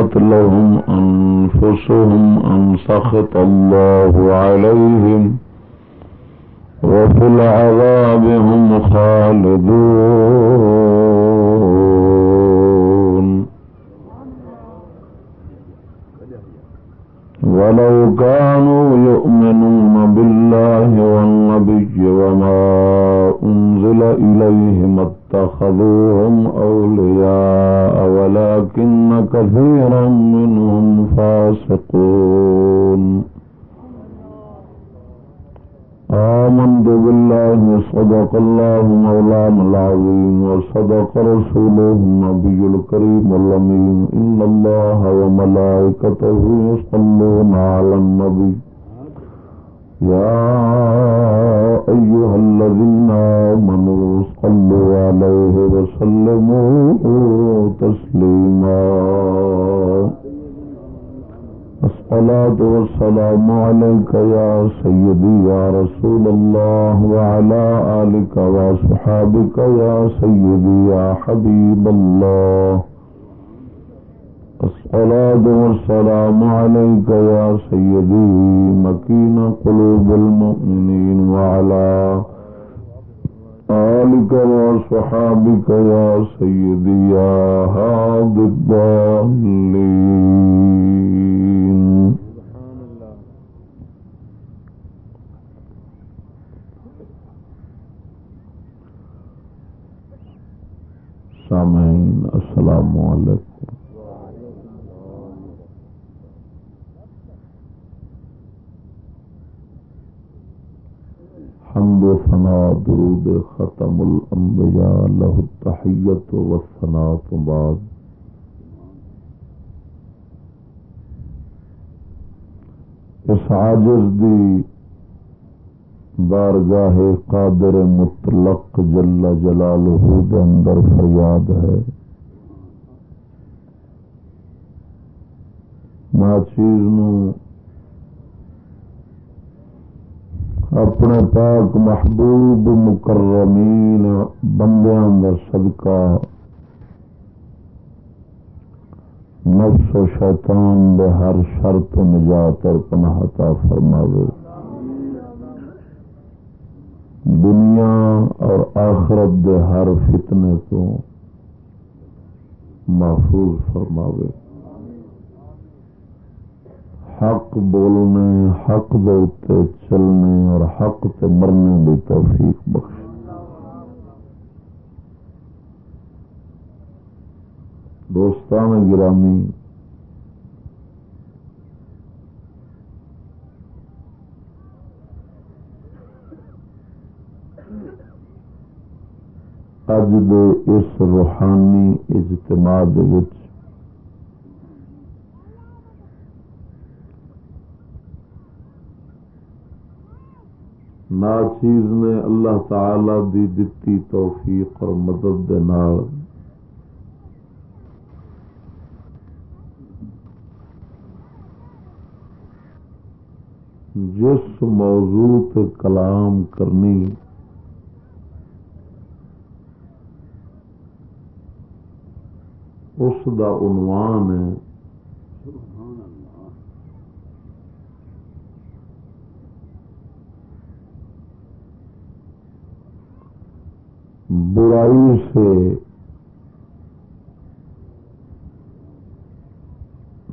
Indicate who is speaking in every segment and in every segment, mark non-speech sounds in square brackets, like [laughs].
Speaker 1: قدمت لهم أنفسهم أن سخط الله عليهم وفي العذاب هم خالدون. ولو كانوا يؤمنون بالله والنبي وما أنزل إليهم اتخذوهم أولياء ولكن كثيرا منهم فاسقون. آمنت بالله صدق الله مولانا العظيم وصدق رسوله النبي الكريم اللمين إن الله وملائكته يصلون على النبي. يا أيها الذين آمنوا صلوا عليه وسلموا تسليما. الصلاة والسلام عليك يا سيدي يا رسول الله وعلى آلك وصحابك يا سيدي يا حبيب الله. الصلاة والسلام عليك يا سيدي مكين قلوب المؤمنين وعلى آلك وصحابك يا سيدي يا هاد الضالين. سامعين السلام عليكم حمد و ثنا درود ختم الانبیاء، له التحیت و ثنا تو بعد. اس عاجز دی بارگاہ قادر مطلق جل جلالہ دے اندر فریاد ہے۔ ما چیز نو اپنے پاک محبوب مکرمین بندیاں دا صدقہ نفس و شیطان دے ہر شرط و نجات اور پناہ عطا فرماوے۔ دنیا اور آخرت دے ہر فتنے تو محفوظ فرماوے۔ حق بولنے، حق دے چلنے اور حق تے مرنے کی توفیق بخش دوستان گرامی، اج دے اس روحانی اجتماع ناچیز نے اللہ تعالی دی دتی توفیق اور مدد دے نال۔ جس موضوع کلام کرنی اس دا عنوان ہے برائی سے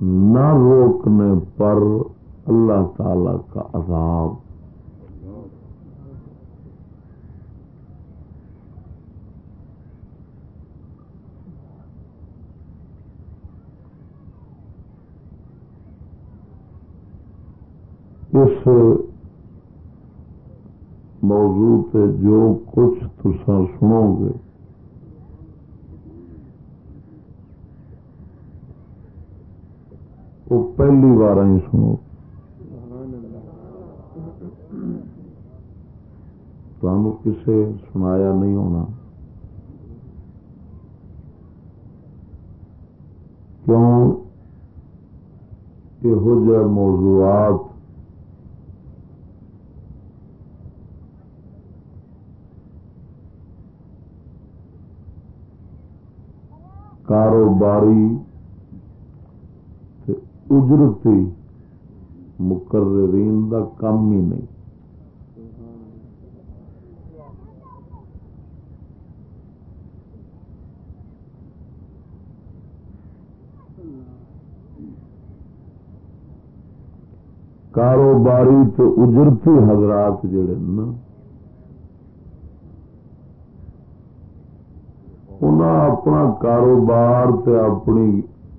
Speaker 1: نہ روکنے پر اللہ تعالی کا عذاب۔ اس موضوع پہ جو کچھ تسا سنو گے۔ وہ پہلی بار ہی سنو۔ تمہیں کسے سنایا نہیں ہونا۔ کیوں؟ یہ موضوعات کاروباری اجرتی مقررین دا کام ہی نہیں۔ کاروباری تو اجرتی حضرات جڑے نا اپنا کاروبار تے اپنی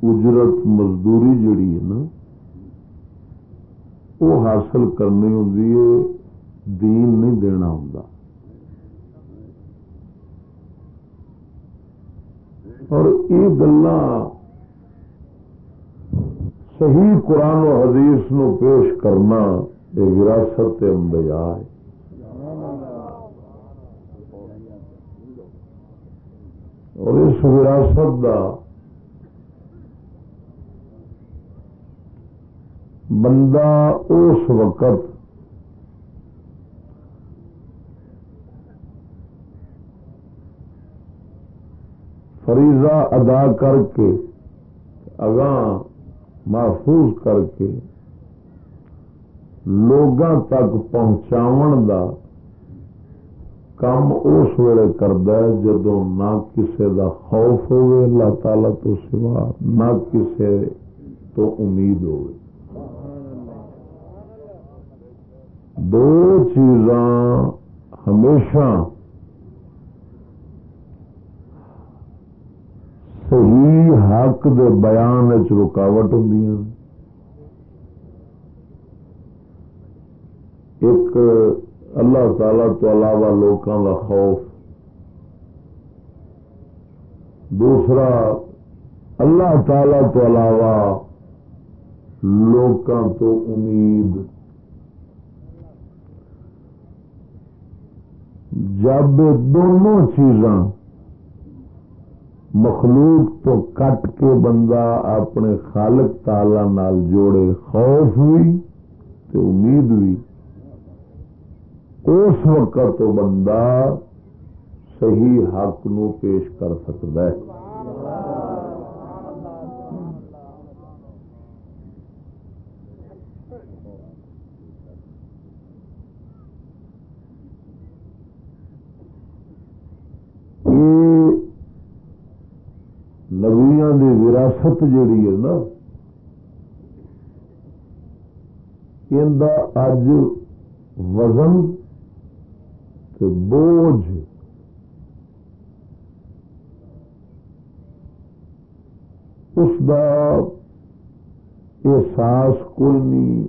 Speaker 1: اجرت مزدوری جڑی ہے نا، وہ حاصل کرنی ہوں دین نہیں دینا ہوں اور یہ گلا صحیح قرآن و حدیث نو پیش کرنا یہ وراثت امبیا ہے۔ اور اس وراثت کا بندہ اس وقت فریضہ ادا کر کے اگاں محفوظ کر کے لوگوں تک پہنچاو کا کام اس ویلے کرد جدو نہ کسے دا خوف ہوئے اللہ تعالی تو سوا نہ کسے تو امید ہوئے دو چیزاں ہمیشہ صحیح حق دے بیان رکاوٹ ہوں ایک اللہ تعالی تو علاوہ لوگوں کا خوف. دوسرا، اللہ تعالی تو علاوہ لوگوں تو امید. جب دونوں چیزاں مخلوق تو کٹ کے بندہ اپنے خالق تالا نال جوڑے، خوف ہوئی تو امید ہوئی. اس وقت بندہ صحیح حق نو پیش کر سکتا ہے۔ نبیا کی وراثت جیڑی ہے نا ان اج وزن بوجھ اس دا احساس کوئی نہیں،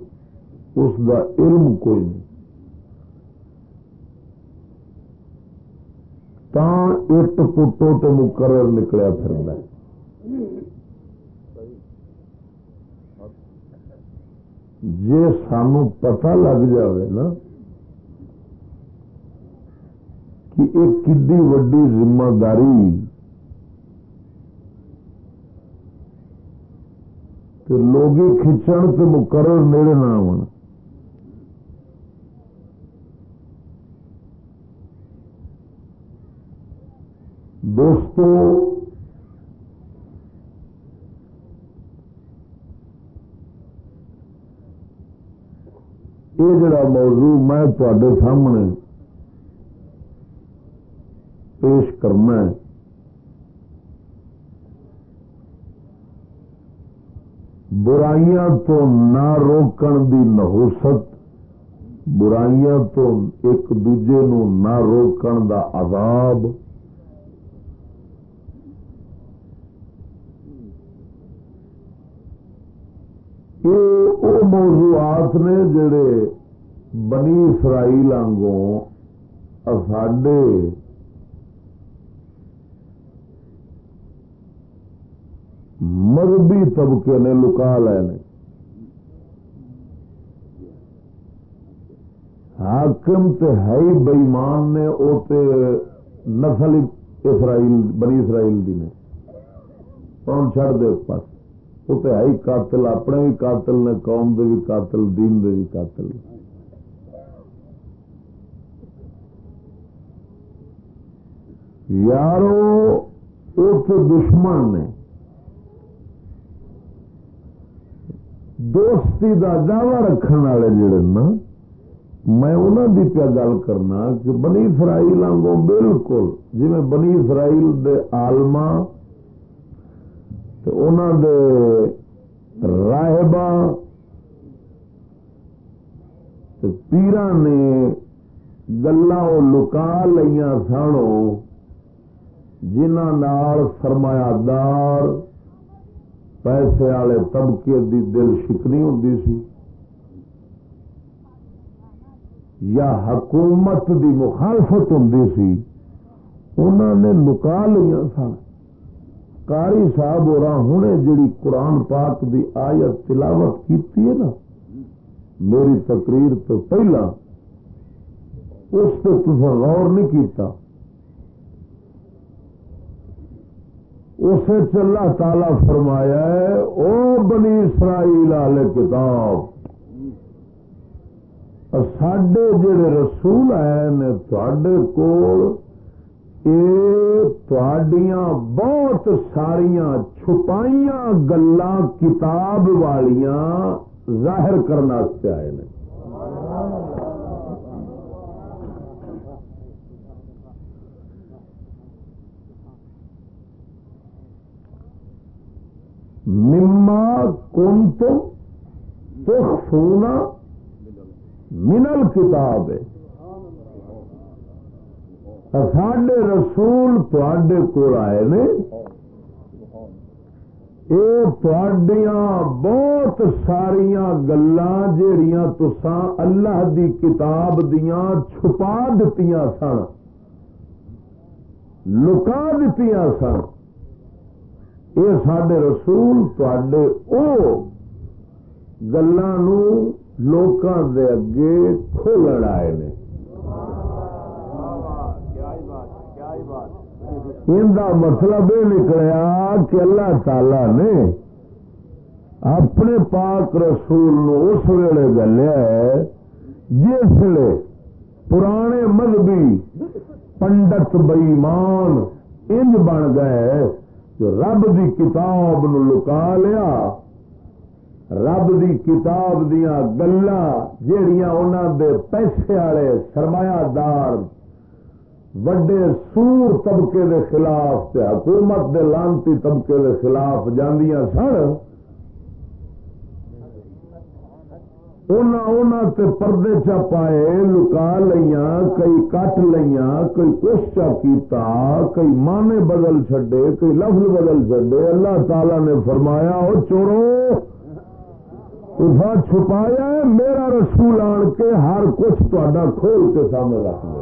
Speaker 1: اس دا علم کوئی نہیں۔ تا اٹ پٹو تو مقرر نکلیا پھر جی سان پتا لگ جائے نا کہ ایک کڈی وڈی ذمہ داری لوگ کھچن تو مقرر نیڑے نہ آن دوستو یہ جڑا موضوع میں تے سامنے پیش کرنا ہے۔ برائیاں تو نہ روکن دی نہوست برائیاں تو ایک دوجے نو نہ روکن دا عذاب۔ یہ موضوعات نے جڑے بنی اسرائیل آنگوں ساڈے مذہبی طبقے نے لکا لے حاکم تے ہے ہی بئیمان نے وہ نسل اسرائیل، بنی اسرائیل دی نے۔ کون چڑھ دے پاس؟ وہ تو ہے ہی قاتل، اپنے بھی قاتل نے، قوم دے بھی قاتل، دین دے بھی قاتل۔ یارو وہ تو دشمن نے۔ دوستی دا دعوی رکھنے والے جڑے نا، میں انہوں کی پیا گل کرنا کہ بنی اسرائیل آگوں بالکل جی بنی اسرائیل دے آلما دے راہبا پیران نے گلا لکا لیا سنو جنہ سرمایہ دار پیسے والے طبقے دی دل شکنی ہوں سی یا حکومت دی مخالفت ہوں سی انہوں نے لکا لیا سن۔ کاری صاحب اور ہوں جڑی قرآن پاک دی آیت تلاوت کی نا، میری تقریر تو پہلا، اس سے تصا غور نہیں کیتا۔ اسے چلا تالا فرمایا ہے، او بنی اسرائیل والے کتاب سڈے جڑے رسول ہیں تھے کول بہت ساریا چھپائیاں گلا کتاب والیاں ظاہر کرنے آئے ہیں مما کن تو سونا منل کتاب ہے ساڈے رسول تے کول آئے نے۔ یہ بہت ساریا گلا جہیا اللہ دی کتاب دیا چھپا دتی سن، لکا دتی سن۔ یہ سڈے رسول تے گلوں لوکاں دے اگے کھولن آئے نے۔ ان کا مطلب یہ نکلیا کہ اللہ تعالی نے اپنے پاک رسول نو اس ویلے گلیا ہے جس ویلے پرانے مذہبی پنڈت بئیمان انج بن گئے رب دی کتاب نو لکا لیا، رب دی کتاب دیا گلا انہوں دے پیسے والے سرمایہ دار وڈے سور طبقے دے خلاف تے حکومت دے لانتی طبقے دے خلاف جاندیاں سن تے پردے چا پائے، لکا لیا کئی کٹ لیا کئی کچھ چا کیتا، کئی مانے بدل چھڈے، کئی لفظ بدل چھڈے۔ اللہ تعالی نے فرمایا، او چورو تفا چھپایا میرا رسول آن کے ہر کچھ تا کھول کے سامنے رکھ لیا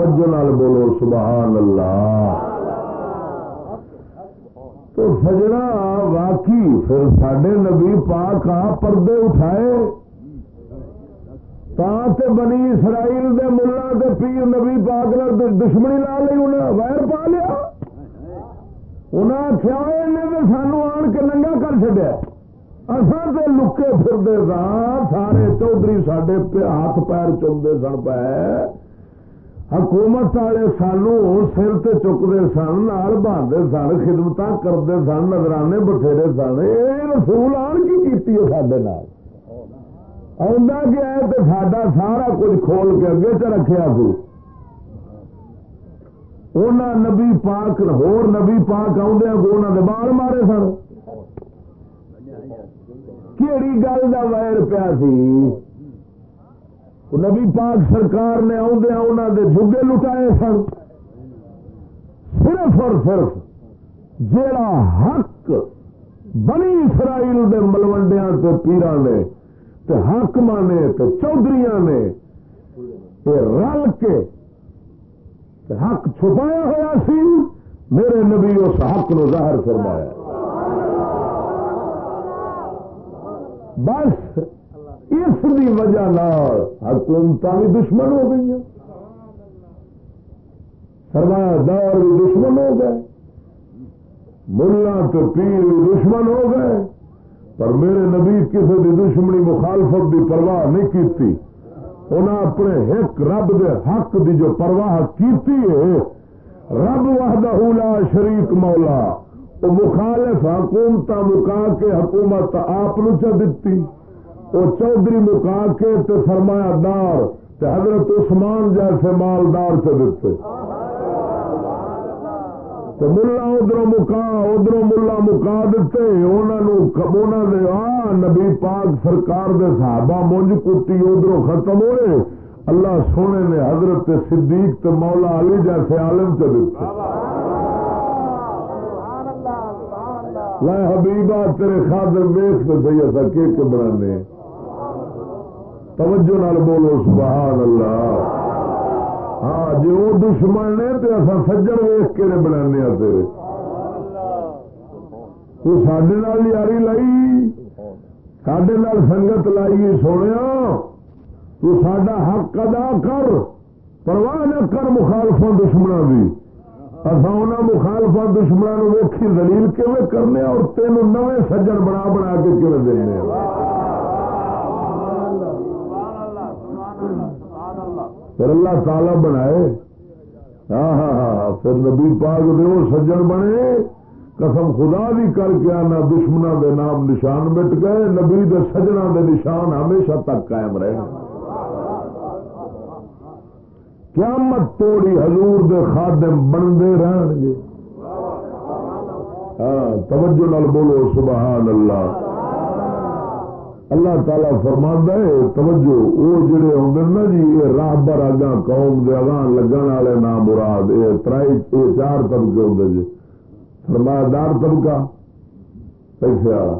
Speaker 1: توجہ نال بولو، سبحان اللہ۔ تو سجنا واقعی پھر سڈے نبی پاک آ پردے اٹھائے۔ تے بنی اسرائیل دے ملا دے پیر نبی پاک دشمنی لا لی انہیں ویر پا لیا۔ انہیں آخیا تو سانو آن کے ننگا کر چڈیا اصل تو لکے پھرتے سا سارے چودھری سڈے ہاتھ پیر چلتے سن پہ حکومت والے سانو سر تے چکتے سن، نال بہتے سن خدمت کرتے سن، نظرانے بتھیرے سن۔ رسول آن کی کیتی کی سڈے گیا تو سڈا سارا کچھ کھول کے اگے چ رکھا سو۔ نبی پاک، ہور نبی پاک آدھے انہوں نے بال مارے سن۔ کہڑی گل کا ویر پیا سی؟ نبی پاک سرکار نے آدھے انہوں دے جگے لٹائے سن. صرف اور صرف جیڑا حق بنی اسرائیل دے ملوڈیا تے پیرا نے، تے حاقم نے، تے چودھری نے رل کے تے حق چھپایا ہوا سی، میرے نبی اس حق نو ظاہر فرمایا۔ بس اس دی وجہ حکومت بھی دشمن ہو گئی سرمایہ دار بھی دشمن ہو گئے۔ ملا تو پیر بھی دشمن ہو گئے۔ پر میرے نبی کسی بھی دشمنی مخالفت کی پرواہ نہیں کی انہیں اپنے ایک رب دے حق دی جو پرواہ کیتی ہے، رب وحدہ لا شریک مولا، وہ مخالف حکومت مکا کے حکومت آپ چ دیتی وہ چودھری مکا کے تے فرمایا دار تے حضرت عثمان جیسے مالدار سے دیتے تو ملا ادھر مکا ادھر ملا مکا دیتے انہوں نے آ نبی پاک سرکار دے صحابہ مونج کٹی ادھر ختم ہوئے۔ اللہ سونے نے حضرت صدیق تے مولا علی جیسے عالم سے دیتے لائے حبیبہ تیرے خادم ویخ تو سی ایسا کیک بنانے توجہ نال بولو، سبحان اللہ۔ ہاں جی وہ دشمن نے تو اصا سجن ویس کے بنا تیرے تو سڈے یاری لائی سڈے سنگت لائی سونے تو سڈا حق ادا کر، پرواہ نہ کر مخالفا دشمنوں کی اصا ان مخالفا دشمنوں ویکھی، دلیل کیون کرنے اور تینوں نویں سجن بنا بنا کے کیون دینا پھر اللہ تعالی بنائے۔ ہاں،, ہاں ہاں ہاں پھر نبی پاک دے وہ سجن بنے۔ قسم خدا بھی کر کے آنا دشمنوں دے نام نشان مٹ گئے۔ نبی دے سجنا دے نشان ہمیشہ تک قائم رہے۔ قیامت توڑی حضور دے خادم بنتے رہن گے۔ ہاں توجہ نال بولو، سبحان اللہ۔ اللہ تعالی فرما ہے، توجہ وہ جڑے ہوں نا جی یہ راہ بر اگاں قوم دے اگاں لگن والے نام مراد یہ ترائی یہ چار طبقے ہوں جی۔ فرمایا، دار طبقہ، پیسے والا۔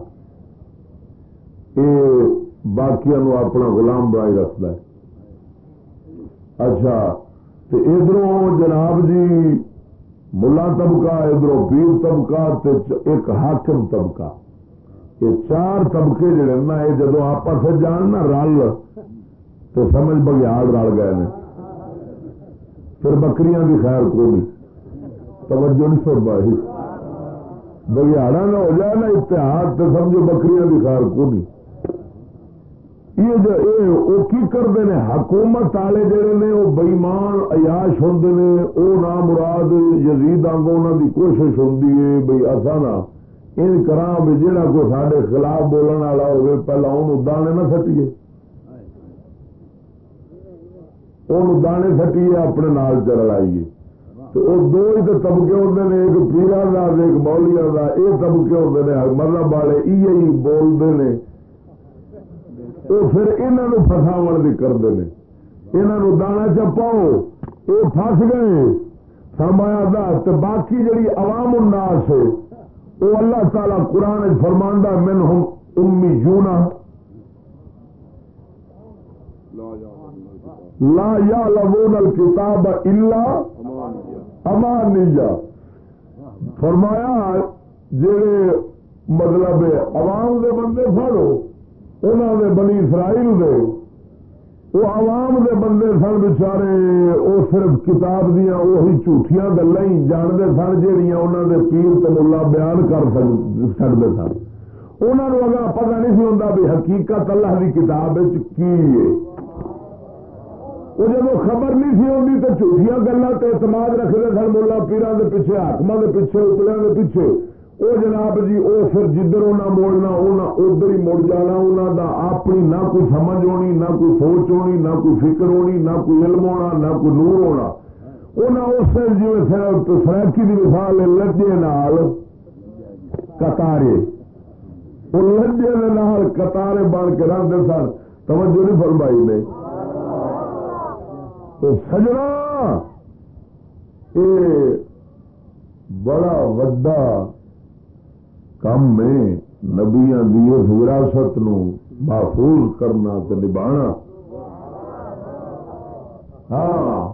Speaker 1: یہ باقی اپنا غلام بنائی رکھتا ہے۔ اچھا تو ادھر جناب جی ملا طبقہ ادھر پیر طبقہ ایک حاکم طبقہ۔ یہ چار طبقے جڑے نا یہ جدو آپس جان نا رل، تو سمجھ بگیاڑ رل گئے نے۔ پھر بکریاں بھی خیر کو نہیں توجہ نہیں سو بائی بگیاڑا نہ ہو جائے نا اتحاد، تو سمجھو بکریاں بھی خیر کو نہیں یہ جو وہ کی کرتے ہیں حکومت والے جڑے نے، وہ بئیمان عیاش ہوں نے، وہ نام مراد یزید آنگوں کی کوشش ہوں بھائی اصا نہ ان کرا بھی جہاں سارے خلاف بولنے والا ہوگا پہلے انہوں دانے نہ سٹیے۔ وہ دانے سٹیے، اپنے نال چل آئیے تو وہ دو ہی تو طبقے ہوتے ہیں ایک پیرا کا ایک مولیا کا یہ طبقے ہوتے ہیں مطلب والے یہ بولتے ہیں وہ پھر یہاں فساو بھی کرتے ہیں یہاں دانا چپاؤ یہ فس گئے۔ سرمایا دس باقی جڑی عوام الناس ہے وہ اللہ تعالی قرآن فرماندہ من ہوں امی جونا لا یا لمون الکتاب الا امان فرمایا جڑے مطلب عوام دے بندے فڑو انہوں نے بنی اسرائیل دے۔ وہ عوام دے بندے سن بچارے، وہ صرف کتاب دیا وہی جھوٹیاں گلا ہی جانتے سن جہیا انہوں نے پیر تملا بیان کر سکتے سن۔ انہوں نے اگر پتا نہیں سی ہوتا بھی حقیقت اللہ کی کتاب کی وہ جب خبر نہیں سی ہوتی تو جھوٹیاں گلا تو اعتماد رکھتے سن ملا پیران کے پیچھے حاقم کے پیچھے اتلیا کے پیچھے۔ وہ جناب جی وہ پھر جدھر انہیں موڑنا ادھر ہی مڑ جانا انہوں دا اپنی نہ کوئی سمجھ ہونی، نہ کوئی سوچ ہونی، نہ کوئی فکر ہونی، نہ کوئی علم ہونا، نہ کوئی نور ہونا۔ انہیں اس جی سرکی کی مثال لجے نال کتارے وہ لجے نال کتارے بن کے رکھتے سن۔ توجہ نہیں فرمائی نے۔ تو سجنا یہ بڑا وڈا کم میں نبیا دی وراثت نو محفوظ کرنا تو نبھانا۔ ہاں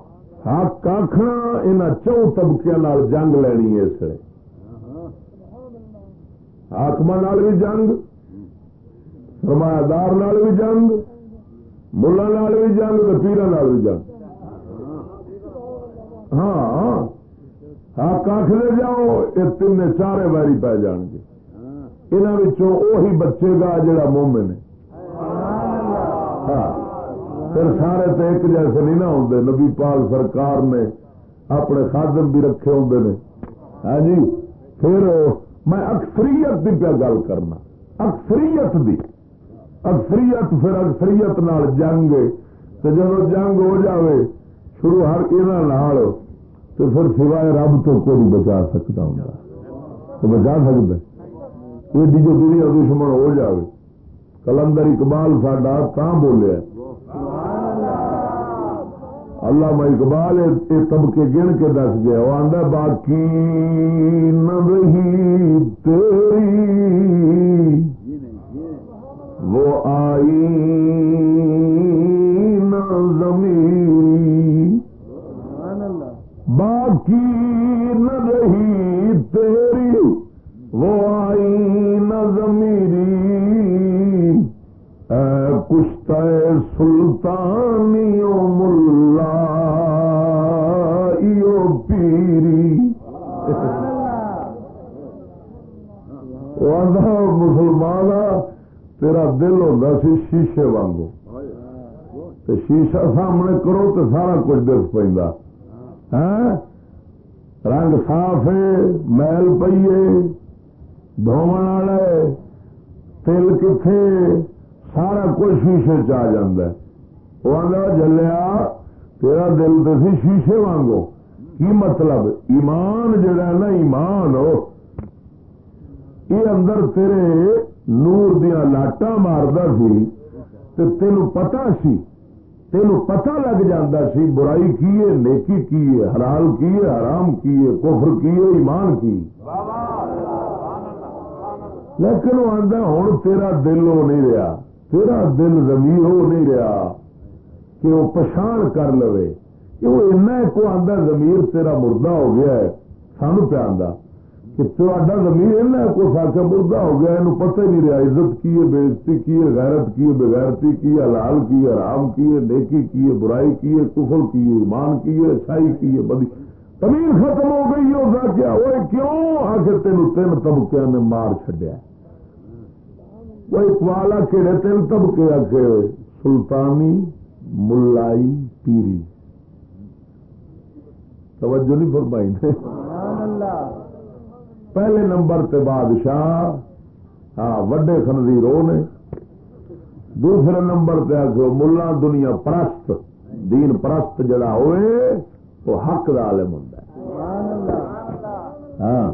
Speaker 1: حق آخنا ان چو طبقے جنگ لینی ہے اس حاقم بھی جنگ، سرمایہ دار بھی جنگ ملا بھی جنگ تو بھی جنگ۔ ہاں حق آخ لے جاؤ، یہ تین چارے واری پی جان گے۔ یہاں بچے گا جڑا مومن ہے۔ ہاں۔ پھر سارے تو ایک جیسے نہیں نہ ہوں نبی پال سرکار نے اپنے خادم بھی رکھے ہوں ہاں جی۔ پھر میں اکثریت کی پہ گل کرنا۔ اکثریت دی۔ اکثریت پھر اکثریت نال جنگ تو جب جنگ ہو جاوے، شروع ہر یہاں تو پھر سوائے رب تو کوئی بچا سکتا ہوں تو بچا سکتا ایڈی جو دنیا دشمن ہو جائے کلندر اقبال ساڈا تا بولیا اللہ میں اقبال یہ طبقے گن کے دس گیا وہ آدھا باقی نہ رہی تیری۔ وہ آئی نہ زمین۔ باقی سلطانی ملا پیری۔ مسلمان تیرا دل ہوتا سی شیشے وانگو۔ شیشہ سامنے کرو تو سارا کچھ دس پہ ہاں؟ رنگ صاف ہے میل پیے والے تل کتنے سارا کچھ شیشے چ وہ جلیا، تیرا دل تو سی شیشے وانگو۔ کی مطلب؟ ایمان جڑا نا، ایمان ہو۔ یہ اندر تیرے نور دیا لاٹا ماردا سی تین پتا سی۔ تین پتا لگ جاتا سی، برائی کی ہے، نیکی کی ہے، حلال کی ہے، حرام کی ہے، کفر کی ہے، ایمان کی لیکن وہ آتا ہوں تیرا دل وہ نہیں رہا۔ تیرا دل زمین ہو نہیں رہا کہ وہ پچھان کر لو کہ وہ کو آدھا زمیر تیرا مردہ ہو گیا ہے سانو پہ آدھا کہ تا زمیر ایسا کو ساکھا مردہ ہو گیا یہ پتہ ہی نہیں رہا عزت کی ہے بےزتی کی ہے غیرت کی ہے بغیرتی کی ہے لال کی ہے رام کی ہے نیکی کی ہے برائی کی ہے کفل کی ہے ایمان کی ہے اچھائی کی ہے بدی زمین ختم ہو گئی ہو کیا وہ کیوں آ کے تین تین طبقے نے مار چڈیا وہ اقبال کہڑے تین طبقے آخے سلطانی ملائی پیری۔ توجہ نہیں فرمائی نے۔ پہلے نمبر تے بادشاہ ہاں وڈے خنزیر وہ نے۔ دوسرے نمبر پہ آخو ملا دنیا پرست دین پرست جڑا ہوئے وہ حق دا عالم ہوں ہاں۔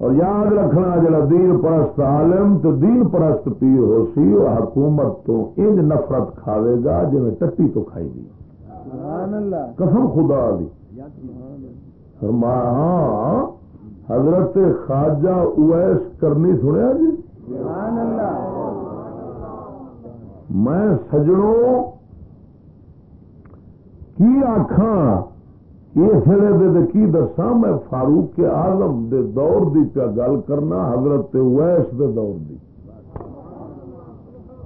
Speaker 1: اور یاد رکھنا جڑا دین پرست عالم تو دین پرست پیر ہو سی وہ حکومت تو انج نفرت کھاوے گا جی میں ٹٹی تو کھائی دی۔ قسم خدا دی۔ فرمایا ہاں حضرت خواجہ اویس کرنی سنیا جی؟ میں سجڑوں کی آخان اس ویلے کی دسا میں فاروق کے آزم دے دور دی پیا گل کرنا حضرت ویس دے دور دی۔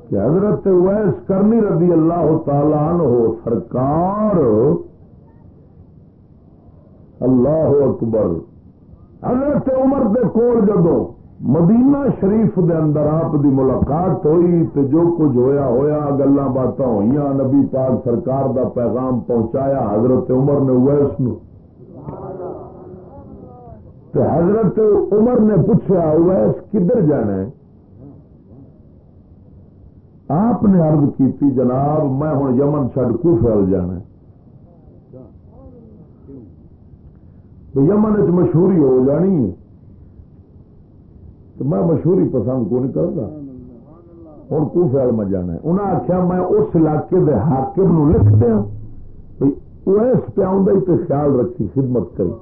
Speaker 1: کہ حضرت ویس کرنی رضی اللہ تعالی عنہ سرکار، اللہ اکبر۔ حضرت عمر دے کول جدو مدینہ شریف دے اندر آپ دی ملاقات ہوئی تے جو کچھ ہویا ہویا گلا بات ہوئی نبی پاک سرکار دا پیغام پہنچایا، حضرت عمر نے اویس نو۔ تے حضرت عمر نے پوچھا، اویس کدھر جانا ہے؟ آپ نے عرض کی جناب، میں ہوں یمن چڈ کوفیل جانا یمن چ مشہوری ہو جانی ہے۔ تو میں مشہوری پسند کو نہیں کرتا؟ ہوں کو فیل میں جانا ہے۔ انہیں آخیا میں اس علاقے کے حاکم نو لکھ دیا اس پیا تو خیال رکھی، خدمت کری۔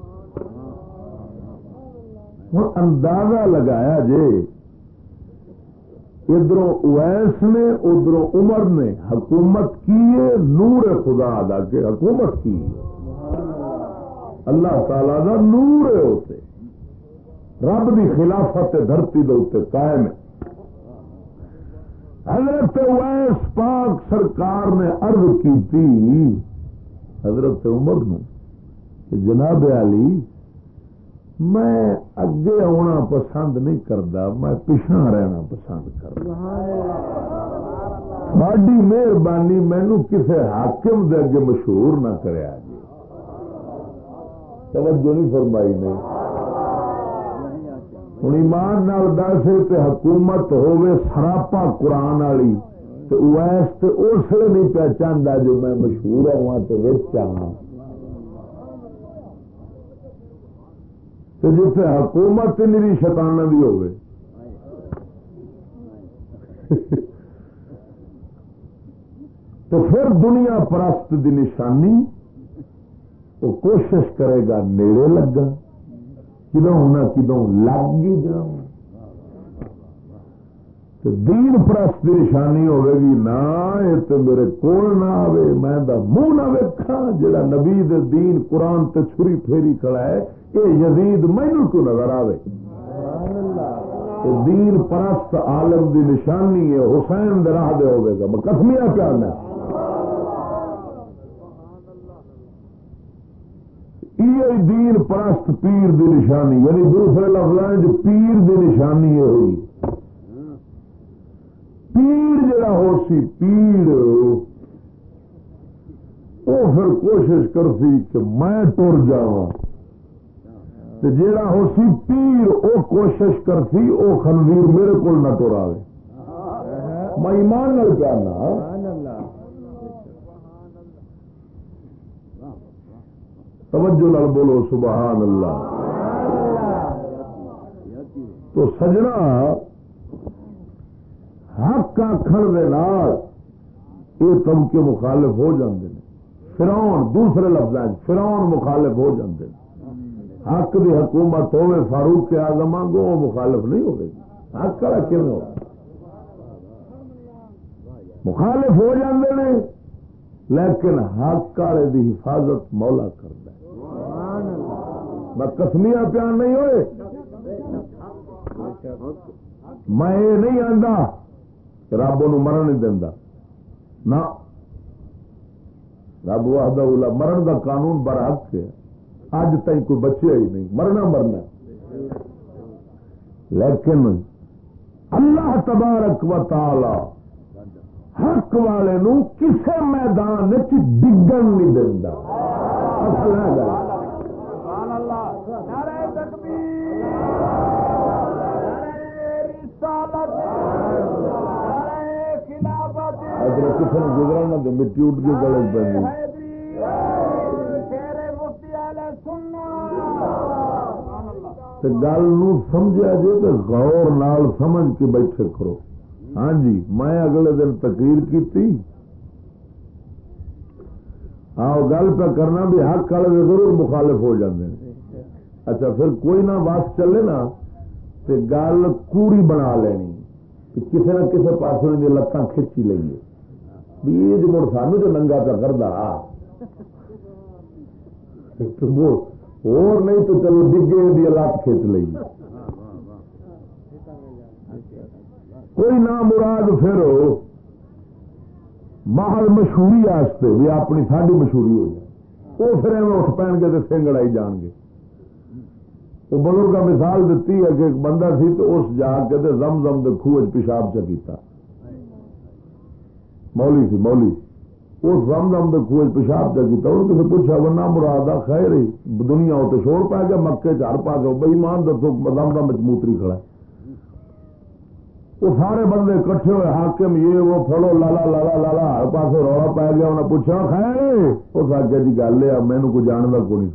Speaker 1: ہوں اندازہ لگایا جی ادھر اویس نے ادھر عمر نے، حکومت کی ہے، نور خدا دا کے حکومت کی اللہ تعالی دا نور ہے اسے رب کی خلافت دھرتی دے قائم ہے۔ حضرت ویس پاک سرکار نے عرض کی تھی حضرت عمر نو، کہ جناب علی، میں اگے آنا پسند نہیں کرتا میں پچھا رہنا پسند کرتا ساری مہربانی مینو کسی حاکم دے اگے مشہور نہ کرے جی توجہ نہیں فرمائی نہیں ہوں ایمان نال دس حکومت ہوے سراپا قرآن والی تو ویس اس لیے نہیں پہچانتا جو میں مشہور ہوا تو جیسے حکومت میری شتان بھی ہو تو پھر دنیا پرست دی نشانی، وہ کوشش کرے گا، نیڑے لگا۔ کدوں ہونا کدوں لگ گی جا۔ دین پرست کی نشانی ہوے گی، نہ یہ تو میرے کول نہ آئے میں منہ نہ ویکا جا نبی دین قرآن تے چھری پھیری کھڑا ہے یہ یزید مینو کو نظر آئے دین پرست عالم دی نشانی ہے حسین راہ دے ہوگا میں کسمیا پیارنا دین پرست پیر دی نشانی یعنی دوسرے لفظ پیر دی نشانی یہ ہوئی۔ پیر جڑا ہو سی، پیر۔ وہ پھر کوشش کرتی کہ میں ٹر جا جا ہو سی پیر وہ کوشش کرتی وہ خنویر میرے کو نہ ٹر آئے میں ایمان نہ کرنا توجہ لال بولو، سبحان اللہ۔ تو سجنا حق آخر یہ تم کے مخالف ہو جاندے ہیں فراؤن دوسرے لفظ فراؤن مخالف ہو جاندے ہیں حق دی حکومت ہوے فاروق کے آزم گو وہ مخالف نہیں ہوگی حق کرا کیوں ہو؟ مخالف ہو جاندے ہیں لیکن حق والے دی حفاظت مولا کر میں کسمیا پیار نہیں ہوئے۔ میں یہ نہیں آتا رب ان مرن نہیں دینا نہ۔ رب وہ مرن کا قانون برحق ہے۔ اج تک کوئی بچے ہی نہیں۔ مرنا مرنا۔ لیکن اللہ تبارک و تعالی حق والے نو کسے میدان ڈگن نہیں دینا کسی نے گزرا نہ تو مٹی اٹھ کے گلے پہ گل سمجھا جی تو غور نال سمجھ کے بیٹھے کرو۔ ہاں جی میں اگلے دن تقریر کی آؤ گل پہ کرنا بھی حق والے ضرور مخالف ہو جاتے ہیں اچھا پھر کوئی نہ بس چلے نا تو گل کوڑی بنا لینی۔ کسی نہ کسی پاس لتان کھچی لئیے۔ بھی مڑ سانو جو ننگا پہ کردا اور نہیں تو چلو ڈگے دی لت کھچ لئیے کوئی نہ مراد پھر محل مشہوری واسطے بھی اپنی ساری مشہوری ہو جائے وہ پھر اٹھ پہن گے تو سنگڑ آئی جان گے. وہ بزرگ مثال دیتی ہے کہ ایک بندہ سی تو اس جا کے زم زم کے خوہ پیشاب چکیتا مولی سی، مولی۔ اس زم زم کے خوہ پیشاب چکیتا انہوں کسی پوچھا وہ نہ مراد خیر دنیا تو شور پا گیا، مکے چار پا گیا بھائی مان دسو زم زم موتری کھڑا وہ سارے بندے کٹھے ہوئے، حاکم یہ، وہ پھڑو لالا لالا لالا ہر پاس رولا پی گیا انہیں پوچھا، خیر اس آگے جی گل ہے مینو کو جانتا کو نہیں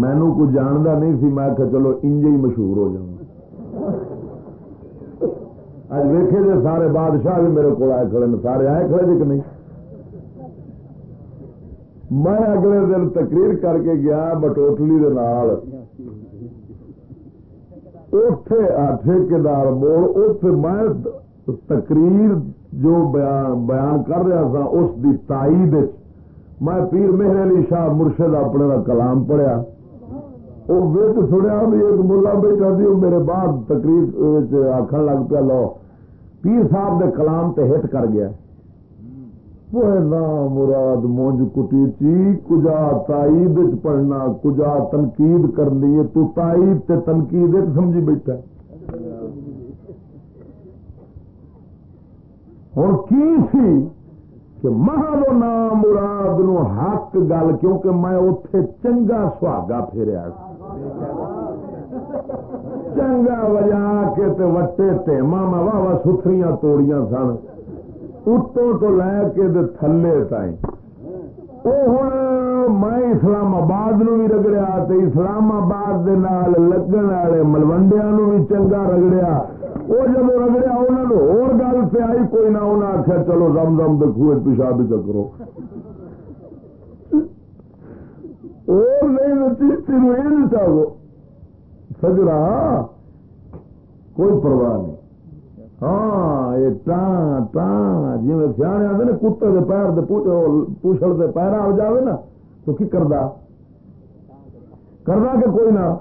Speaker 1: مینو کو جانتا نہیں سی، میں کہ چلو انج ہی مشہور ہو جاؤں۔ اج ویکے جی سارے بادشاہ بھی میرے کو آئے کھڑے سارے آئے کھڑے جی کہ نہیں؟ میں اگلے دن تقریر کر کے گیا بٹوٹلی ٹھیکار موڑ اتے میں تقریر جو بیان کر رہا تھا، اس دی تائید میں پیر مہر علی شاہ مرشد اپنے کا کلام پڑھیا۔ وہ ویٹ سنیا بھی ایک ملا بیٹھا سی میرے بعد تقریر آخر لگ پیا، لو، پیر صاحب دے کلام تے ہٹ کر گیا۔ مراد مونج کٹی چی، کجا تائید پڑھنا، کجا تنقید کرنی ہے۔ تو تائید تے تنقید ایک سمجھی بیٹھا۔ ہوں کی سی کہ مہا نام مراد نو حق گل، کیونکہ میں اتے چنگا سہاگا پھیریا۔ چنگا وجا کے تے وٹے ٹیما میں واہ واہ ستھریاں توڑیاں سن۔ اتوں تو لے کے تھلے تائیں۔ وہ ہوں میں اسلام آباد نو بھی رگڑیا اسلام آباد دے نال لگن والے ملوڈیا نو بھی چنگا رگڑیا۔ وہ جب رگڑیا انہوں نے اور گل پہ آئی، کوئی نہ انہیں آخیا چلو زم زم دکھو پیشاب چکرو اور نہیں چیشتی یہ نہیں سجرا کوئی پرواہ نہیں۔ ہاں یہ ٹان ٹان جی سیانے آتے نا کتے کے پیر پوچھل کے پیر آ جائے نا، تو کی کردا کردا کہ کوئی نہ؟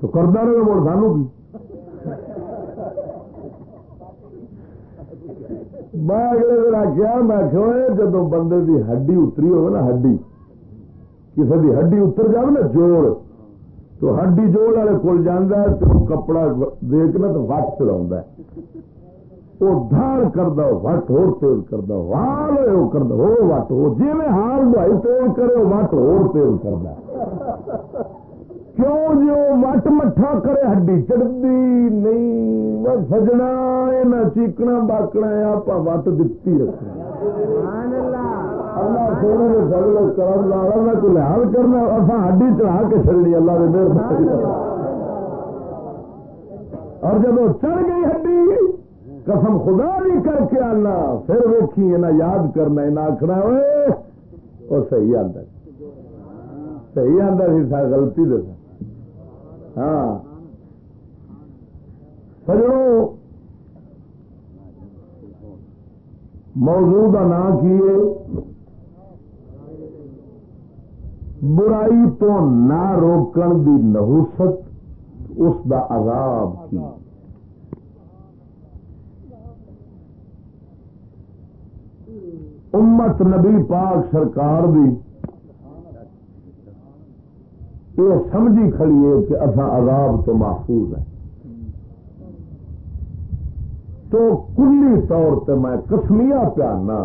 Speaker 1: تو کردا رہے مڑ سانو کی؟ میں اگلے دن آخیا میں جب بندے دی ہڈی اتری ہوگی نا، ہڈی۔ کسی دی ہڈی اتر جائے نا جوڑ۔ تو ہڈی جوڑ والے کول جانا تو کپڑا دیکھ نا تو وٹ چلا وہ دھار کردہ وٹ ہو تیل کردہ ہال ہوئے وہ کردہ ہو وٹ ہو جی میں ہال بھائی تیل کرے وٹ ہو تیل کردہ کیوں جی جو وٹ مٹھا کرے ہڈی چڑھتی نہیں؟ سجنا یہ چیکنا، باکنا آپ وٹ دتی رکھنا اللہ سونے کے سب کرم لالا میں کوئی لحاظ کرنا اصا ہڈی چڑھا کے چلنی اللہ نے مہربانی اور جب وہ چڑھ گئی ہڈی قسم خدا بھی کر کے آنا پھر ویکھی نہ یاد کرنا نہ آخنا ہوئے وہ صحیح آتا صحیح آتا سی سر گلتی دس ہاں۔ سجڑوں موضوع کا نام کیے برائی تو نہ روکن دی نحوست، اس دا عذاب کی۔ امت نبی پاک سرکار دی، یہ سمجھی کھڑی ہے کہ اصا عذاب تو محفوظ ہے تو کلی طور پہ میں کسمیا پیانا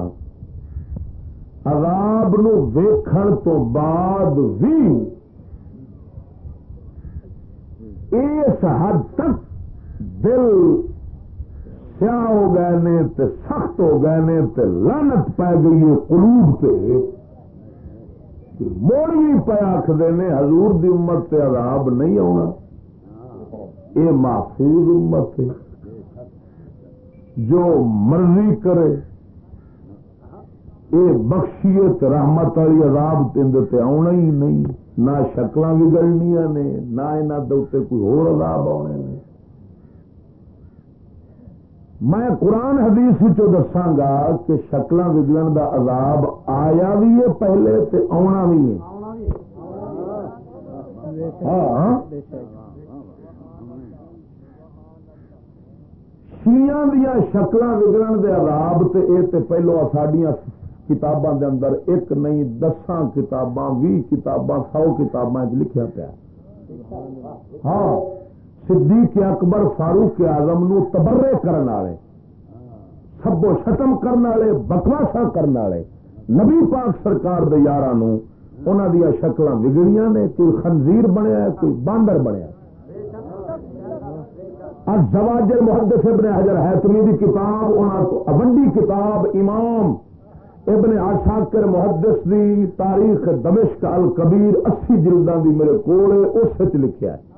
Speaker 1: عذاب نو ویکھن تو بعد بھی اس حد تک دل سیاہ ہو گئے نے تے سخت ہو گئے نے تے لانت پی گئی ہے قلوب تے موڑ بھی پہ آخر نے حضور دی امت تے عذاب نہیں آنا یہ محفوظ امت ہے۔ جو مرضی کرے یہ بخشیت رحمت والی عذاب تے آنا ہی نہیں، نہ شکل بگڑنیا نے، نہ یہاں کوئی ہور عذاب آنے نے۔ میں قرآن حدیث دساگا کہ شکل بگڑن دا عذاب آیا بھی ہے، پہلے تے آنا بھی ہے۔ ہاں, ہاں۔ شیاں دیا شکل بگڑن دے عذاب تے، اے تے پہلو ساڈیاں کتاباں دے اندر ایک نہیں، دساں کتاباں بھی کتاباں، سو کتاباں لکھیا پیا۔ ہاں صدیق اکبر فاروق آزم نو تبرے کرنے والے، سبو شتم کرنے والے بکواسا کرنے والے۔ نبی پاک سرکار دے یار انہوں دیا شکل بگڑیاں نے، کوئی خنزیر بنیا، کوئی باندر بنیا۔ زواجر محدث ابن حجر حیتمی دی کتاب انہوں ونڈی کتاب امام ابن آشاکر محدث دی تاریخ دمشق الکبیر اسی جلدان دی میرے کوڑے اس لکھیا ہے۔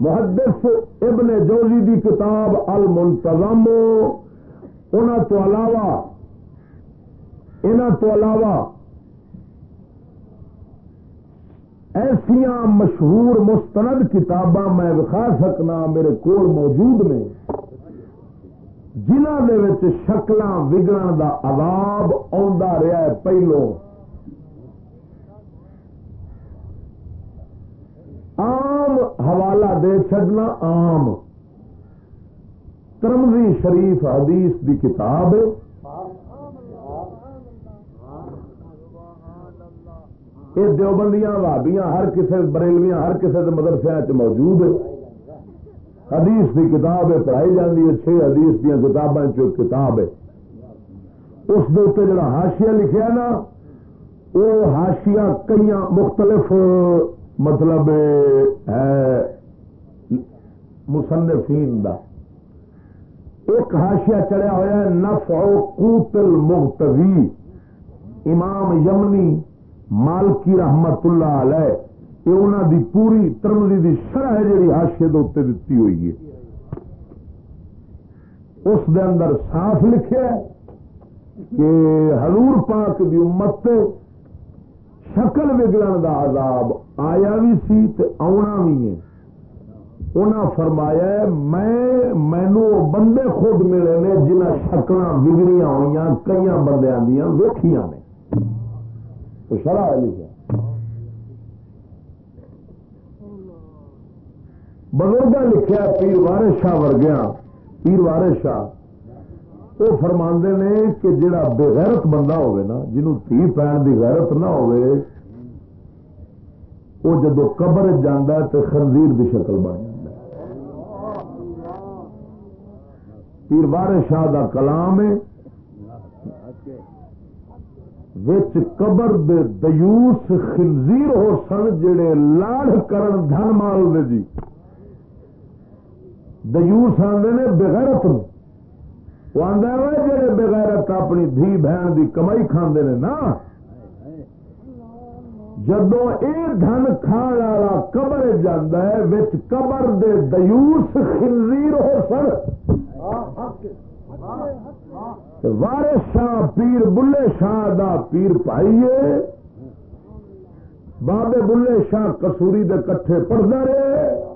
Speaker 1: محدث ابن جوزی دی کتاب المنتظم ان تو علاوہ ان تو علاوہ ایسیا مشہور مستند کتاباں میں وکھا سکنا میرے کول موجود نے۔ جنہ شکل وگڑن دا عذاب آ رہا ہے پہلو۔ عام حوالہ دے چڈنا آم ترمزی شریف حدیث دی کتاب یہ دیوبندیاں وابیاں ہر کسی بریلویاں ہر کسی مدرسے موجود ہے۔ حدیث دی کتاب ہے، پڑھائی جاتی ہے، چھ حدیث دیا کتابیں کتاب ہے۔ اس جڑا ہاشیا لکھا نا وہ ہاشیا کئی مختلف مطلب ہے، مصنفین دا۔ ایک ہاشیا چڑیا ہوا ہے نف کوتل مغتوی امام یمنی مالکی رحمت اللہ علیہ یہ انہوں دی پوری ترملی دی شرح ہے جی ہاشے دے دیتی ہوئی ہے۔ اس دے اندر صاف لکھے کہ حضور پاک دی امت شکل بگڑن دا عذاب آیا بھی سی تے آنا بھی ہے۔ انہاں فرمایا میں مینو بندے خود ملے نے جنہ شکل بگڑیاں ہوئی کئی بندیاں دیا ویخیا نے۔ تو شرح لکھا بزرگ لکھا پیر وارش شاہ ورگیا پیر وارش شاہ، وہ فرما نے کہ جڑا بےغیرت بندہ ہوئے نا، جنہوں تھی پہن کی غیرت نہ ہوئے وہ جدو قبر جانا تو خنزیر کی شکل بن پیر بار شاہ کا کلام ہے قبر دے دیوس خنزیر ہو سن جڑے لاڑ کرن دھن مال دے جی۔ دیوس آدھے نے بغیرت وہ آدھا جڑے بغیرت اپنی دھی بہن دی کمائی کھاندے نے نا جدو یہ دھن کھان والا قبر جانا ہے بچ قبر دے دیوس خنزیر ہو سن وارث شاہ پیر بلے شاہ دا پیر پائیے بابے بلے شاہ کسوری دے کٹھے پڑھتا رہے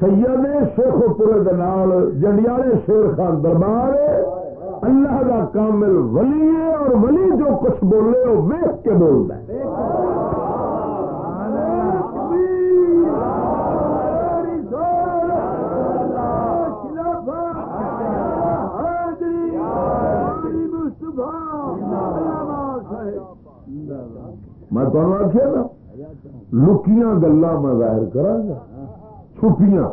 Speaker 1: سید شیخ پورے جنڈیالے شیر خان دربار اللہ کا کامل ولی ہے اور ولی جو کچھ بولے وہ ویخ کے بولتا ہے۔ میں تمہیں آخیا نا، لکیاں گلا میں ظاہر کرا گا۔ چھپیاں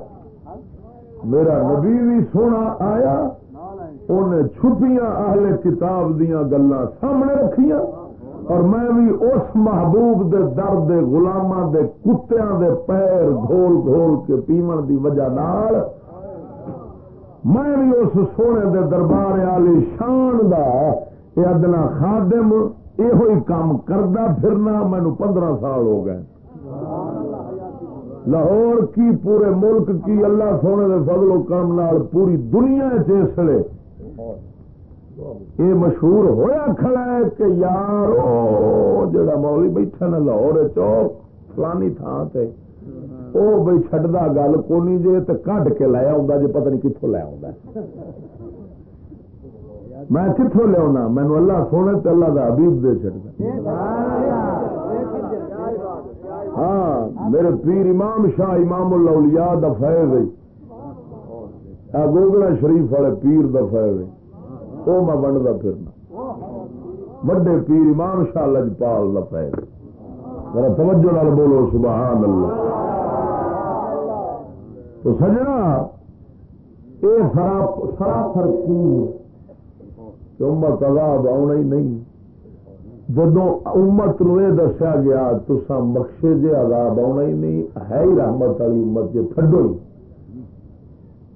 Speaker 1: میرا نبی بھی سونا آیا انہیں چھپیاں اہل کتاب دیا گلا سامنے رکھیاں، اور میں بھی اس محبوب دے درد دے گلاما دے کتیاں دے پیر گھول گھول کے پیمن دی وجہ نال، میں بھی اس سونے دے دربار والی شان دا ادنا خادم یہ کام کرتا پھرنا مینو پندرہ سال ہو گئے۔ لاہور کی پورے ملک کی اللہ سونے دے فضل و کرم نال پوری دنیا چلے یہ مشہور ہویا کھڑا ہے کہ یار جڑا مولی بیٹھا نا لاہور چوک فلانی تھان سے وہ بھائی چڈا گل کونی جے تو کٹ کے لایا ہوں جی پتہ نہیں کتوں لیا ہوں میں کتوں لیا مینو اللہ سونے تو اللہ کا حبیب دے چڑھتا ہاں میرے پیر امام شاہ امام اللہ دا فیض گوگلا شریف والے پیر دا فیض وہ میں ونڈا پھرنا۔ وڈے پیر امام شاہ لجپال دا فیض میرا توجہ نال بولو سبحان اللہ تو سجنا یہ سراسر امت عذاب آنا ہی نہیں۔ جدو امت نو یہ دسیا گیا تسا مقصے جے عذاب آنا ہی نہیں، ہے ہی رحمت والی امت جی تھڈو ہی۔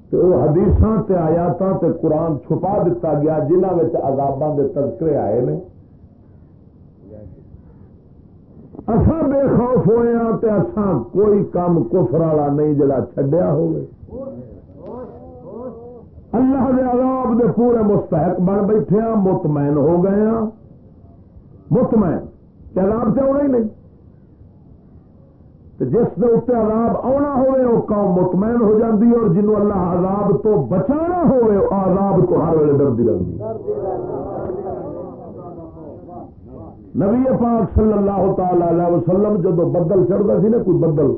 Speaker 1: تو وہ حدیث آیات تے قرآن چھپا دیتا گیا جنہوں میں عذاباں دے تذکرے آئے نے۔ اصا بے خوف ہوئے ہاں تے اصا کوئی کام کفر والا نہیں جڑا چڈیا ہوئے۔ اللہ دے عذاب دے پورے مستحق بن بیٹھے ہاں مطمئن ہو گئے ہاں۔ مطمئن کہ عذاب سے آنا ہی نہیں۔ جس کے اتنے عذاب آنا ہوئے، وہ قوم مطمئن ہو جاتی اور جنہوں اللہ عذاب تو بچانا ہوئے عذاب تو ہر ویلے ڈرتی رہتی نبی پاک صلی اللہ تعالی وسلم جدو بدل چڑھتا سی نا، کوئی بدل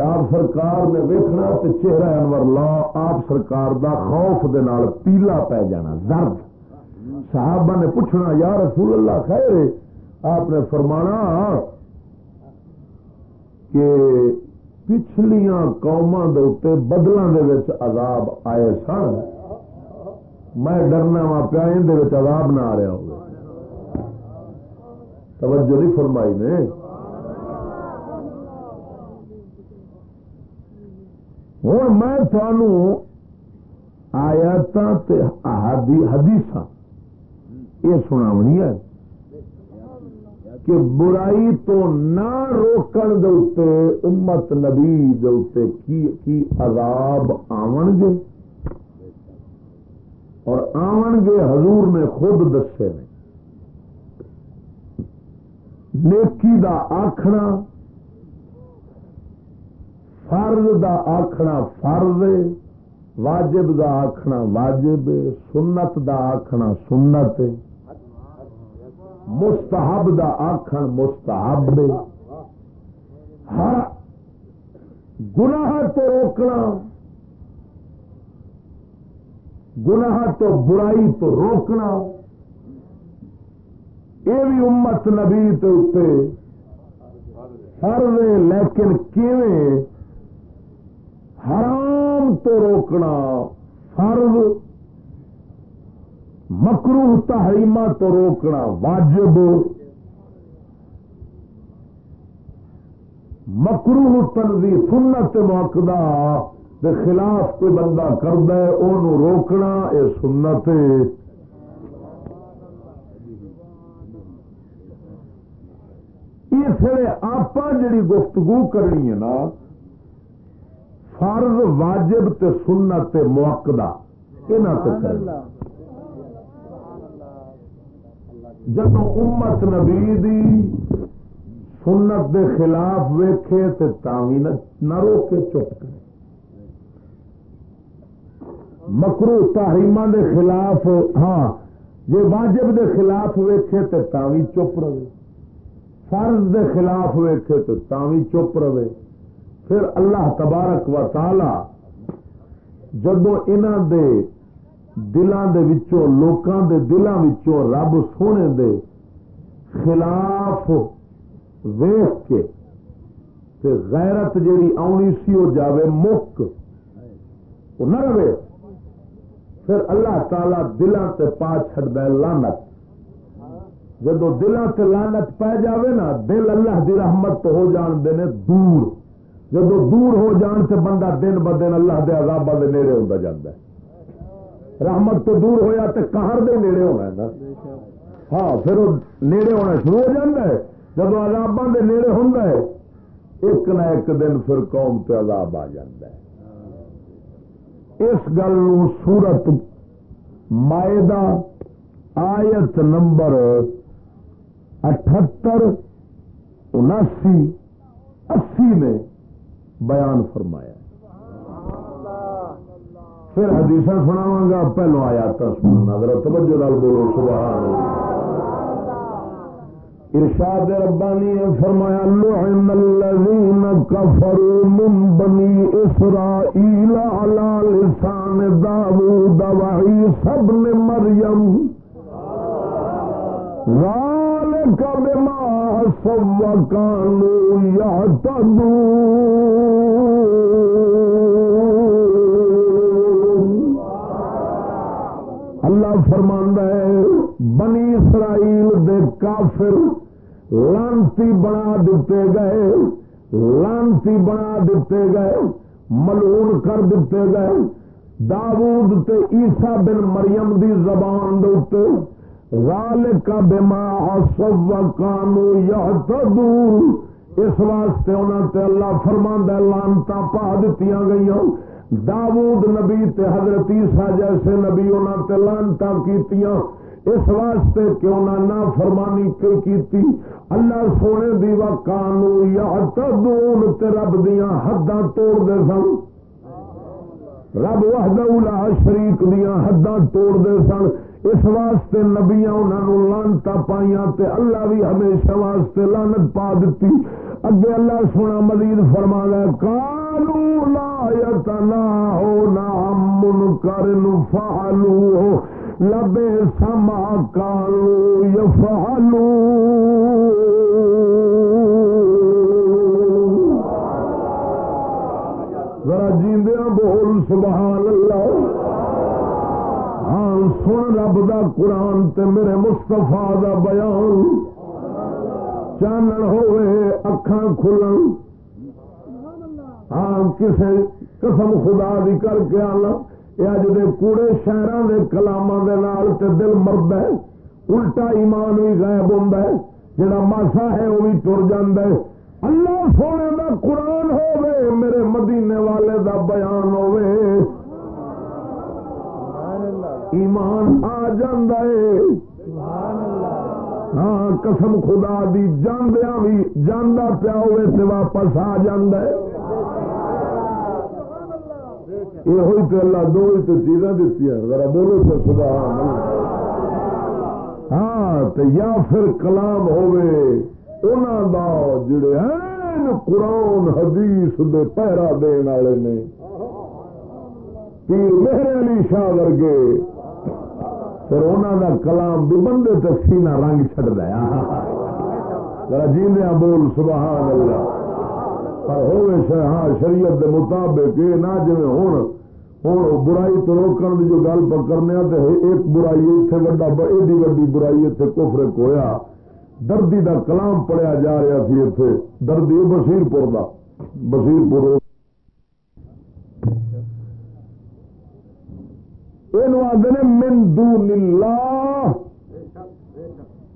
Speaker 1: آپ سرکار نے ویکنا تو چہرہ انور لا، آپ سرکار دا خوف دے نال پیلا پی جانا، زرد۔ صحابہ نے پوچھنا، یا رسول اللہ خیر آپ نے فرمانا کہ پچھلیاں قوما بدلوں کے عذاب آئے سن۔ میں ڈرنا وا پیا عذاب نہ آ رہا ہوگا توجہ نہیں فرمائی نے؟ ہوں میں تھانوں آیات حدیث یہ سناونی ہے کہ برائی تو نہ روکن دے امت نبی دے کی عذاب آون گے اور آون گے حضور نے خود دسے نے نیکی دا آخنا فرض دا آخنا فرض، واجب دا آخنا واجب، سنت دا آخنا سنت مستحب دا آخر مستحب ہر ہاں، گناہ تو روکنا، گناہ تو برائی تو روکنا۔ یہ بھی امت نبی اتنے فرض لیکن کیویں حرام تو روکنا فرض۔ مکرو تحریمہ تو روکنا واجب۔ مکرو تنظی سنت موقع کے خلاف کوئی بندہ کرد روکنا یہ سنت۔ اس لیے آپ جڑی گفتگو کرنی ہے نا، فرض واجب تے سنت موقع۔ یہاں جب امت نبی دی سنت دے خلاف ویکھے تے تاوی نہ روکے چپ کرے۔ مکرو تحریمہ دے خلاف ہاں جی واجب دے خلاف ویکھے تے تاوی چپ رہے۔ فرض دے خلاف ویکھے تو تاوی چپ رہے۔ پھر اللہ تبارک و تعالی جدو انہوں دے دلان دے وچوں، لوکاں دے دلان وچوں رب سونے دے خلاف ویخ کے تے غیرت جیڑی آنی سی وہ جاوے مک وہ نہ رہے۔ پھر اللہ تعالی دلان تے پا چھڑ دے لانت جدو دلان سے لانت پی جاوے نا، دل اللہ دی رحمت تو ہو جان دے دور۔ جدو دور ہو جان سے بندہ دن ب دن اللہ دے عذابہ دے نیڑے ہوتا جاتا ہے۔ رحمت تو دور ہویا تو کہر دے نیڑے ہونا ہے نا۔ ہاں پھر وہ نیڑے ہونا شروع ہو جاتا ہے۔ جب آزابوں کے نیڑے ہوں ایک نہ ایک دن پھر قوم تے عذاب آ جاتا ہے۔ اس گل سورت مائدہ آیت نمبر اٹھتر، اناسی، اسی نے بیان فرمایا۔ پھر حدیث سناوا گا، پہلو آیا تو سننا ذرا توجہ لال بولو، سبحان ارشاد ربانی نے فرمایا، لعن الذين كفروا من بني اسرائيل على لسان داوود وعيسى ابن مريم ذلك بما وكانوا يعتدون اللہ فرماندہ ہے، بنی اسرائیل دے کافر لانتی بنا دیتے گئے، لانتی بنا دیتے گئے ملون کر دیتے گئے۔ داود تے عیسیٰ بن مریم دی زبان دے ذالک بما عصوا کانو یعتدون۔ اس واسطے انہاں تے اللہ فرماندا ہے لعنتاں پا دتیاں گئیاں۔ داود نبی تے حضرت عیسیٰ جیسے نبی انہاں تے لعنتاں کیتیاں، اس واسطے کہ انہاں نا فرمانی کی کیتی۔ اللہ سونے دی وا کانو یعتدون تے رب دیاں حداں توڑ دے سن۔ رب وحدہ لا شریک دیاں حداں توڑ دے سن۔ اس واسطے نبیا انہوں نے لانتا پائیا تے اللہ بھی ہمیشہ واسطے لانت پا دیتی اگے اللہ سونا مزید فرما لے گیا کالو لا یتنا ہو نہ کر فالو ہو لبے سما کالو یفالو ذرا جیندیا بول، سبحان اللہ. ہاں سن رب دا قرآن تے میرے مستفا دا بیان. چانن ہوئے، اکھاں کھلن. ہاں کسے قسم خدا دی کر کے آنا۔ یہ اج دے کوڑے شہروں دے کلام دے نال تے دل مرد ہے۔ الٹا ایمان بھی غائب ہوں جڑا ماسا ہے وہ بھی تر جاندے اللہ سونے دا قرآن ہوئے میرے مدینے والے دا بیان ہوئے ایمان آ ہاں قسم خدا دی جاندیا بھی جانا پیا ہوئے تے واپس آ یہ تو اللہ دو چیزاں دیتی ذرا بولو تو سبحان ہاں تو یا پھر کلام ہوئے انہوں دا جڑے ہیں قرآن حدیث دے پہرا دین والے نے پیر مہر علی شاہ ورگے پھر انہوں کا کلام بھی بندے تو سینا رنگ چڑ دیا جیندیا بول سبحان اللہ پر ہوئے ہاں شریعت دے مطابق یہ نہ جی ہوں ہوں برائی تو روکن کی جو گل پکڑنے تو ایک برائی اتنے وا ایڈی وڈی برائی اتنے کفر کویا۔ دردی دا کلام پڑھیا جا رہا سی اتنے دردی بشیر پور کا بشیر پور یہ آدھے من دون اللہ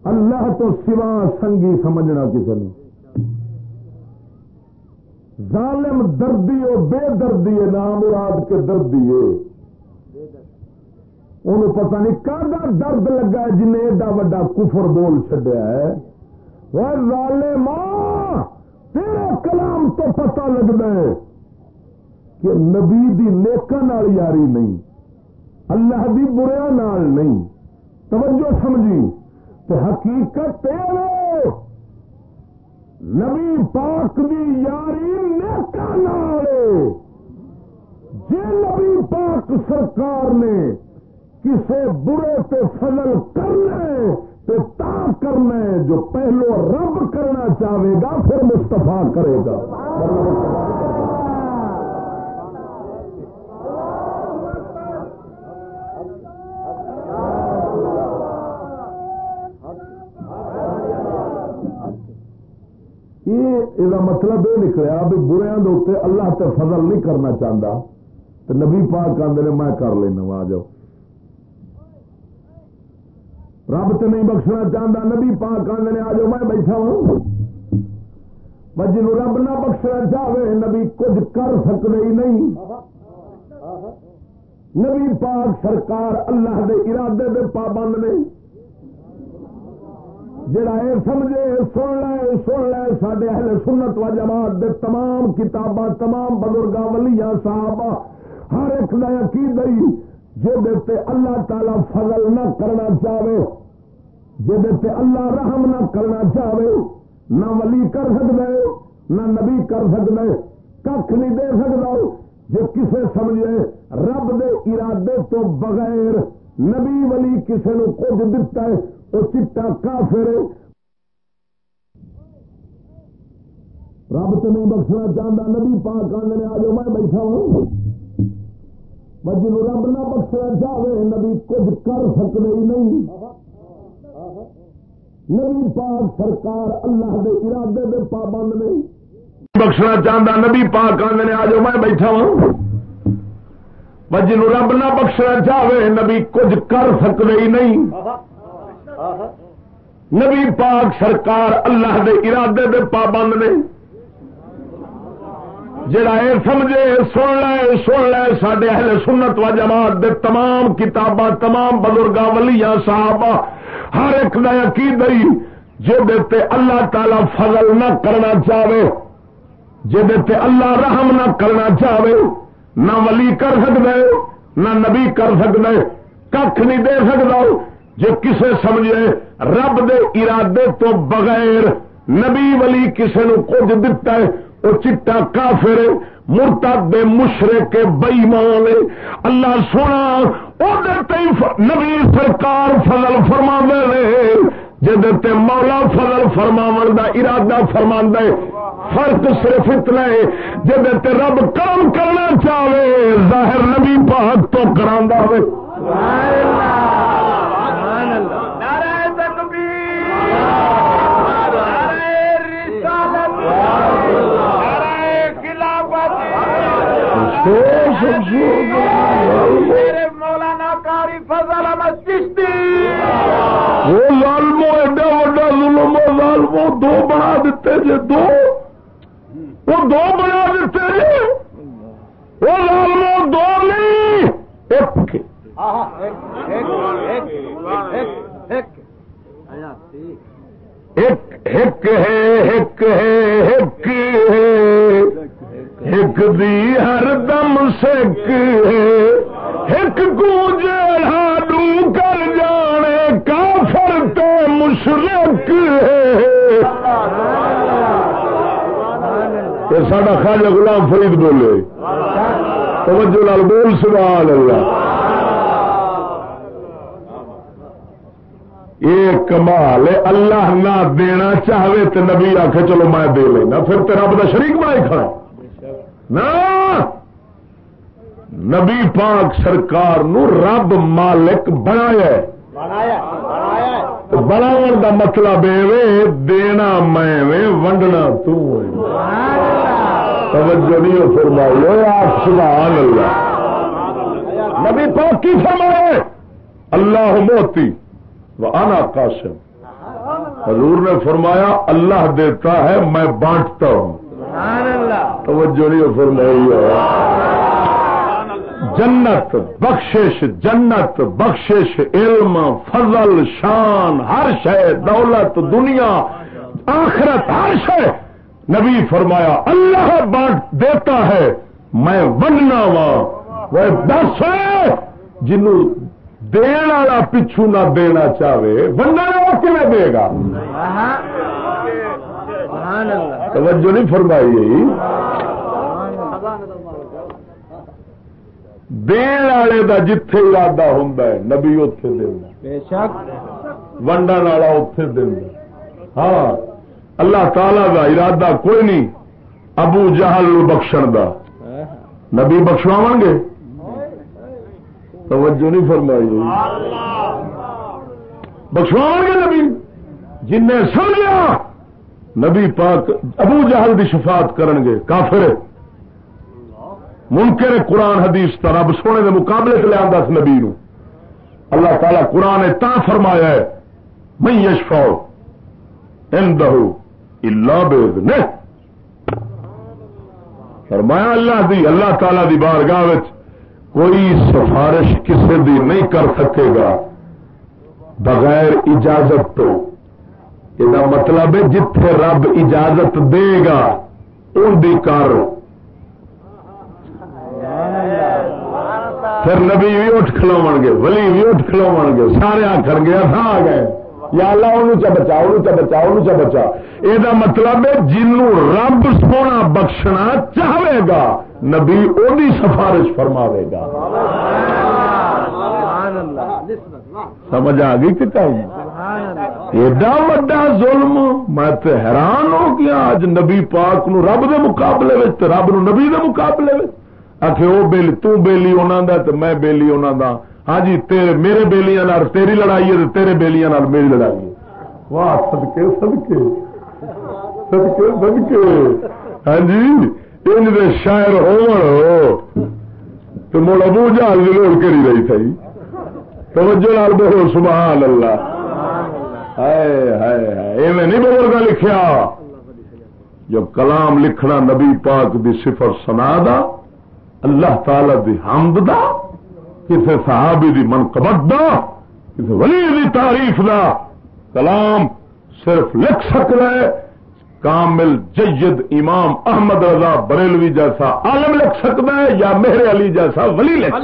Speaker 1: اللہ تو سوا سنگی سمجھنا کسی نے ظالم دردی ہو بے دردی ہے، نام مراد کے دردی ہے۔ انہوں پتہ نہیں کہاں درد لگا ہے جنہیں ایڈا وا کفر بول چڈیا ہے۔ وہ ظالم تیرے کلام تو پتہ لگتا ہے کہ نبی دی نیکن والی یاری نہیں، اللہ بھی بریا نال نہیں۔ توجہ سمجھی، تو حقیقت نبی پاک دی یاری نیکا نالے جی نبی پاک سرکار نے کسے برے تے فضل کرنا تے تا کرنا جو پہلو رب کرنا چاہے گا، پھر مستفا کرے گا۔ یہ مطلب یہ نکلیا بھی بریا اتنے اللہ تے فضل نہیں کرنا چاہتا تو نبی پاک آدھے میں کر لینا، آ جاؤ۔ رب تو نہیں بخشنا چاہتا نبی پاک آدھے آ جاؤ، میں بیٹھا ہوں۔ جن رب نہ بخشنا چاہے نبی کچھ کر سکتے ہی نہیں۔ نبی پاک سرکار اللہ دے ارادے دے پابند نے۔ جڑا یہ سمجھے سن لے سن لے سڈے اہل سنت و جماعت دے تمام کتاباں، تمام بزرگ ولیاں صاحب ہر ایک نیا کی گئی جی اللہ تعالی فضل نہ کرنا چاہے جی اللہ رحم نہ کرنا چاہے، نہ ولی کر سکتا نہ نبی کر سکتا کھ نہیں دے سکتا جو کسے سمجھے رب دے ارادے تو بغیر نبی ولی کسے نو کچھ دتا ہے وہ چٹا کافر رب تو بخشنا چاہتا، نبی پاک آدھے آ جاؤ میں بیٹھا ہوں۔ جن رب نہ بخشنا چاہے نبی کچھ کر سکتے ہی نہیں۔ نبی پاک سرکار اللہ دے ارادے دے پابند نہیں۔ بخشنا چاہتا، نبی پاک آدھے آ جاؤ میں بیٹھا ہوں۔ جن رب نہ بخشنا چاہے نبی کچھ کر سکتے ہی نہیں۔ نبی پاک سرکار اللہ دے ارادے دے پابند نے جڑا یہ سمجھے، سن لے سن لے سڈے اہل سنت و جماعت دے تمام کتاباں، تمام بزرگ ولیاں صاحب ہر ایک نیا کی دئی اللہ تعالی فضل نہ کرنا چاہے جی اللہ رحم نہ کرنا چاہے، نہ ولی کر سکتا نہ نبی کر سکتا کھ نہیں دے سکتا جو کسے سمجھے رب دے ارادے تو بغیر نبی ولی کسے نو کچھ دتا ہے وہ چٹا کافر مرتا بے مشرے کے بئی اللہ سونا نبی سرکار فضل فرما دے جی مولا فضل فرما دا ارادہ فرما دے فرق صرف اتنا ہے۔ جی رب کام کرنا چاہے، ظاہر نبی پاک تو کرا دے
Speaker 2: مولانا کاری فضل چشتی۔
Speaker 1: وہ لالمو ایڈا وڈا ظلم لالمو دو بنا دیتے جی دو۔ وہ دو بنا دیتے جی وہ لالمو دو نہیں ایک ایک ہے ایک ہے ایک ہے۔ ایک دی ہر دم سک ایک ڈو کر جانے، کافر تو مشرق یہ ساڈا خاجا غلام فرید بولے۔ توجہ لال بول، سبحان اللہ۔ یہ کمال اللہ نہ دینا چاہے تو نبی آ کے چلو میں دے لینا۔ پھر تو رب کا شریک بنا کھڑا نبی پاک سرکار نو رب مالک بنایا بناو کا مطلب دینا میں ونڈنا توجہ نہیں فرمائی۔ آپ سبحان اللہ۔ نبی پاک کی فرمائے اللہ موتی وہ آنا قاسم۔ حضور نے فرمایا اللہ دیتا ہے میں بانٹتا ہوں۔ توجہ نہیں فرمائی جنت بخشش جنت بخشش علم فضل شان ہر شے دولت دنیا آخرت ہر شے۔ نبی فرمایا اللہ بانٹ دیتا ہے میں ونڈنا وا وہ دس جنو دین والا پچھو نہ دینا چاہے ونڈنا وہ کھے دے گا؟ توجہ نہیں فرمائی دین والے کا جتھے ارادہ ہوں نبی اتے دینا ونڈن والا اتے دینا ہاں اللہ تعالی کا ارادہ کوئی نہیں ابو جہل بخشن دا۔ نبی بخشواو گے؟ توجہ نہیں فرمائی بخشواو گے نبی؟ جن نے سمجھا۔ نبی پاک ابو جہل دی شفاعت کرن گے، کافر منکر قرآن، حدیث رب سونے دے مقابلے سے لیا نبی نو۔ اللہ تعالی قرآن تا فرمایا ہے میں یشفاؤ اندہ اللہ بےد نے فرمایا اللہ دی، اللہ تعالی دی بارگاہ کوئی سفارش کسی دی نہیں کر سکے گا، بغیر اجازت تو۔ یہ مطلب ہے جتھے رب اجازت دے گا ان دی کر پھر نبی بھی اٹھ کھلو گے ولی بھی اٹھ کھلو گے سارے آخر گیا تھا آ گئے یا اللہ انہوں چا بچا انہوں چا بچا انہوں چا بچا یہ مطلب ہے جنوں رب سونا بخشنا چاہے گا نبی وہی سفارش فرماوے گا سمجھ آ گئی کہ ایڈا وا ظلم، میں تو حیران ہو گیا اج نبی پاک نو رب دے مقابلے رب نو نبی دے مقابلے آخ وہ بےلی تیلی انہوں دا تو میں بےلی انہوں دا۔ ہاں جی تیرے میرے بےلیاں تیری لڑائی ہے تیرے بےلیاں میری لڑائی ہے۔ واہ سدکے سدکے سدکے سدکے ہاں جی ان شاعر ہو تو مڑ ابو جہاز لوڑ کری رہی تھی؟ توجہ لال بہو سبحان اللہ۔ نہیں بزرگ لکھیا جو کلام لکھنا نبی پاک دی صفر سنا دا اللہ تعالی دی حمد دا کسی صحابی دی منقبت دا کسی ولی دی تعریف دا کلام صرف لکھ سکتا ہے کامل جید امام احمد رضا بریلوی جیسا عالم لکھ سکتا ہے یا مہر علی جیسا ولی لکھ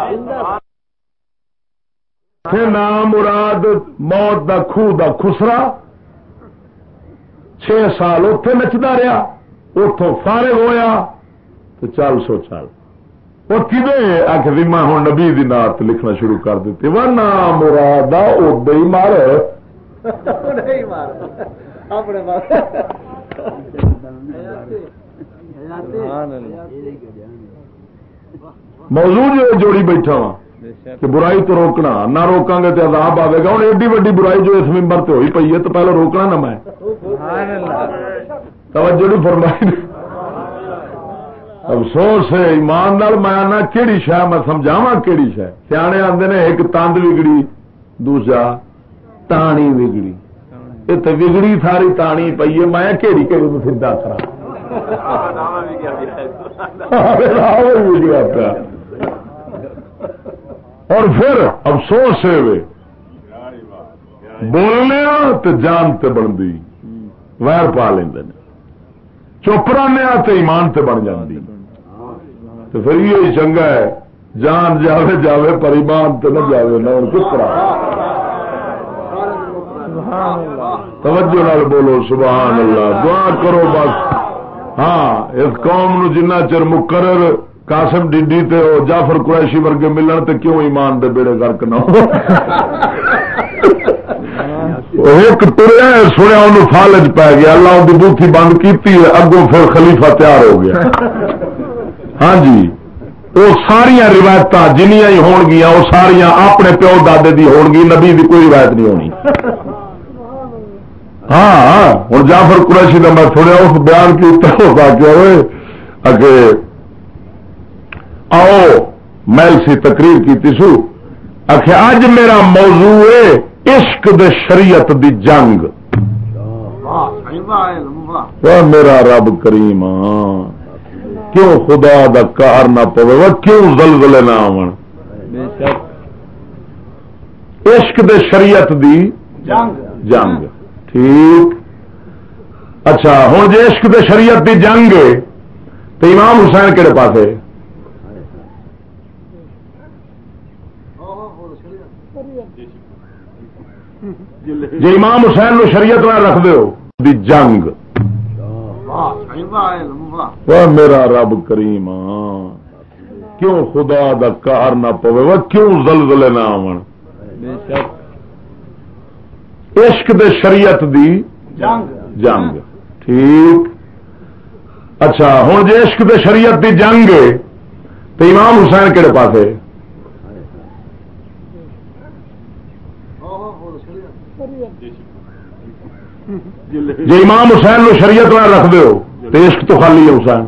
Speaker 1: سکتا نام مراد موت دا خو دا خسرا چھ سال اتے نچتا رہا اتوں فارغ ہویا تو چل سو چل۔ وہ کھے آخ میں ہوں نبی دی نات لکھنا شروع کر دیتی وہ نام مراد ادے ہی مار۔ موضوع جو جوڑی بیٹھا وا کہ برائی تو روکنا نہ روکا گے تو عذاب آئے گا ہوں ایڈی ویڈی برائی جو اس ممبر سے ہوئی پی ہے تو پہلے روکنا نہ میں۔ توجہ نہیں فرمائی۔ افسوس ہے ایمان نال میں کہڑی شہ میں سمجھاوا کہڑی شہ سیانے آتے نے ایک تند بگڑی دوسرا تانی بگڑی یہ تو بگڑی ساری تانی پی ہے میں کہڑی کہ سیدا کرا اور پھر افسوس ہے وے بولنے تو جان تے بنتی ویر پا لیں چپ رہنے تو ایمان تے بن جاندی۔ تو پھر یہ چنگا ہے۔ جان جاوے جاوے پر ایمان تے نہ جاوے، نہ کس طرح۔ توجہ نال بولو، سبحان اللہ۔ دعا کرو بس۔ ہاں اس قوم نو جنہ چر مقرر قاسم ڈنڈی تے او جعفر قریشی ورگے ملن تے کیوں ایمان دے بیڑے گرک نہ ایک تریا سنیا ان فالج پی گیا اللہ ان کی بوتھی بند کی اگوں پھر خلیفہ تیار ہو گیا ہاں جی وہ ساریا روایت جنیا ہی ہون گیا وہ ساریا اپنے پیو دادے دی ہون گی نبی دی کوئی روایت نہیں ہونی ہاں ہوں جعفر قریشی کا میں سنیا اس بیان کی اتر ہو سکیا ہوئے اگے آؤ میل سی تقریر کی سو۔ آخ اج میرا موضوع ہے عشق دے شریعت دی جنگ۔ میرا رب کریم کیوں خدا دا کار نہ وہ کیوں زلزلے نہ آن عشق دے شریعت دی جنگ۔ ٹھیک۔ اچھا ہوں جی عشق دے شریعت دی جنگ تو امام حسین کہڑے پاس ہے جی امام حسین نو شریعت میں رکھ دو دی جنگ۔ میرا رب کریم کیوں خدا دا کار نہ پوے؟ وہ کیوں زلزلے نہ آن عشق دے شریعت دی جنگ۔ ٹھیک۔ اچھا ہوں جی عشق دے شریعت دی جنگ تو امام حسین کہڑے پاس ہے جی امام حسین نو شریعت نہ رکھ دو تو عشق تو خالی ہے حسین۔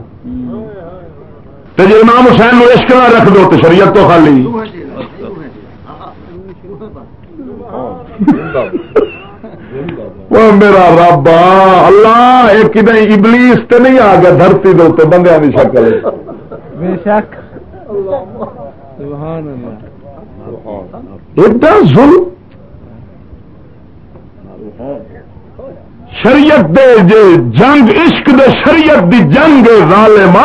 Speaker 1: تو جی امام حسین نو عشق نہ رکھ دو تو شریعت تو خالی۔ وہ میرا رب اللہ ایک نہیں ابلیس تے نہیں آ گیا دھرتی دے بندے کی شکل۔
Speaker 3: بے شک۔
Speaker 1: ایڈا ظلم۔ شریعت دے جے جنگ عشق دے شریعت دی جنگ ظالم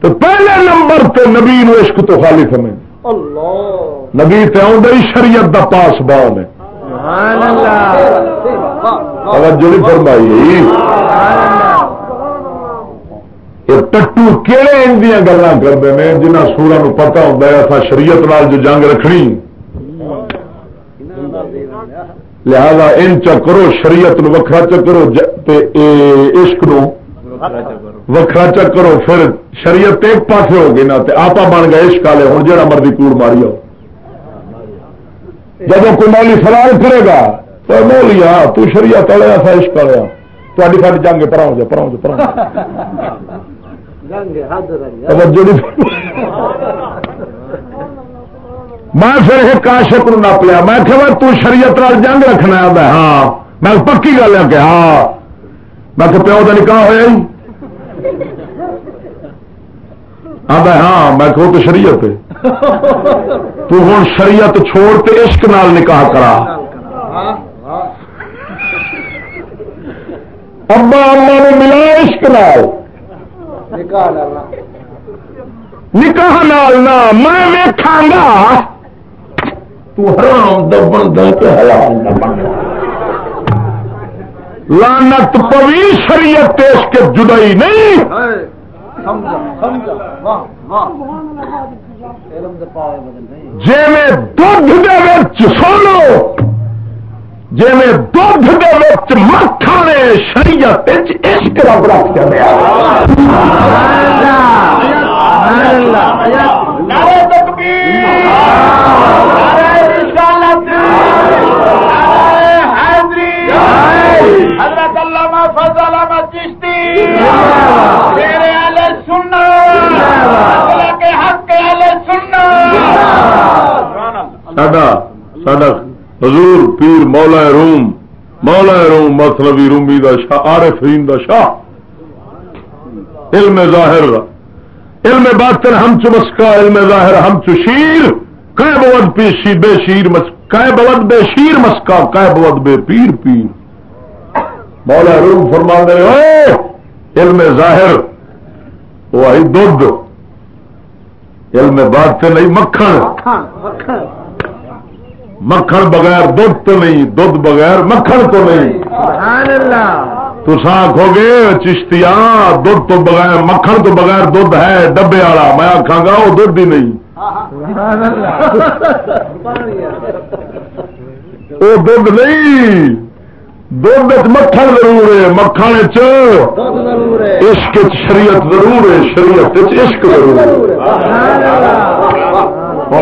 Speaker 1: تو پہلے نمبر تے نبی نو عشق تو خالی سمجھ نبی تے آؤں ہی شریعت دا پاس باؤ نے توجہ نہیں فرمائی۔ یہ ٹٹو کہڑے ان گلا کرتے ہیں جنہ سورا نو پتا ہوتا ہے ایسا شریعت نال جو جنگ رکھنی۔ لہذا ان چکرو شریعت نو وکھرا چکرو عشق نو وکھرا چکرو پھر شریعت ایک پاسے ہو گئی نا آپ بن گئے عشق والے ہوں جہاں مرضی کوڑ ماری آؤ جب کوئی مولی کرے گا تو مولی ہاں تو شریعت والے ایسا عشق والے تاری ساری جنگ پراؤ جا پراؤ جا پراؤ میں پھر ایک نو نپ لیا۔ میں کہ تو شریعت نال جنگ رکھنا ہے۔ ہاں۔ میں پکی گل ہے کہ ہاں۔ میں کہ پیو کا نکاح ہوا ہی۔ آدھا ہاں۔ میں کہ تو شریعت تو ہوں شریعت چھوڑ کے عشق نال نکاح کرا۔ ابا اما نے ملا عشق نال۔ نکاح نال نہ۔ میں ویکھاں گا۔ حرام دبن لانت پوی شریعت اس کے جدائی نہیں۔ جی میں دھد سولو جی میں دھد مکھانے شریعت عشق رب رکھ
Speaker 2: حضرت علامہ فضل احمد چشتی۔ میرے والے سننا کے حق کے والے سننا
Speaker 1: سادہ چلے حضور، پیر مولا روم مولا روم مطلبی رومی دا شاہ عارفین دا شاہ۔ علم ظاہر، علم باطن ہم چ مسکا، علم ظاہر ہم چ شیر۔ کہ بود پی شیر، بے شیر مس کہ بود بے شیر مسکا کہ بود بے پیر پیر۔ مولا روم فرما دے علم ظاہر وہ آئی دھد۔ علم بات سے نہیں مکھن۔ مکھن بغیر دھد تو نہیں دھد بغیر مکھن تو نہیں۔ تو آخو گے چشتیا دھد تو بغیر مکھن تو بغیر دھد ہے ڈبے والا۔ میں آخا گا وہ دھد ہی نہیں۔ وہ دھد نہیں۔ دھد مکھن ضرور ہے، مکھن عشق شریعت ضرور ہے، شریعت عشق ضرور ہے۔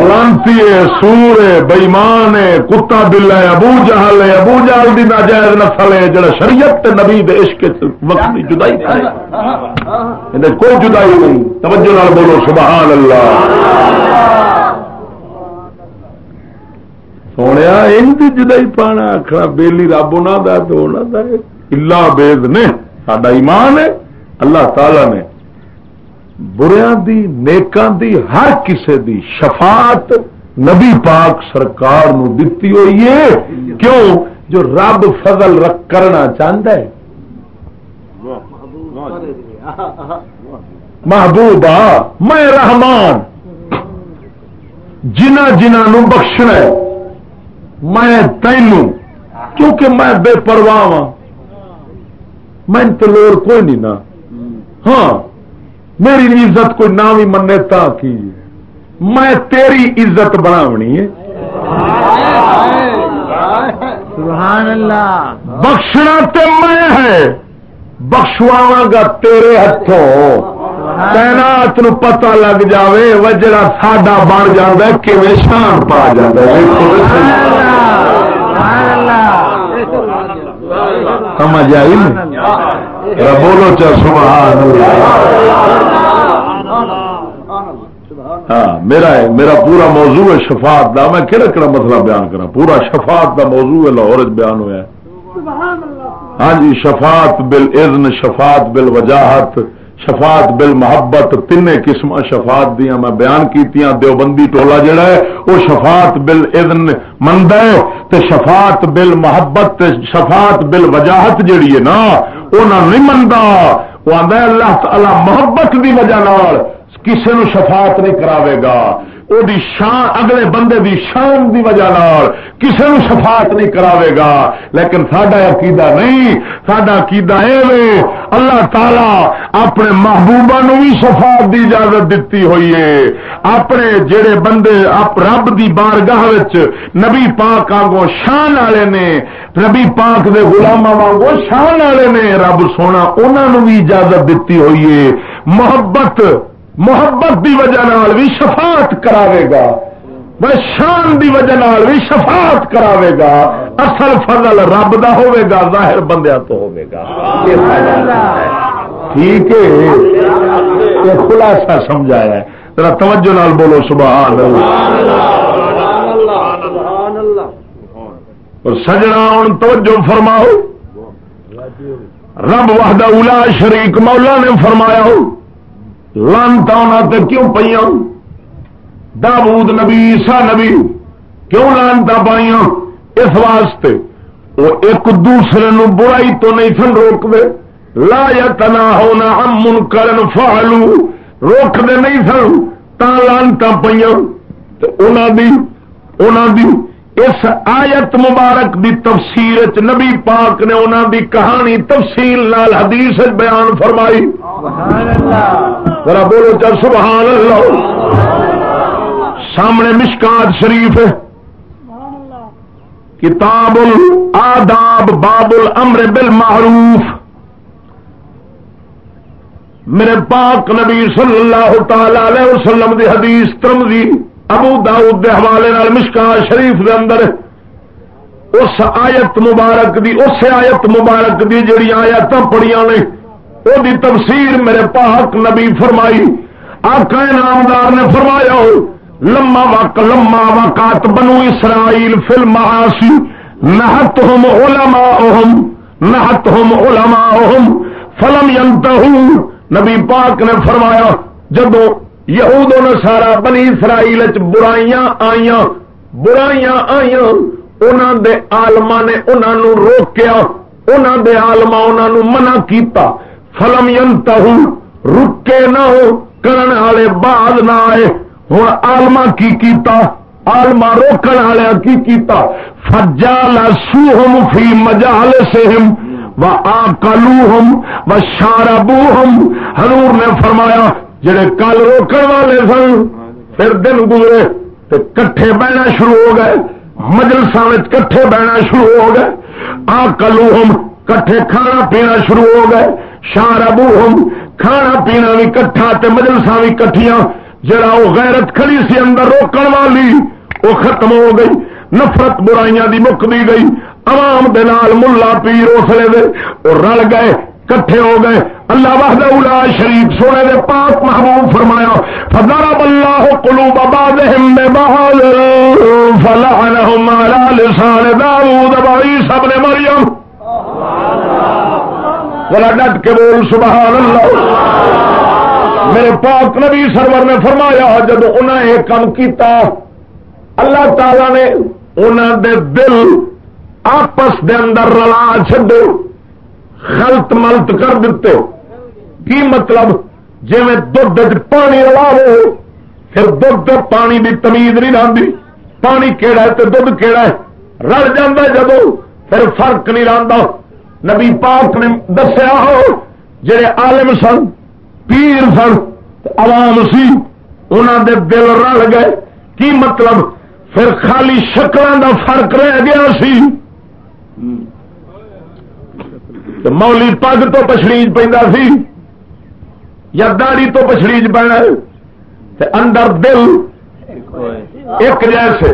Speaker 1: لانتی ہے، سور ہے بئیمان ہے، کتا بل ہے، ابو جہل ہے، ابو جہل کی ناجائز نسل ہے، جڑا شریعت نبی عشق وقت کی جدائی کوئی جدائی نہیں، توجہ بولو، سبحان اللہ۔ سونے ان کی جدائی پانا آخر بےلی رب الا بےد نے سڈا ایمان ہے اللہ تعالی نے بریا دی نیکان دی ہر کسے دی شفاعت نبی پاک سرکار نو دتی ہوئی ہے کیوں جو رب فضل رکھ کرنا چاہتا ہے محبوبہ میں رحمان جنہ جنہ نو بخشنا ہے میں تینوں کیونکہ میں بے پرواہ ہاں۔ میں لوڑ کوئی نہیں نا۔ ہاں میری عزت کوئی نہ بھی منے تا کی۔ میں تیری عزت بناونی ہے۔
Speaker 3: سبحان اللہ۔
Speaker 1: بخشنا تے میں ہے۔ بخشواوا گا تیرے ہاتھوں تعینات نو پتہ لگ جاوے۔ وجڑا ساڈا بن جاتا ہے شان پا جاتا ہے سمجھ آئی بولو چا سبحان اللہ۔ ہاں میرا میرا پورا موضوع ہے شفاعت دا۔ میں کہڑا کہڑا مسئلہ بیان کرا پورا شفاعت دا موضوع ہے، لاہور بیان ہوا ہے۔ ہاں جی شفاعت بل اذن شفاعت بل وجاہت شفاعت بل محبت تین قسم شفاعت دیا میں بیان کیتیاں، دیوبندی ٹولا جڑا ہے وہ شفاعت بل اذن مند ہے، تے شفاعت بل محبت شفاعت بل وجاہت جڑی ہے نا وہ نہیں منتا وہ آدھا اللہ تعالی محبت دی وجہ کسی نو شفاعت نہیں کراوے گا۔ او دی شان اگلے بندے دی شان دی وجہ نال کسے نو شفاعت نہیں کراوے گا لیکن ساڈا عقیدہ نہیں ساڈا عقیدہ اے وے اللہ تعالی اپنے محبوبہ نو بھی شفاعت دی اجازت دیتی ہوئی ہے اپنے جڑے بندے اپ رب دی بارگاہ وچ نبی پاک آنگو شان والے نے نبی پاک دے غلاماں وانگو شان والے نے رب سونا انہاں نو بھی اجازت دیتی ہوئی ہے محبت محبت دی وجہ نال بھی شفاعت کراوے گا۔ بس شان دی وجہ نال بھی شفاعت کراوے گا۔ اصل فضل رب دا ہوے گا، ظاہر بندیا تو ہوے گا۔ ٹھیک ہے۔ یہ خلاصہ سمجھایا ہے۔ ذرا توجہ نال بولو، سبحان اور سجنا ہوں توجہ فرماؤ۔ رب وحدہ اولا شریک مولا نے فرمایا ہو۔ لانتا کیوں پہ داود نبی عیسا نبی، کیوں لانتا پائیا اس واسطے وہ ایک دوسرے نو برائی تو نہیں سن روک دے لا یا تنا ہونا امن کرن فالو روک دے نہیں سن تا لانتا پہ دی اس آیت مبارک دی تفسیر نبی پاک نے انہوں دی کہانی تفصیل نال حدیث بیان فرمائی۔ ذرا بولو چل سبحان اللہ۔ سامنے مشکات شریف ہے۔ کتاب الآداب باب الامر بالمعروف۔ میرے پاک نبی صلی اللہ تعالی علیہ وسلم دی حدیث ترمزی ابو داؤد دے حوالے نال مشکا شریف دے اندر اس آیت مبارک دی، اس آیت مبارک دی جڑی آیات پڑیاں نے وہ دی تفسیر میرے پاک نبی فرمائی۔ آقا نامدار نے فرمایا ہو لما وق، لما وقات بنو اسرائیل فلم آسی نہت ہوم علما اوہم نہت ہوم علما اوہم فلم ینت نبی پاک نے فرمایا، جدو یہود و نصارا بنی اسرائیل برائیاں آئیاں برائیاں آئیاں انہوں دے آلما نے انہوں نو روکیا انہوں دے آلما انہوں نو منع کیتا۔ فلم ینتا رکے نہ ہو، کرن والے بعد نہ آئے۔ ہوں آلما کی کیتا؟ آلما روکن والے کی کیتا؟ فجال سوہم فی مجال سہم و آ کلو ہم و شاربو ہم حضور نے فرمایا جڑے کل روکن والے سن، پھر دن گزرے تو کٹھے بہنا شروع ہو گئے مجلسا کٹھے بہنا شروع ہو گئے آ کلو ہم کٹھے کھانا پینا شروع ہو گئے شار ابو ہم کھانا پینا بھی کٹھا تے مجلسا بھی کٹھیاں، جڑا وہ غیرت کھڑی سی اندر روکن والی وہ ختم ہو گئی، نفرت برائیاں دی مک دی گئی، عوام دے نال ملا پیر اسلے دے اور رل گئے، کٹھے ہو گئے اللہ وحدہ اولا شریف سونے دے پاک محبوب فرمایا، فضرب اللہ قلوب بعضهم ببعض فلعنهم على لسان داود وعيسى ابن مريم ذرا ڈٹ کے بول، سبحان اللہ۔ میرے پاک نبی سرور نے فرمایا، جب انہیں یہ کام کیتا، اللہ تعالی نے انہوں دے دل آپس دے اندر رلا چڈو خلط ملت کر دیتے۔ ہو کی مطلب؟ جی میں دھد پانی رلاو، پھر دھد پانی کی تمیز نہیں رہی پانی کہڑا ہے تو دھد کہڑا ہے؟ رل جا پھر فرق نہیں رہتا نبی پاک نے دسیا ہو، جڑے عالم سن، پیر سن، عوام سی انہوں دے دل رل گئے۔ کی مطلب؟ پھر خالی شکلوں دا فرق رہ گیا سی۔ مولی پگ تو پچھڑیج پہ سی۔ یا داڑی تو پچھڑیج پینا اندر دل ایک جیسے۔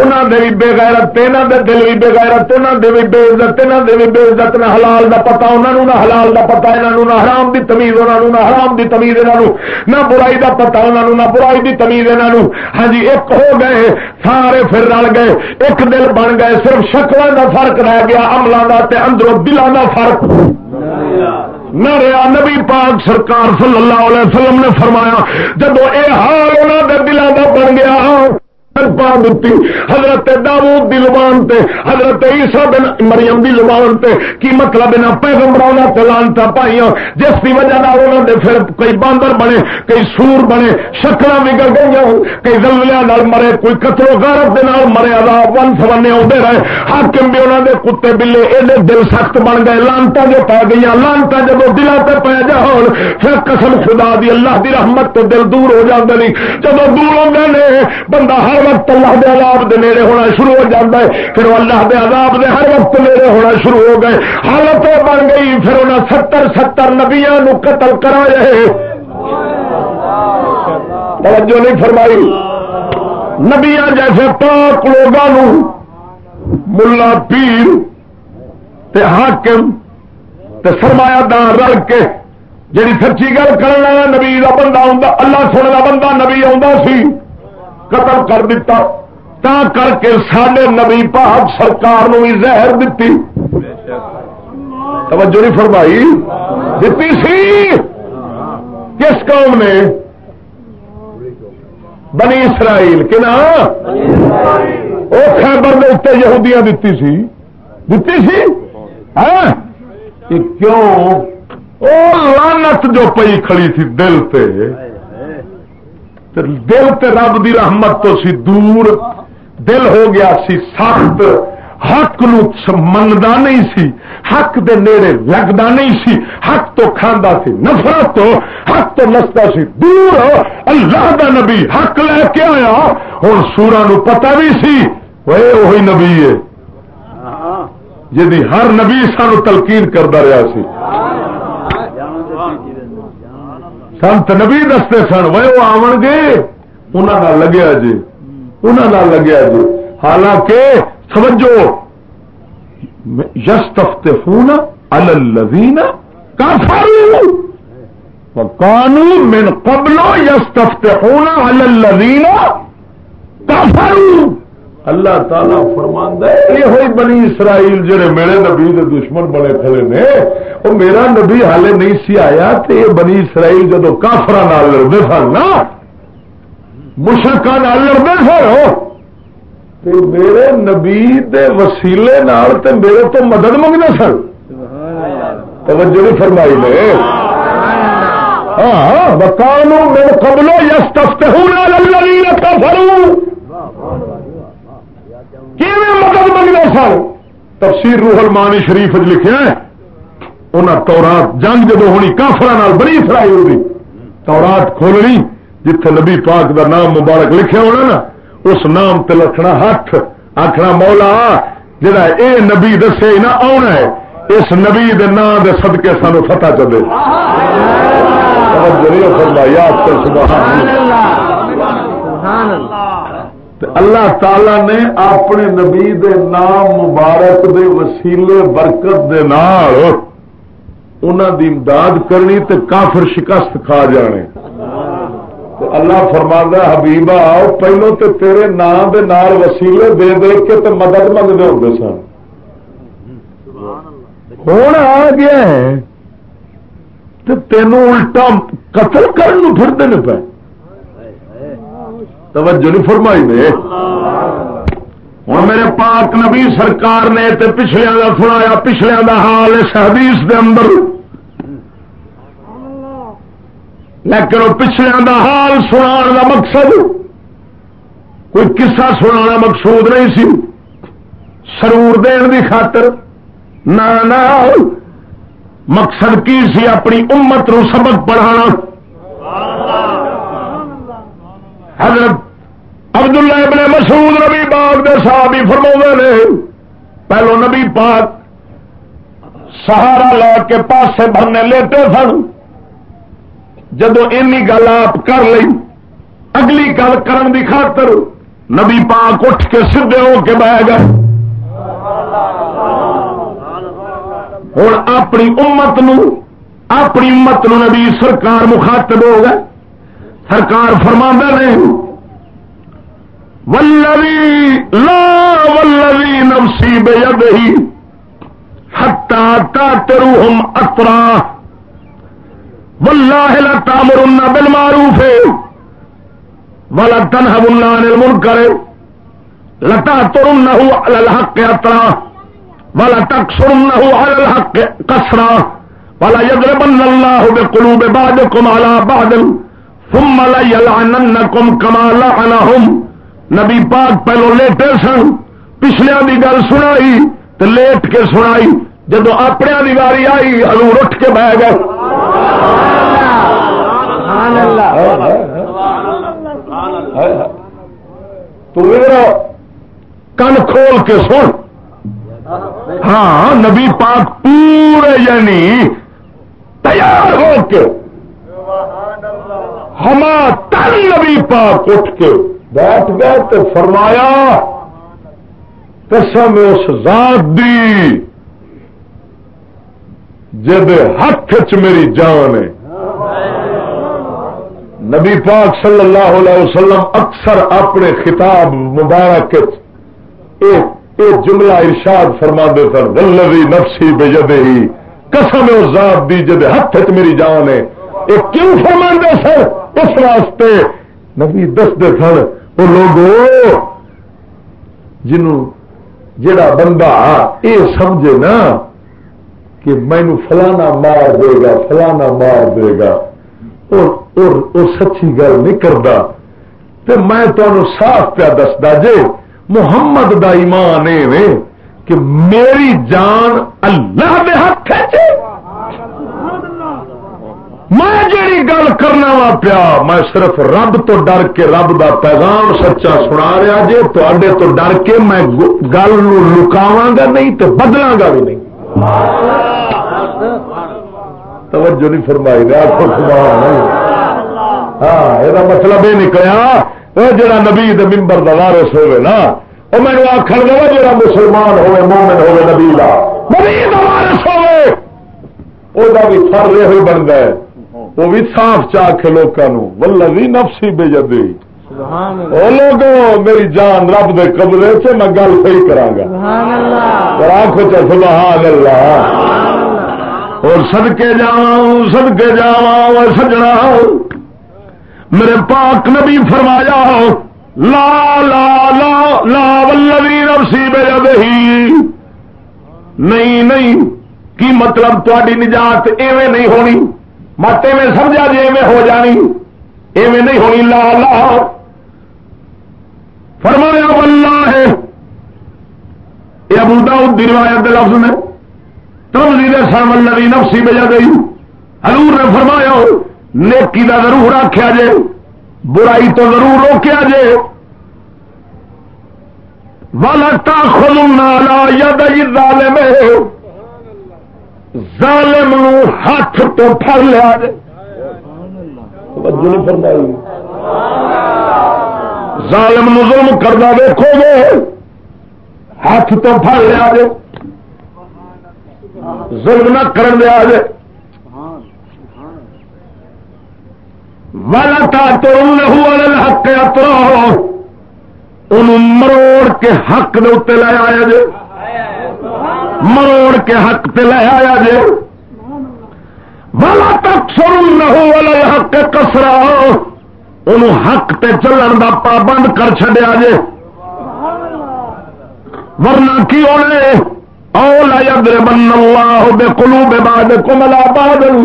Speaker 1: انہوں دے بھی بے غیرت انہوں دے دل بھی بے غیرت انہوں دے بھی بے عزت انہوں دے بھی بے عزت نہ حلال دا انہوں نہ حلال دا انہوں نہ حرام دی تمیز انہوں نہ حرام دی تمیز انہوں نہ برائی دا پتا انہوں نہ برائی دی تمیز انہوں ہاں جی ایک ہو گئے سارے پھر رل گئے ایک دل بن گئے صرف شکلوں دا فرق رہ گیا عملوں دا تے اندروں دلوں دا فرق۔ نہ رہا نبی پاک سرکار صلی اللہ علیہ وسلم نے فرمایا، جب یہ حال انہوں کے دلوں کا بن گیا پا دیتی حضرت داود دی زبان تے، حضرت عیسیٰ بن مریم دی زبان تے۔ کی مطلب انہاں پیغمبراں تے لانتا پائیاں۔ جس دی وجہ نال انہاں دے پھر کئی باندر بنے کئی سور بنے شکلاں بگڑ گئیاں کئی زلزلیاں نال مرے، کوئی قتل و غارت دے نال مرے، عذاب ون سونے اوندے رہے۔ حاکم بھی انہاں دے کتے بلے ایڈے دل سخت بن گئے۔ لانتا جو پا گئیاں لانتا جب دلاں تے پے جاون پھر قسم خدا دی اللہ دی رحمت تو دل دور ہو جاندے نہیں جب دور ہوندے نے بندہ ہر وقت اللہ دے عذاب دے نیڑے ہونا شروع ہو جاتا ہے، پھر وہ اللہ دے عذاب دے ہر وقت نیڑے ہونا شروع ہو گئے۔ حالت بن گئی، پھر انہیں ستر ستر نبیا قتل کرا توجہ نہیں فرمائی۔ نبیا جیسے پاک لوگوں ملا پیر تے حاکم تے سرمایہ دار رل کے جی سچی گل کرنا نبی کا بندہ آ اللہ کا بندہ نبی آ قتل کر دیتا تا کر کے سڈے نبی پاک سرکار نو بھی زہر دیتی۔ توجہ نہیں فرمائی؟ دیتی سی۔ کس قوم نے؟ بنی اسرائیل کہ نا وہ خیبر کے اتنے یہودیاں دیتی سی۔ دیتی سی؟ ہاں؟ کیوں؟ وہ لانت جو پئی کھڑی تھی دل تے۔ دل تے رب دی رحمت تو سی دور دل ہو گیا سی سخت حق نو نہیں سی حق دے نیڑے لگتا نہیں سی حق تو کھانا سی نفرت تو حق تو نستا سی دور اللہ دا نبی حق لے کے آیا ہوں سورا نو پتا بھی سی وہ وہی نبی ہے۔ جی ہر نبی سانو تلقین کرتا رہا سی۔ سنت نبی دستے سن وہ آن گے؟ انہوں لگیا جی۔ انہوں لگیا جی۔ حالانکہ، سمجھو یس تفتے فون الزین کانو من قبلو یس تفتے فون الزین کافرو اللہ تعالی فرماندہ یہ ہوئی بنی اسرائیل جڑے میرے نبی دے دشمن بڑے کھڑے نے، وہ میرا نبی حالے نہیں سی آیا تے یہ بنی اسرائیل جدو کافر لڑتے سن نا مشرقہ لڑتے سن۔ تے میرے نبی دے وسیلے نال تے میرے تو مدد منگنے سن۔ توجہ نہیں فرمائی نے۔ ہاں بکانو میرے قبلو یس تفتے ہوں مدد منگنے سن؟ تفسیر روح المانی شریف لکھے انہیں تورات جنگ جدو ہونی کافر بڑی فرائی ہوگی تورات کھولنی، جتھے نبی پاک دا نام مبارک لکھے ہونا نا، اس نام تے لکھنا ہاتھ آخنا مولا، جڑا اے نبی دسے نہ آنا ہے، اس نبی دے نام دے صدقے سانو فتح چلے یاد کر سبحان اللہ۔ اللہ تعالی نے اپنے نبی دے نام مبارک دے وسیلے برکت دے نال انہوں دی امداد کرنی تے کافر شکست کھا جانے۔ تو اللہ فرما حبیبا آؤ پہلو تے تیرے نام دے نال وسیلے دے دے کے تے مدد منگتے ہوتے سن۔ ہوں آ گیا ہے۔ تینوں الٹا قتل کرنے پھرتے پہ توجہ نہیں فرمائی دے ہوں میرے پاک نبی سرکار نے تے پچھلے کا سنایا پچھلے کا حال اس حدیث دے اندر۔ لیکن وہ پچھلے کا حال سنا کا مقصد، کوئی قصہ سنا مقصود نہیں سی۔ سرور دین کی خاطر۔ نہ۔ مقصد کی سی؟ اپنی امت نو سبق پڑھانا۔ حضرت عبداللہ ابن مسعود نبی باغ دے صحابی فرما نے، پہلو نبی پاک سہارا لے کے پاسے بھرنے لیتے سن۔ جدو این گل آپ کر لی اگلی گل کرن دی خاطر نبی پاک اٹھ کے سدھے ہو کے بہ گئے۔ ہوں اپنی امت نو، اپنی امت نو نبی سرکار مخاطب ہو گئے۔ سرکار فرما نے ولوی لا ولوی نفسی بے ہی ہتا تا تروہم اترا واللہ لا تامرن بالمعروف ولا تنهون عن المنکر لتا ترنه على الحق اترا ولا تكسرنه على الحق قصرا ولا يضربن الله بقلوب بعضكم على بعض ثم لا يلعننكم كما لعنهم نبی پاک پہلو لیٹے سن پچھلے کی گل سنائی تو لیٹ کے سنائی۔ جدو اپنے کی واری آئی ہلور اٹھ کے بہ گئے۔ کن کھول کے سن۔ ہاں نبی پاک پورے یعنی تیار ہو کے۔ ہما تن نبی پاک اٹھ کے۔ بیٹھ گئے تو فرمایا، قسم اس ذات دی جد ہاتھ چ میری جان ہے۔ نبی پاک صلی اللہ علیہ وسلم اکثر اپنے خطاب مبارک جملہ ارشاد فرما دے سن ولوی نفسی بے جدے ہی قسم اس ذات دی جد ہاتھ چ میری جان ہے۔ یہ کیوں فرما دے سر اس واسطے نبی دس دے سن وہ لوگ جنوں جڑا بندہ یہ سمجھے نا کہ مینو فلانا مار دے گا فلانا مار دے گا اور اور, اور سچی گل نہیں کرتا تو میں تمہیں صاف پیا دستا جے محمد دا ایمان ای کہ میری جان اللہ دے حق ہے میں جیڑی گل کرنا وا پیا، میں صرف رب تو ڈر کے رب دا پیغام سچا سنا رہا جی تے تو ڈر کے میں گل لکاوا گا نہیں تو بدلا گا بھی نہیں۔ توجہ نہیں فرمائی گا ہاں یہ مطلب یہ نکلیا وہ جڑا نبی ممبر کا وارس ہوئے نا وہ مینو آخر گا جا مسلمان ہوئے، مومن ہوئے، نبی کا نبی کا وارس ہوئے وہ بھی فر یہ بنتا ہے وہ بھی صاف چاہ کے لوگوں ولوی نفسی بے جدی وہ لوگ میری جان رب دے قبضے سے میں گل صحیح کرا گا۔ آخو سبحان اللہ۔ اور سدکے جا سدکے جا سجنا میرے پاک نبی فرمایا لا لا لا لا ولوی نفسی بے جدی نہیں نہیں کی مطلب تاری نجات ایویں نہیں ہونی۔ مت میں سمجھا جی ایویں ہو جانی۔ ایویں نہیں ہونی، لا لا۔ فرمایا بلہ ہے یہ ابو داؤد دی روایت لفظ نے تم لی سام الذی نفسی بجا گئی۔ حضور نے فرمایا، نیکی دا ضرور آخیا جے، برائی تو ضرور روکیا جے۔ والا تاخذ نالا یا ید ظالم ظالم نو ہاتھ تو پھڑ لیا جے ظالم نو ظلم کرنا دیکھو گے ہاتھ تو پھڑ لیا جے ظلم نہ کرن دیا جے والا تا تو حق اترو ان مروڑ کے حق دے لے آیا جے مروڑ کے حق تے لے آیا جے والا تک سر نہ والا حق کسرا ان حق تے چلن دا پابند کر چڈیا جے۔ ورنہ کی ہونے؟ اولا یدر بن اللہ بے کلو بے باد کملا بادل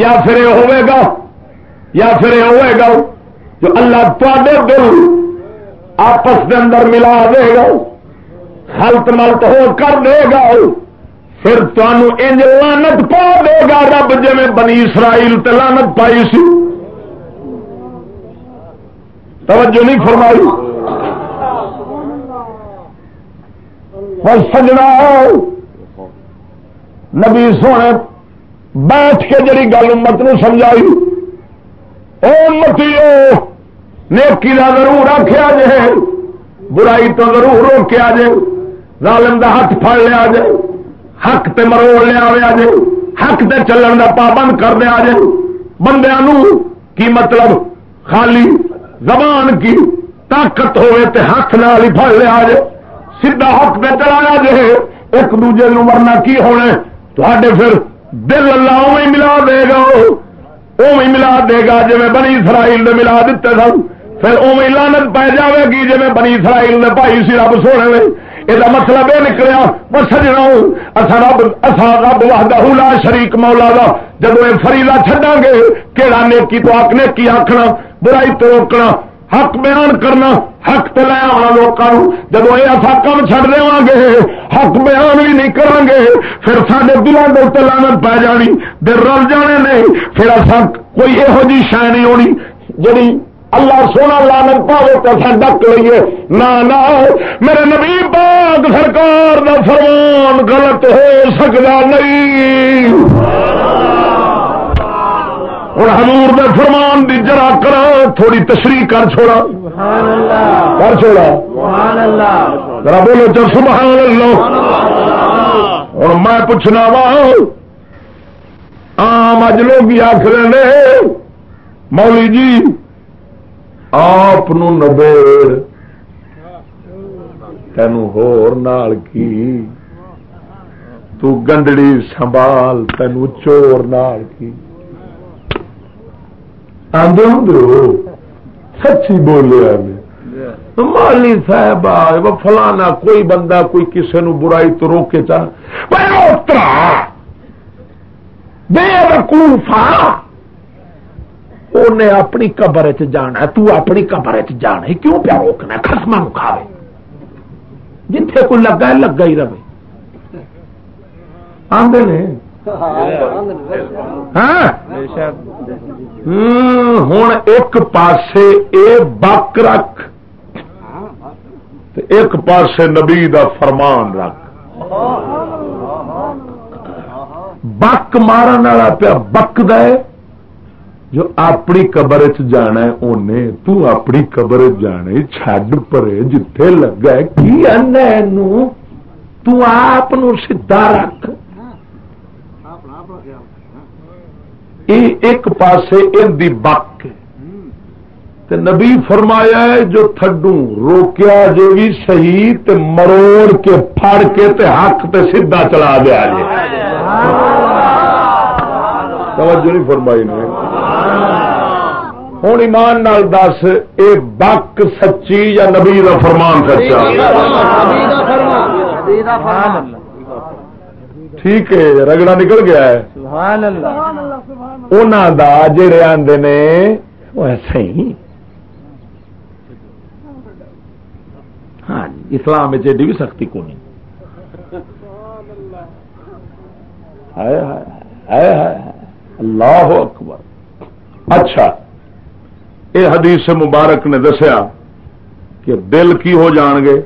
Speaker 1: یا پھر یہ ہوئے گا، یا پھر یہ ہوئے گا، جو اللہ تے دل آپس کے اندر ملا دے گا۔ خلط ملت ہو کر دے گا پھر تمہوں انج لانت پا دے گا رب جی بنی اسرائیل تے لانت پائی سی۔ توجہ نہیں فرمائی۔ اور سجنا نبی سونے بیٹھ کے جڑی گل امت نو سمجھائی۔ او امتی نیکی کا ضرور آخیا جائے برائی تو ضرور روکیا جائے ظالم دا ہاتھ پھڑ لیا جائے حق تے مروڑ لیا جائے حق تے چلن دا پابند کر دیا جائے بندیا کی مطلب؟ خالی زبان کی طاقت ہوئے تے ہاتھ نال ہی پھڑ لیا جائے سیدھا حق تے چلایا جائے ایک دوجے نو مرنا کی ہونے تے پھر دل اللہ اوی ملا دے گا۔ اوی ملا دے گا جی میں بنی اسرائیل نے ملا دیتے سن۔ پھر اوی لانت پی جائے گی جی میں بنی اسرائیل نے پائی سی رب سونے میں۔ یہ مطلب یہ نکلیا میں سجنا اصا رب اصا رب وحدہ لا شریک مولا دا جب یہ فریلا چڈا گے کہڑا نیکی تو آکنے کی آخنا برائی تو روکنا حق بیان کرنا حق تو لے آنا لوگوں جب یہ اصا کم چڑ دیا گے حق بیان بھی نہیں کریں گے پھر سارے دلوں کے اتنے لانت پی جانی دل رل جانے نے پھر اصا کوئی یہو جی شہ نہیں ہونی جی اللہ سونا لانت پاو اصل ڈک لیے۔ نہ میرے نبی باغ سرکار کا فرمان غلط ہو سکتا نہیں۔ ہوں حضور دے فرمان دی جرا کرا تھوڑی تشریح کر چھوڑا۔ کر چھوڑا۔ ذرا بولو چل سبحان اللہ۔ ہوں میں پوچھنا وا آم اج لوگ آخر نے مولی جی آپ نبیڑ تین ہور کی تو گنڈڑی سنبھال تین چور نال کی آدھے ہوں سچی بولیا مالی صاحب فلانا کوئی بندہ کوئی کسی نو برائی تو روکے چاہ بے وقوفا انہیں اپنی قبر چ جانا تو اپنی قبر چ جانا کیوں پیا روکنا خسما کھاوے جتھے کوئی لگا ہے لگا ہی رہے آدھے نے ہوں ایک پاسے اے بک رکھ ایک پاسے نبی دا فرمان رکھ بک مارن والا پیا بک دے جو اپنی قبر چ جانا ہے تو اپنی قبر جانے چھڈ پرے جتھے لگا ہے کی تو آپ سیدا رکھ ایک پاسے ان دی بک تے نبی فرمایا ہے جو تھڈو روکیا جو بھی صحیح تے مروڑ کے پھڑ کے تے حق تے سیدھا چلا دیا جی توجہ نہیں فرمائی نے ہوں ایمان نال دس اے بک سچی یا نبی کا فرمان سچا ٹھیک ہے رگڑا نکل گیا ہے انہوں دا جڑے آدھے نے ایسے ہی ہاں جی اسلام ایڈی بھی سختی کو نہیں اللہ اکبر اچھا یہ حدیث مبارک نے دسیا کہ دل کی ہو جان گے؟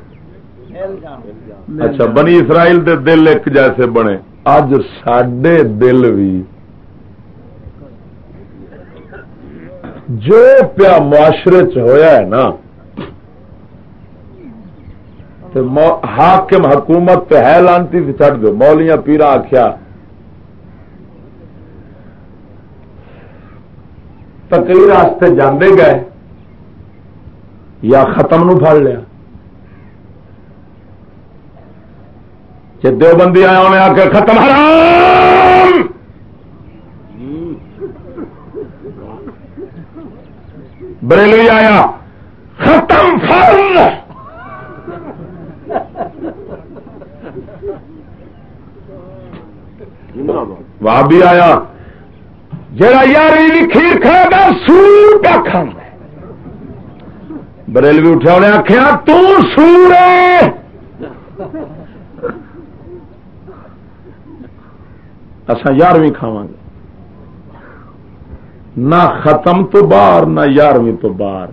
Speaker 1: اچھا بنی اسرائیل دے دل ایک جیسے بنے۔ اج سڈے دل بھی جو پیا معاشرے چ ہویا ہے نا حاکم حکومت ہے لانتی چڑھ دو۔ مولیاں پیرا آخیا تکری راستے جانے گئے یا ختم لیا جی بندی آیا انہیں آ کے ختم بریلوی آیا ختم فرض وہاں بھی آیا جڑا یار کھیر کھا گا سور کا کھانا بریلوی اٹھا انہیں آخیا تور اصا یارویں کھاوا گے۔ نہ ختم تو باہر نہ یارویں تو باہر۔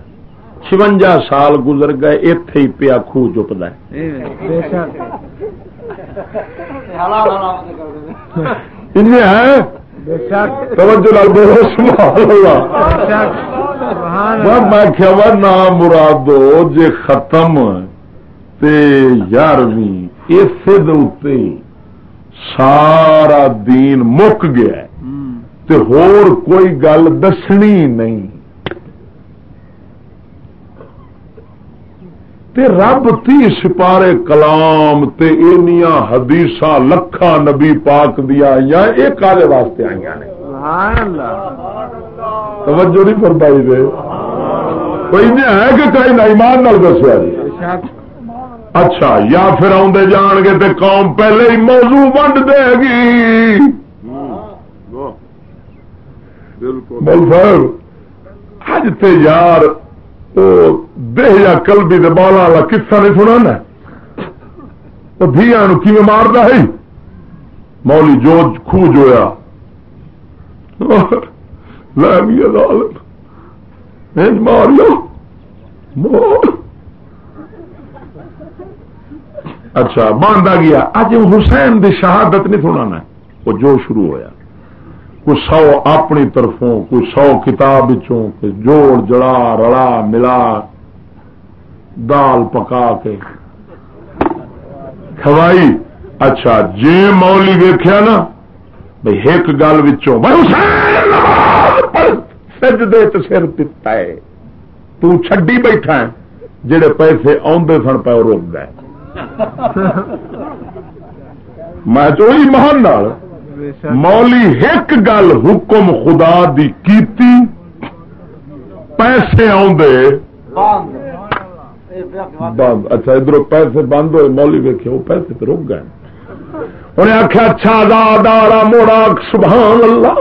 Speaker 1: چونجا سال گزر گئے اتے ہی پیا خو چپتا ہے؟ میں کیا نام مرادو جے ختم تے یارویں اسے دے سارا دین مک گیا تے ہور کوئی گل دسنی نہیں۔ تے رب تی سپارے کلام تے اینیاں حدیث لکھا نبی پاک دیا یا یہ کالے واسطے آئی نے۔ توجہ نہیں فرمائی دے۔ کوئی نہیں ہے کہ کئی نہ ایمان نال دسیا جی؟ اچھا یا پھر آدھے جان گے تے قوم پہلے ہی موضوع ونڈ دے گی۔ مول صاحب اج تے یار دہ یا کلبی دے بالا والا کسا نہیں سنا نا وہ دھیا کی مارتا ہے؟ مولی جو خو جویا۔ مار اچھا باندھا گیا۔ اج حسین دی شہادت نہیں سنا وہ جو شروع ہویا۔ کوئی سو اپنی طرفوں کوئی سو کتاب کوئی جوڑ، جڑا، رلا، ملا، دال پکا کے۔ کھوائی؟ اچھا جی مولی ویخیا نا بھائی ایک گل سجدے سر پتا ہے۔ تو بیٹھا ہے، جڑے پیسے آدھے سن پہ روک گئے میں تو مہان مولی ایک گل حکم خدا دی کیتی، پیسے آدھے بند۔ اچھا ادھر پیسے بند ہوئے، مولی ویکے وہ پیسے تو رک گئے۔ انہیں آخیا اچھا دا دارا موڑا، سبحان اللہ۔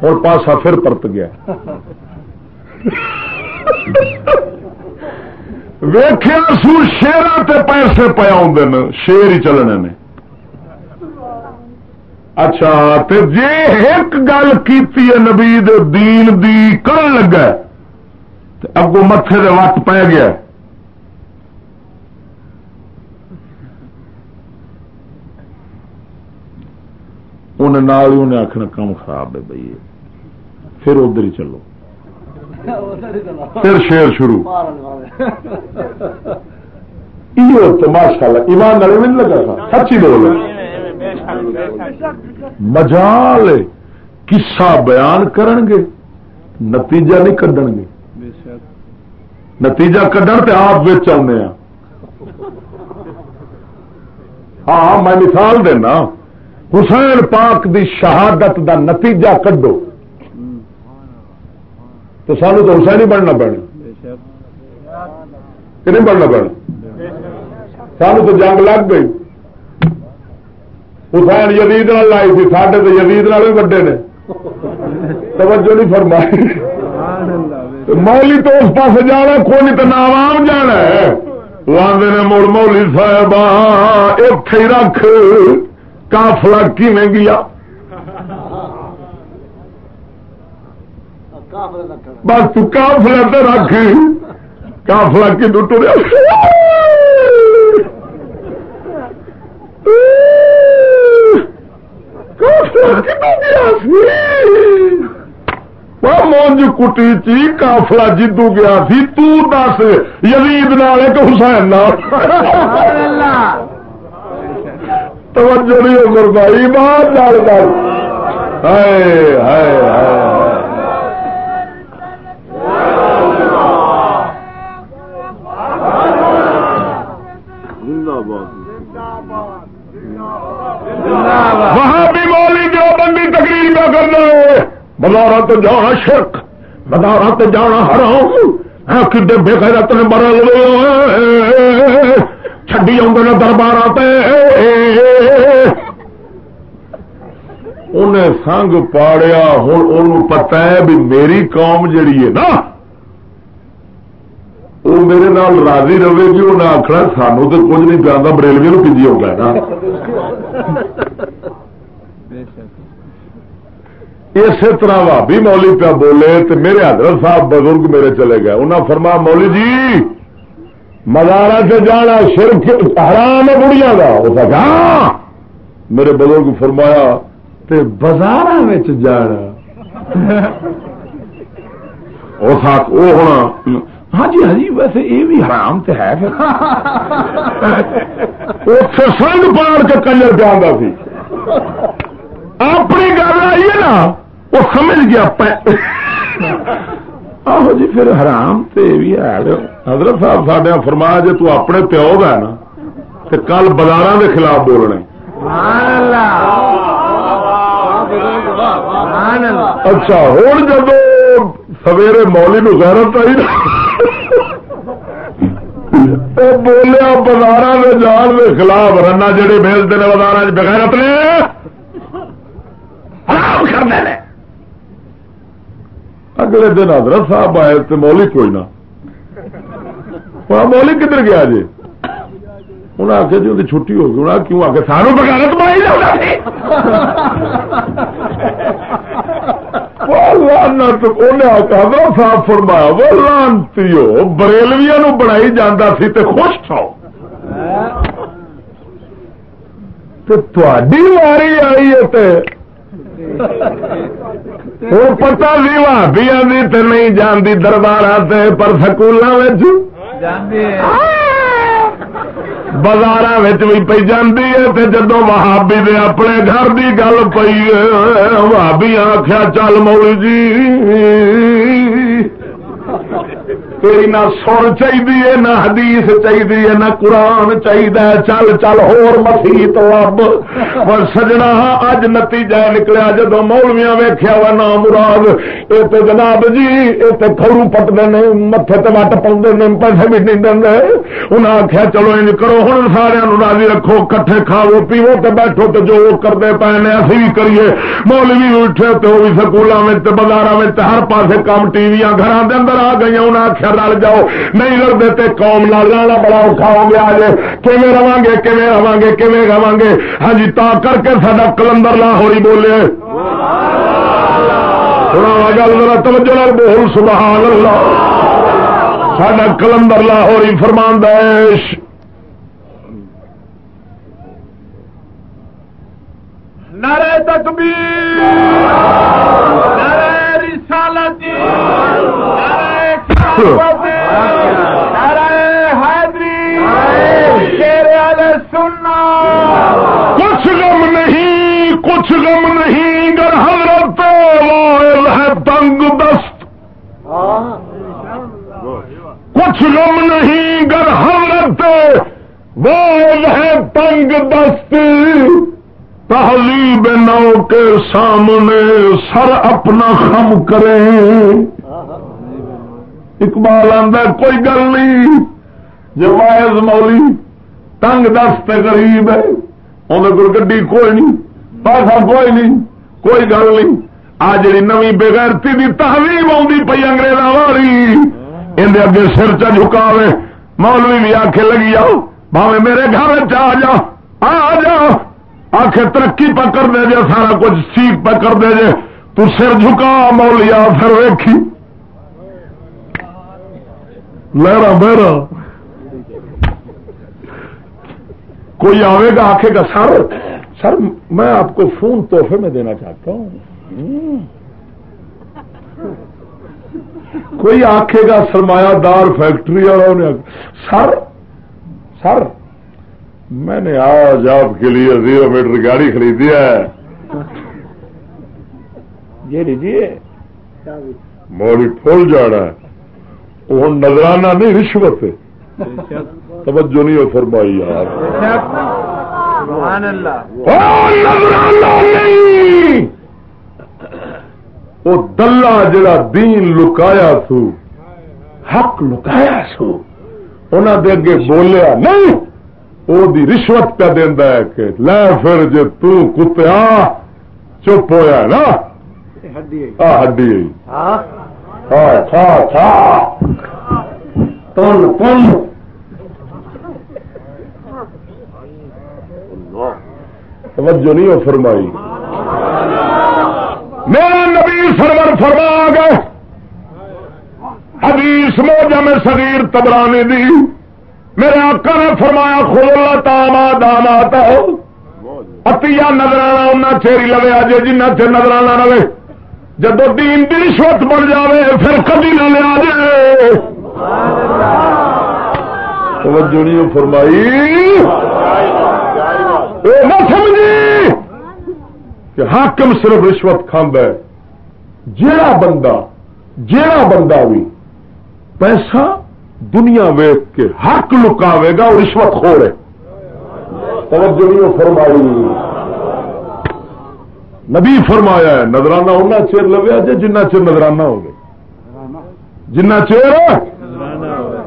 Speaker 1: اور پاسا پھر پرت گیا۔ ویخیا سو شیرا پیسے پیا شیر ہی چلنے نے۔ اچھا جی ایک گل کی نبی دین دی کر لگا اگو متے دے وقت پی گیا انہیں انہیں آخنا کام خراب ہے بھائی پھر ادھر ہی چلو۔ پھر شیر شروع۔ ماشاء اللہ۔ ایمان نہیں لگا سچی بول۔ مجال کسا بیان کرن گے نتیجہ نہیں کھڈن گے نتیجہ کھڈن تے آپ بچ آنے ہاں۔, ہاں۔ میں مثال دینا، حسین پاک دی شہادت دا نتیجہ کڈو۔ تو سانو تو حسین ہی بننا پڑنا کہ نہیں بننا پڑنا سانو تو جنگ لگ گئی۔ حسین یزید لائی تھی ساڈے تو یزید بھی وڈے نے۔ توجہ نہیں فرمائی۔ مولی تو اس پاس جانا، کوئی تو نام جانا ہے۔ آدھے نے مڑ مولی صاحب اتے رکھ۔ کافلا کی گیا؟ بس تو کافلا تو رکھ۔ کافلا کی ٹریا؟ مونج کٹی چی کافلا جدو گیا سی تس یزید نال کہ حسین توجہ نہیں ہو بھائی بات لال گل ہائے ہائے ہائے وہاں بھی مولی جو بندی تقریر کا کرنا ہے بازار تو جانا شرک بازار تو جانا ہر کڈے بے خیرت نے مرل چڈی آدھے نے دربار انہیں سنگ پاڑیا ہوں ان پتا ہے بھی میری قوم جڑی ہے نا وہ میرے نال راضی رہے گی انہیں آخنا سانو تو کچھ نہیں پیا بریلوی نو پی ہوگا نا۔ اسی طرح بھابی مولی پیا بولے تو میرے حضرت صاحب بزرگ میرے چلے گئے۔ انہیں فرما مولی جی مزارا سے جانا شرک حرام ہے بڑھیا کا اس ہاں۔ میرے بزرگ فرمایا بازار جانا۔ وہ ہونا۔ ہاں جی ہاں جی ویسے یہ بھی حرام تو ہے پھر۔ [laughs] اتنے سنگ پاڑ کے کنجر پہ آتا سی۔ اپنی گل آئی ہے نا، وہ سمجھ گیا آہو جی پھر حرام تے بھی ہے۔ حضرت صاحب سڈیا فرمایا جی تو اپنے پیو کا نا تو کل بازار کے خلاف بولنے۔ اچھا ہوں جب سویرے مولی نو غیرت آئی نا بولیا بازار کے جان کے خلاف رنا جڑے بیچتے ہیں بازار بغیرت نے۔ حرام کرنے نے اگلے دن حضرت صاحب آئے تو مولی کوئی نہ۔ مولی کدھر گیا جی؟ انہیں آخیا جی وہ چھٹی ہو گئی۔ انہیں کیوں آ کے سانو بغیرت مائی حضرت صاحب فرمایا وہ لانتی ہو بریلویا بنائی جانا سی تے خوش تھو تھی واری آئی ہے تے وہ پتا بھی بھابیا بھی تے نہیں جانتی دربار پر
Speaker 3: جانتے
Speaker 1: بازار بھی پی جاتی ہے جدو وہابی دے اپنے گھر دی گل پئی وہابی آخیا چل مولی جی کوئی نہ سر چاہیے، نہ حدیث چاہیے، نہ قرآن چاہیے، چل چل ہور مسیت پر سجنا اج نتیجہ نکلیا جدو مولویا ویخیا وا نام مراد۔ یہ تو جناب جی یہ تو کھڑو پٹتے نے متے تے وٹ پاؤں نے، پیسے بھی نہیں دیں انہیں آخیا چلو ان کرو ہوں سارا راضی رکھو، کٹھے کھاو پیو تے بیٹھو تو جو کرتے پے نے، اسی بھی کریے۔ مولوی اٹھے تو وہ بھی سکولوں میں بازار میں ہر پاسے کام ٹی وی گھر کے اندر آ گئی انہیں آخیا رل جاؤ۔ نہیں لڑتے تے قوم لال لانا بڑا اوکھا ہو گیا جی کیون رہا گے کیون رہا گے کیون رہا گے ہاں جی تا کر کے سڈا کلندر لاہوری بولے۔ سنا گل ذرا، توجہ نال بول، سبحان اللہ۔ سڈا کلندر لاہوری فرمان دیش
Speaker 2: نعرہ تکبیر، نعرہ رسالت
Speaker 1: کچھ غم نہیں کچھ غم نہیں گر حضرت وائل ہے تنگ دست. کچھ غم نہیں گر حضرت وائل ہے تنگ دست. تہذیب نو کے سامنے سر اپنا خم کریں. اقبال آدھا کوئی گل نہیں۔ جو وائز مولی تنگ دست غریب ہے اندر کوئی گڈی کوئی نہیں۔ پیسہ کوئی نہیں، کوئی گل نہیں۔ آ جڑی نوی بےغیرتی دی تہذیب آدھی پی انگریزا والی اندر اگے سر چ جھکاوے۔ مولوی بھی آخے لگی، آؤ، بھاوے میرے گھر چ آ جا آ جا۔ آخر ترقی پکڑ دے جے، سارا کچھ سیٹ پکڑ دے جے۔ تو سر جھکا مولیا پھر ویکھی۔ لہرا بہرا کوئی آئے گا آخے گا سر سر میں آپ کو فون تحفے میں دینا چاہتا ہوں کوئی آخے گا سرمایہ دار فیکٹری نے سر سر میں نے آج آپ کے لیے زیرو میٹر گاڑی خریدی ہے یہ لیجیے موڑی پھول جانا ہے وہ نظرانہ نہیں، رشوت توجہ نہیں ہو فرمائی یار۔ ہاں، نظرانہ نہیں۔ وہ دلہ جڑا دین لکایا سو، حق لکایا سو انہوں دے اگے بولیا نہیں وہ دی رشوت پہ دینا ہے کہ لے پھر جے تو کتیا چپ ہویا ہے نا۔ آ، ہڈی ہاں تھا تھا تن تن۔ توجہ نہیں ہو فرمائی۔ میرا نبی سرور فرما گئے حدیث موجہ میں صغیر تبرانی دی۔ میرے آقا نے فرمایا کھول تاما داما تو اتیا نظرانا انہیں چیری لوے، آجے جنہ چر نظرانا رہے۔ جدو دین دی رشوت بن جاوے، پھر کبھی نہ لیا جائے توجہ نہیں فرمائی۔ اے نہ سمجھی کہ حاکم صرف رشوت کھاند ہے۔ جیڑا بندہ جیڑا بندہ بھی پیسہ دنیا ویچ کے حق لکاوے گا اور رشوت خورے توجہ نہیں فرمائی۔ نبی فرمایا ہے نظرانہ اُنہ چیر لویا جی جنہ چیر نظرانہ ہو گئے۔ جنہ چیر؟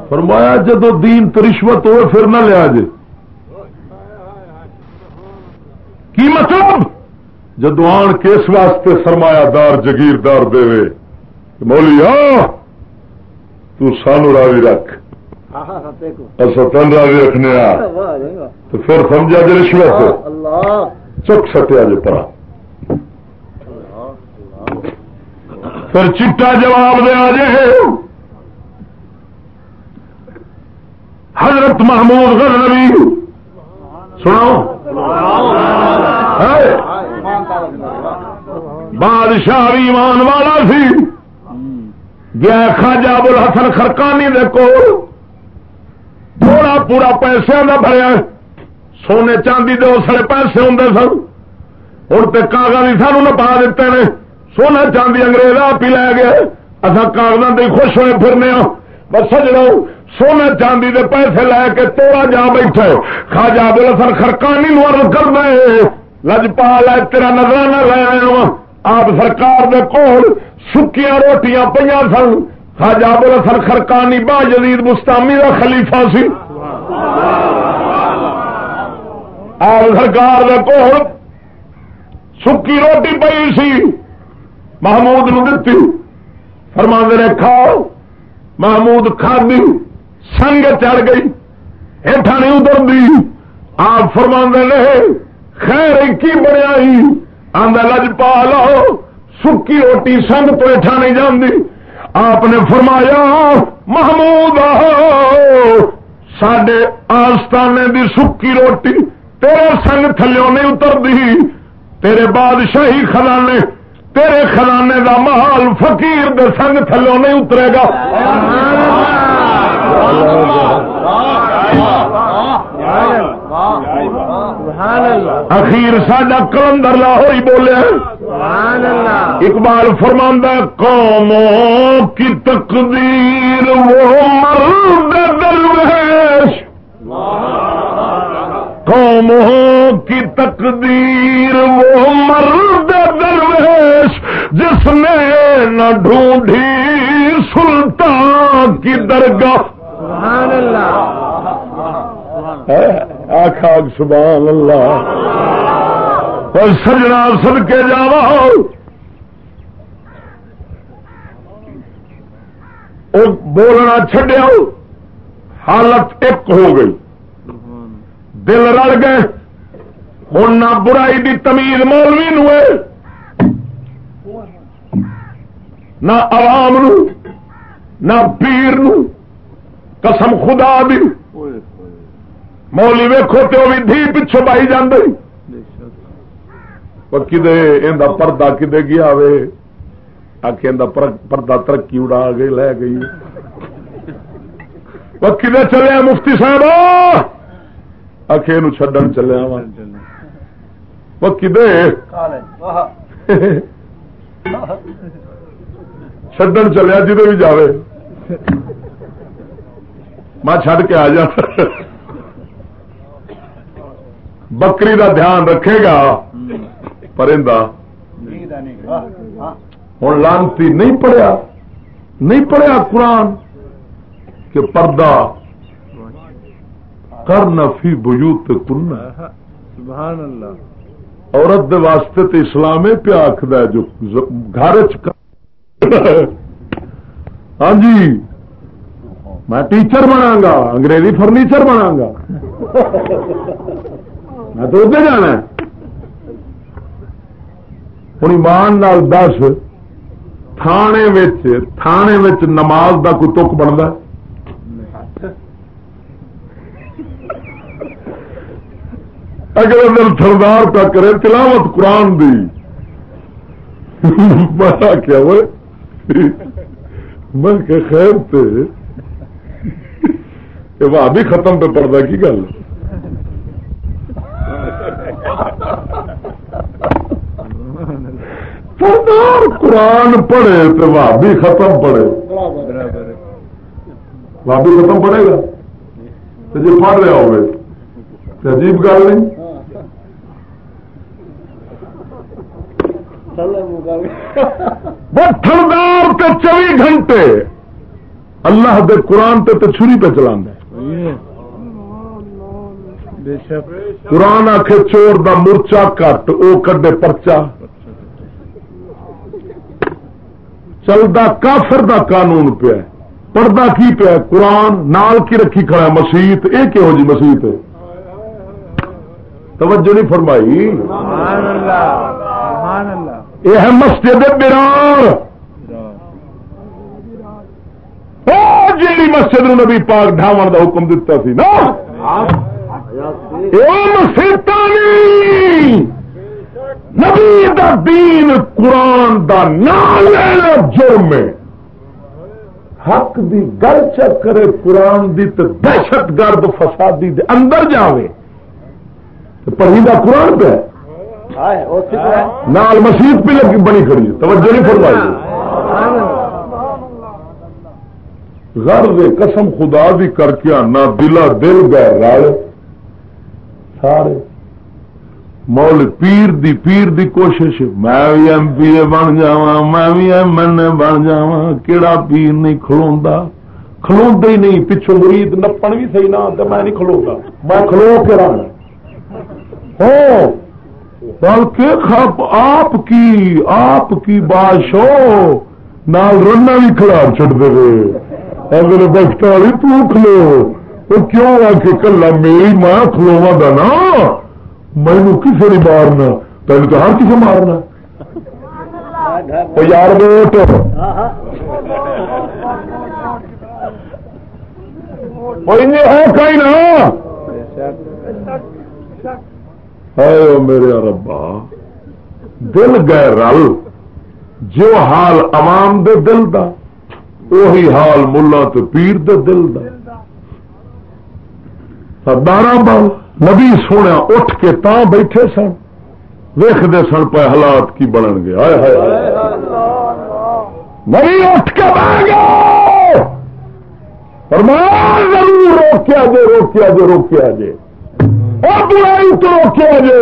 Speaker 1: فرمایا جدو دین تو رشوت ہوئے پھر نہ لیا جی کی مطلب؟ جدو آن کے اس واسطے سرمایہ دار جگیردار دے وے مولی آ تو سانو راوی رکھ۔ اصا تن راوی رکھنے آ تو پھر سمجھا جی رشوت۔ چک سٹیا جی پرا۔ پھر چٹا جواب دیا جی حضرت محمود غزنوی سنو بادشاہ ایمان والا سی۔ گیا خواجہ ابو الحسن خرکانی دے تھوڑا پورا پیسے کا بھریا سونے چاندی دے اس پیسے ہوں سن۔ ہوں تو کاغذ ہی سانو نپا دیتے ہیں سونا چاندی انگریز آپ ہی لے گئے۔ اصا کاغذوں سے خوش ہوئے پھرنے ہوں بس سجڑو سونے چاندی دے پیسے لے کے توڑا جا بیٹھے خواجہ ابو الحسن خرکانی نو عرض کر دے لجپال ہے، تیرا نظرانہ لے آئے ہاں۔ آپ سرکار دے کول سکیاں روٹیاں پہ سن۔ خواجہ ابو الحسن خرکانی با جدید مستامی کا خلیفہ سی۔ آپ سرکار دے کول سکی روٹی پی سی۔ محمود نو دتی فرما نے کھاؤ، محمود کھادی، سنگ چڑھ گئی ہیٹھا نہیں اتر دی آپ فرما نے، خیر کی بنیا آدھا لج پا لو، سکی روٹی سنگ تو ہیٹھا نہیں جاندی۔ آپ نے فرمایا، محمود سڈے آستانے دی سکی روٹی تیرے سنگ تھلو نہیں اتر دی تیرے بادشاہی خزانے تیرے خزانے دا محال فقیر دے سنگ تھلو نہیں اترے گا۔ اخیر ساڈا کلندر لاہور ہی بولے۔ اقبال فرماندہ قوموں کی تقدیر وہ مرد درویش قوموں کی تقدیر وہ مرد درویش جس نے نہ ڈھونڈی سلطان کی درگاہ۔
Speaker 3: سبحان اللہ۔
Speaker 1: سبحان اللہ۔ اور سجنا سد کے جاوا بولنا چڈیا حالت ایک ہو گئی۔ دل رل گئے۔ ہوں نہ برائی دی تمیز مولوی نو نہ عوام نو، نہ پیر نو۔ قسم خدا دی۔ مولی ویکو تو بھی دھی پچھو بائی جانے کدے پردہ کدے گیا وے؟ آخ پردہ ترقی اڑا گئی لے گئی۔ وہ کدے چلے مفتی صاحب؟ آخ یہ چڈن چلیا وہ کدے؟ چڈن چلیا جدے بھی جاوے۔ میں چڈ کے آ جا بکری دا دھیان رکھے گا، پرندہ۔ ہوں لانتی نہیں پڑھیا نہیں پڑھیا قرآن کہ پردہ کر نفی بجوت کن
Speaker 3: سبحان اللہ.
Speaker 1: عورت دے واسطے تو اسلام پیا آخد جو گھر ہاں جی میں ٹیچر بنا گا انگریزی فرنیچر بنا گا. میں تو ادھر جانا ہوں ایمان نال دس تھانے تھانے نماز دا کوئی تک بنتا اگر اندر سردار پہ کرے، تلاوت قرآن دی۔ میں کیا وہ؟ میں کہ خیر تے۔ وہ بھی ختم پہ پڑتا کی گل؟ سردار قرآن پڑھے تو بھابی ختم پڑھے۔ بھابی ختم پڑے گا؟ جی پڑھ رہا ہوگی عجیب گل نہیں؟ تھردار تے چوبی گھنٹے اللہ دے قرآن تے تے چھری پہ چلا قرآن آخ چور دا مرچا کٹ او کڈے پرچا۔ چلتا کافر دا قانون پیا پردہ کی پیا قرآن نال کی رکھی کھڑا ہے؟ مسیت یہ کہو جی مسیت توجہ نہیں فرمائی۔
Speaker 3: سبحان اللہ سبحان اللہ۔
Speaker 1: یہ ہے مسجد برار۔ او جیڑی مسجد نو نبی پاک ڈھاون دا حکم دیتا سی نا۔ مسجد نبی دا دین قرآن دا نام لینا جرم حق دی گل چکرے قرآن دی تو دہشت گرد فسادی دے اندر جاوے۔ تو پرہیدہ قرآن پہ۔ نال مسیح پہ لگی بنی کھڑی توجہ نہیں فرمائی۔ غرض قسم خدا بھی کر کے آنا، دلا دل گئے رل۔ سارے۔ مول پیر دی پیر دی کوشش۔ میں بھی ایم پی اے بن جا میں بھی ایم این اے بن جا کہڑا پیر نہیں کھلوا کھلوا ہی نہیں پچھو مرید نپن بھی صحیح نہ میں نہیں کھلوا میں کھلو کے رہنا۔ ہو بلکہ خب آپ کی آپ کی باش ہو نال رنا بھی کھلار چڑ دے اگر بخت والی تو کھلو وہ کیوں آ کے کلا میری ماں کھلوا دا نا؟ مینو کسی نہیں مارنا پہلے تو ہر کسی مارنا۔ یار ووٹ ہے کہیں نا؟ ہے میرے ربا، دل گئے رل جو حال عوام دے دل دا وہی حال ملا تو پیر دے دل دا۔ سردار بال نبی سونے اٹھ کے تا بیٹھے سن ویختے سن پہ حالات کی بنن گے۔ ہائے ہائے نبی اٹھ کے بہ گیا۔ فرمان ضرور روکیا جے روکیا جے روکیا جے۔ اور برائی تو روکیا جے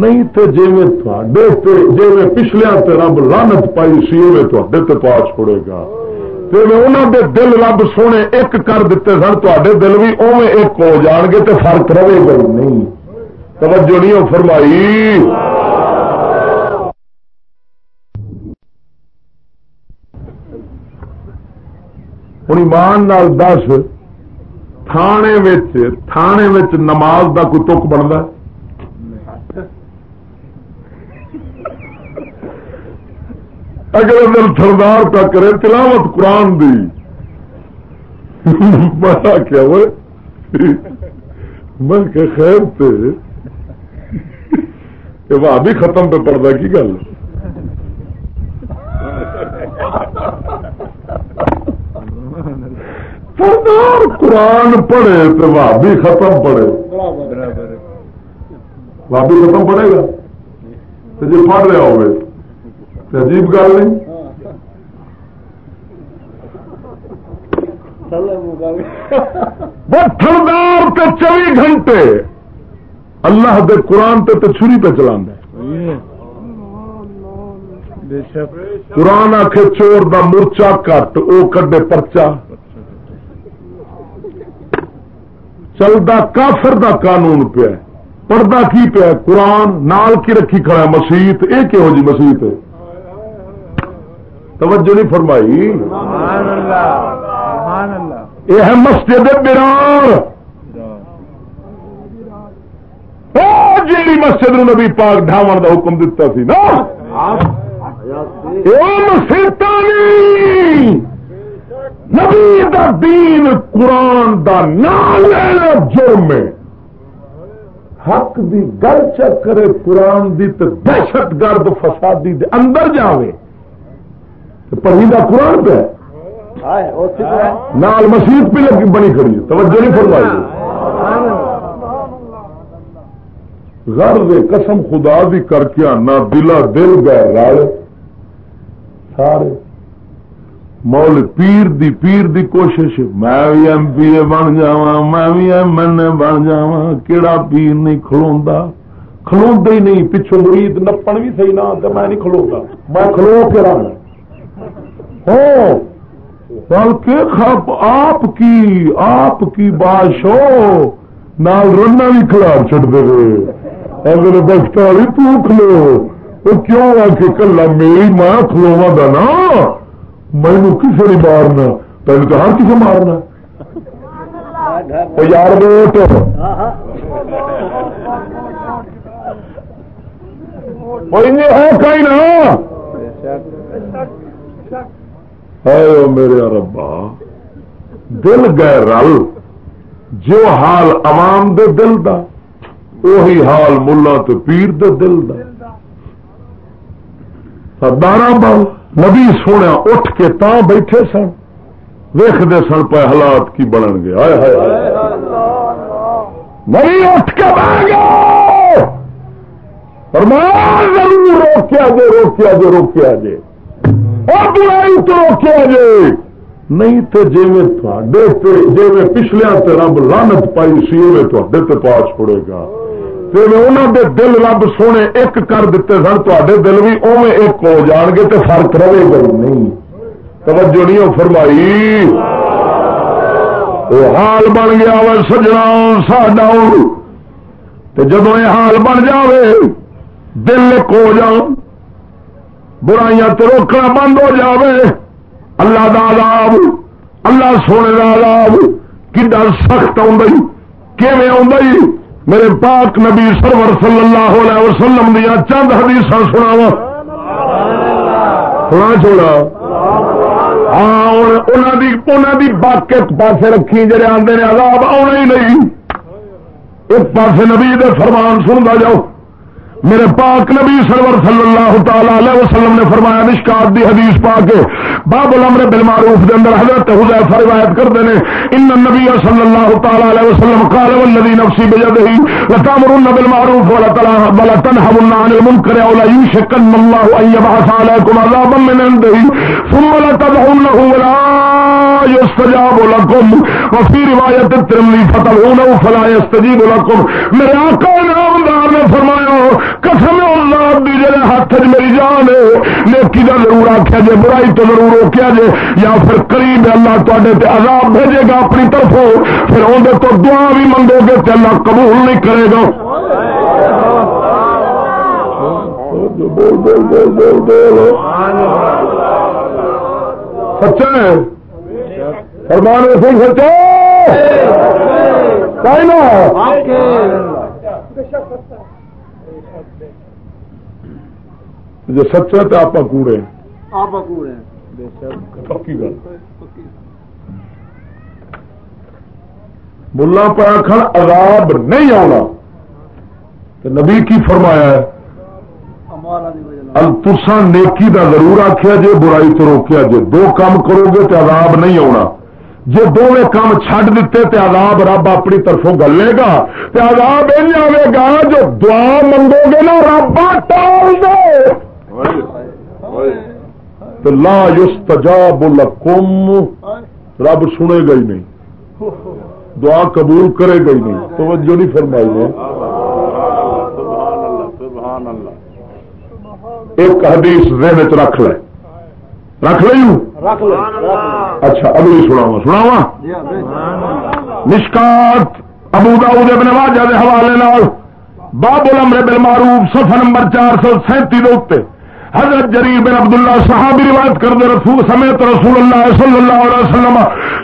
Speaker 1: نہیں تو جی جی میں پچھلے رب لانت پائی سی میں تے پا چھوڑے گا۔ انہوں دے دل رب سونے ایک کر دیتے سن تے دل بھی اوے ایک ہو جان گے تو فرق رہے گا نہیں۔ توجہ نہیں ہو فرمائی۔ ہوں ایمان نال دس۔ تھانے تھانے نماز دا کوئی تک بنتا اگر اندر سردار پہ کرے، تلاوت قرآن دی۔ میں کیا وہ میں کہ خیر تے۔ کہ وہ بھی ختم پہ پڑتا کی گل سردار! قرآن پڑھے تو بھابی ختم پڑھے۔ بھابی ختم پڑے گا؟ تو جی پڑھ رہا ہوگی عجیب گل نہیں؟ تھردار تے چوبی گھنٹے اللہ دے قرآن تے تے چھری پہ چلا قرآن آخ چور دا مرچا کٹ، او کڈے پرچا۔ چلتا کافر دا قانون پیا پردہ کی پیا قرآن نال کی رکھی کھڑا مسیت یہ کہو جی مسیت توجہ نہیں فرمائی یہ ہے مسجد برار او جیڑی مسجد نو نبی پاک ڈھاون دا حکم دیتا سی نا یہ نہیں نبی دا دین قرآن دا نام لینا جرم ہے۔ حق دی گل چکرے قرآن دی تو دہشت گرد فسادی دے اندر جاوے۔ پرہیدہ قرآن پہ۔ نال مسیح بھی لگی بنی کھڑی توجہ نہیں فرمائی۔ دے قسم خدا دی کر کے آنا دلا دل گئے رل سارے مول پیر دی پیر دی کوشش، میں بھی ایم پی اے بن جا میں بھی ایم این اے بن جا کہڑا پیر نہیں کھلوا کھلوا ہی نہیں پچھو مرید نپن بھی صحیح نہ تو میں نہیں کھلوا میں کھلو کے رہا ہوں بلکہ خب آپ کی آپ کی باش ہو نال رنا بھی کھلار چڑ دے اگر بخت والی تو کھلو وہ کیوں آ کے کلا میری ماں کھلوا دا نا مینو کسی نہیں مارنا؟ پہلے تو ہر کسی مارنا؟ یار ووٹ۔ ہے کہیں میرے ربا، دل گئے رل۔ جو حال عوام دے دل دا وہی حال ملا تو پیر دے دل دا۔ بارہ بال نبی سونے اٹھ کے تا بیٹھے سن۔ ویختے سن پہ حالات کی بنن گے۔ ہائے ہائے نبی اٹھ کے بہ گیا۔ فرمان ضرور روکیا جے روکیا جے روکیا جے اور برائی تو روکیا جے نہیں تو جی میں جی میں پچھلے رب لانت پائی سی میں تے پاس چھوڑے گا۔ انہوں دے دل رب سونے ایک کر دیتے سن تے دل بھی اوے ایک ہو جان گے تو فرق رہے گا نہیں۔ توجہ نہیں فرمائی۔ وہ حال بن گیا وا سجنا، ساڈا جب یہ حال بن جاوے، دل ایک ہو جا برائیاں تو روکنا بند ہو جاوے۔ اللہ دا عذاب، اللہ سونے کا لاب کڈا سخت آئی میرے پاک نبی سرور صلی اللہ علیہ وسلم دیا چند حدیث سناو سنا چھوڑا۔ ہاں دی بک ایک پاس رکھی، جڑے آدھے نے عذاب آنا ہی نہیں۔ ایک پاس نبی دے فرمان سنتا جاؤ۔ میرے پاک نبی سرور صلی اللہ تعالی علیہ وسلم نے فرمایا نشکار دی حدیث پا کے باب الامر بالمعروف دے اندر حضرت حذیفہ روایت کرتے ہیں، ان النبی صلی اللہ تعالی علیہ وسلم قال والذي نفسي بيده لتامرن بالمعروف ولا تنهون عن المنكر ولا يشكن الله ان يبعث عليكم عذابا من عنده، ثم لا تدعونه ولا يستجاب لكم وفي روایت الترمذی فتلونه فلا يستجيب لكم میرے آقا نامدار نے فرمایا قسم اللہ دی جڑے ہاتھ چ میری جان ہے۔ نیکی کا ضرور آخیا جی برائی تو ضرور روکیا جے۔ یا پھر قریب اللہ تے عذاب بھیجے گا اپنی طرفوں۔ پھر اندر تو دعا بھی منگو گے تو اللہ قبول نہیں کرے گا۔ سچا ہے فرمان صحیح سچا جو سچا تو آپ کوڑے پکی گل۔ ملا پایا کھڑ عذاب نہیں آنا تو نبی کی فرمایا ہے تسا نیکی دا ضرور آخیا جے برائی تو روکیا جے دو کام کرو گے تو عذاب نہیں آنا جی دونوں کام چھڈ دیتے تے عذاب رب اپنی طرفوں گلے گا تے عذاب یہ آئے گا جو دعا منگو گے نا رب ٹال دے۔ تو لا یستجاب لکم رب سنے گا ہی نہیں۔ دعا قبول کرے گا ہی نہیں۔ توجہ نہیں فرمائی نے ایک حدیث ذہن چ رکھ لے۔ رکھ لیں اچھا اگلی سناوا سناوا نشکات ابو داؤد ابن واجہ دے حوالے نال باب الامر بالمعروف صفحہ نمبر 437 دے اوپر۔ حضرت جریر بن عبداللہ صحابی روایت کر دے رسول سمیت رسول اللہ صلی اللہ علیہ وسلم،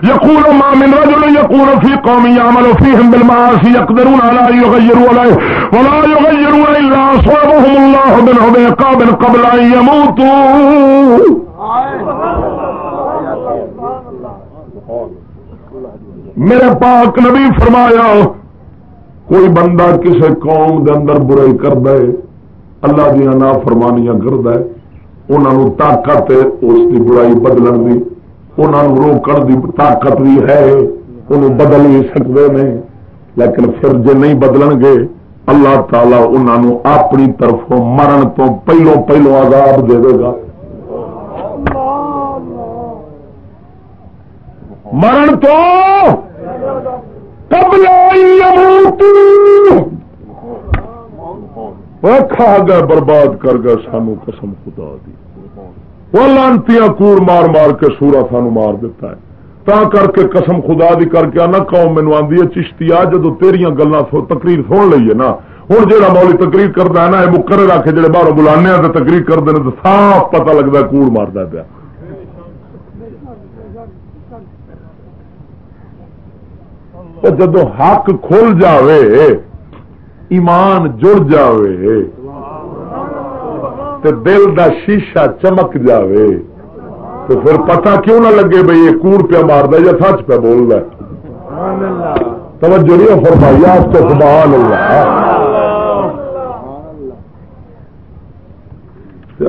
Speaker 1: یقول ما من رجل یقول فی قوم یعمل فیہم بالمعاصی یقدرون علی یغیروا علی ولا یغیرون الا صوابهم اللہ بن عبیقاب قبل ان یموتوا میرے پاک نبی فرمایا، کوئی بندہ کسی قوم دے اندر برائی کر دے اللہ دیا نا فرمانیاں کرد انہوں طاقت اس کی برائی بدلن دی۔ انہوں روکن کی طاقت بھی ہے۔ انہوں بدل بھی سکتے ہیں لیکن پھر جے نہیں بدل گے، اللہ تعالی انہوں اپنی طرف مرن تو پہلو پہلو عذاب دے گا۔ مرن تو قبل کھا گئے، برباد کر گئے، سانو قسم خدا دی۔ وہ لانتی کور مار مار کے سورا سانو مار دیتا ہے۔ تا کر کے قسم خدا دی کر کے آنا، قوم مینو آدھی ہے، چشتی آ، جدو تیریا گلا تقریر سن لیے نا۔ ہوں جہاں مولی تقریر کرتا ہے نا یہ مکر رکھ کے جڑے باہر بلانے تو تقریر کرتے ہیں، تو صاف پتہ لگتا ہے کوڑ مارتا پیا۔ جدو حق کھل جاوے ایمان جڑ جاوے، تے دل دا شیشہ چمک جاوے۔ تو پھر پتہ کیوں نہ لگے بھائی یہ کوڑ پہ مار یا سچ پہ بول رہا توجہ نہیں فرمائی، آپ تو سبحان اللہ۔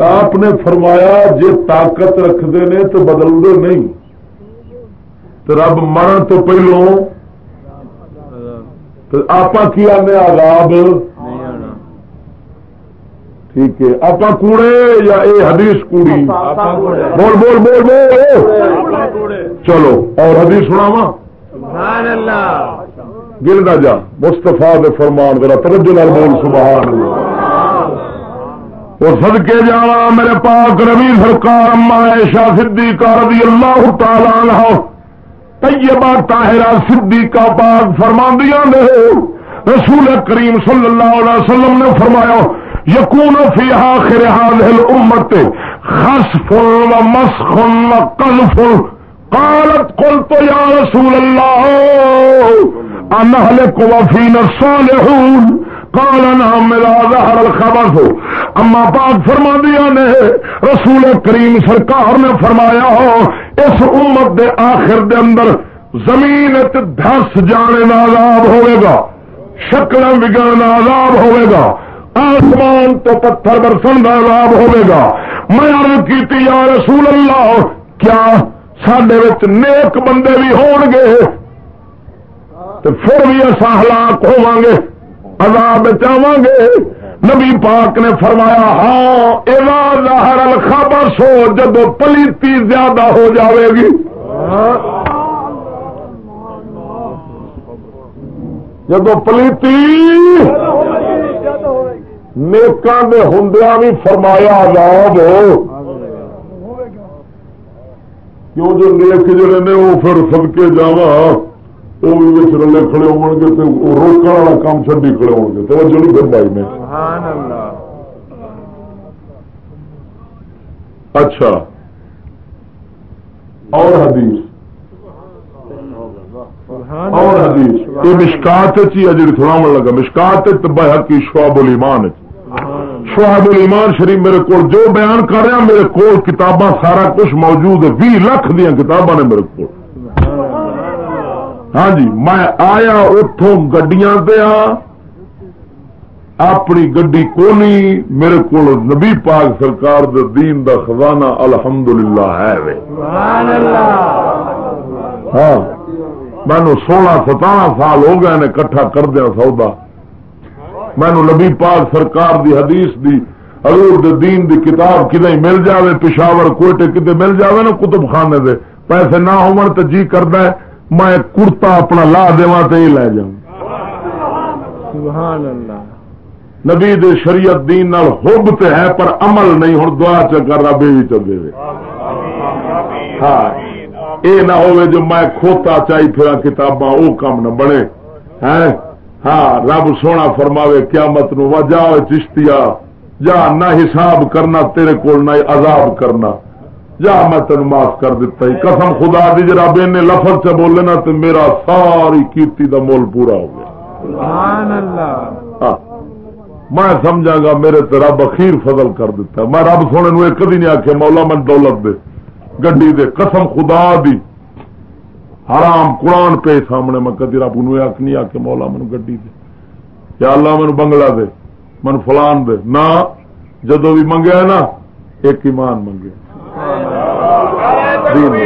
Speaker 1: آپ نے فرمایا جی طاقت رکھتے ہیں تو بدلتے نہیں۔ تو رب مرن تو پہلوں پہلو آپ کی آنے آزاد ٹھیک ہے۔ آپ کوڑے یا اے حدیث کوڑی؟ بول بول بول بول۔ چلو اور حدیث سنا گر نہ جا۔ مستفا دے فرمان ذرا توجہ نال بول سبحان اللہ وہ صدقے جاوا میرے پاک ربی سرکار اما عائشہ صدیقہ رضی اللہ تعالی عنہ۔ طیبہ طاہرہ صدیقہ پاک فرماندیاں نے۔ رسول کریم صلی اللہ علیہ وسلم نے فرمایا یقون فی آخر هذه الامت خسف و مسخ و قذف. قالت، قلت یا رسول اللہ انہلک وفینا الصالحون. کال نام میرا ظہر الخبر ہو۔ اما پاک فرما دیا نے، رسول کریم سرکار نے فرمایا ہو اس امت دے آخر دے اندر زمین دس جانے کا عذاب ہوئے گا شکل بگڑنا عذاب ہوئے گا، آسمان تو پتھر برسن کا عذاب ہوئے گا۔ میں عرض کی یا رسول اللہ، کیا سڈے نیک بندے بھی ہون گے تو پھر بھی اصا ہلاک ہوا گے عذاب بچاو گے نبی پاک نے فرمایا ہاں ظاہر الخبر سو، جب پلیتی زیادہ ہو جاوے گی۔ جب پلیتی نیکان دے ہندیا بھی فرمایا، عذاب کیوں جو نیک جڑے نے وہ پھر سدکے جاوا وہ بھی رلے کھڑے ہو گے تو روکنے والا کام چڈی کھڑے ہو گے تو نہیں پھر بھائی میں اچھا اور حدیث اور حدیث یہ مشکات ہی ہے جی تھوڑا من لگا مشکات بحقی شعب الایمان شعب الایمان شریف میرے کو جو بیان کر رہا میرے کو کتاباں سارا کچھ موجود ہے بھی لاکھ دیا کتاباں نے میرے کو ہاں جی میں آیا اتوں گڈیاں دیا اپنی گڈی کونی میرے کو نبی پاک سرکار دے دین دا خزانہ الحمدللہ ہے وے۔ ہاں مینو سولہ ستارہ سال ہو گئے نے کٹھا کردیا سودا۔ مینو نبی پاک سرکار دی حدیث دی حضور دے دین دی کتاب کدے مل جاوے پشاور کوئٹے کدے مل جاوے نا کتب خانے دے۔ پیسے نہ ہون تو جی کرتا ہے۔ میں کرتا اپنا لا دوا تو یہ لے جاؤں۔
Speaker 3: سبحان اللہ۔
Speaker 1: نبی دے شریعت دین نال حب تے ہے پر عمل نہیں ہوں دعا چکر رب بھی چلے ہاں اے نہ ہوئے جو میں کھوتا چاہی پھر کتاباں وہ کام نہ بنے۔ ہیں ہاں رب سونا فرماوے قیامت نو جا چشتیا جا نہ حساب کرنا تیرے کول نہ عذاب کرنا۔ جا میں تین معاف کر دیتا ہی قسم خدا دی جرا بین نے لفظ سے بولے نا تو میرا ساری کیرتی دا مول پورا ہو گیا۔ ہاں۔ میں سمجھا گا میرے تو رب اخیر فضل کر دیتا میں رب سونے نو کدی نہیں آخیا مولا من دولت دے گڈی دے۔ قسم خدا دی۔ حرام قرآن پہ سامنے میں کدی رب نو آخ نہیں آخ مولا من گڈی دے۔ یا اللہ من بنگلہ دے من فلان دے۔ نہ جدو بھی منگیا نا ایک ایمان منگیا۔ دین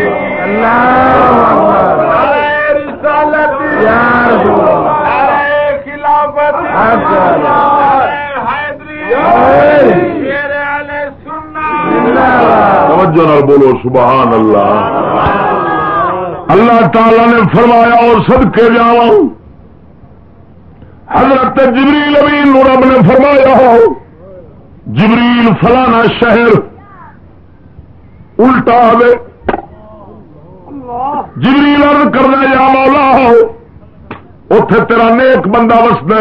Speaker 1: توجہ نال بولو، سبحان اللہ۔ اللہ تعالی نے فرمایا، اور صدقے جاؤ حضرت جبریل امین رب نے فرمایا ہو جبریل فلانا شہر الٹا ہوے جبریل عرض کرنا یا مولا اتے تیرا نیک بندہ وسد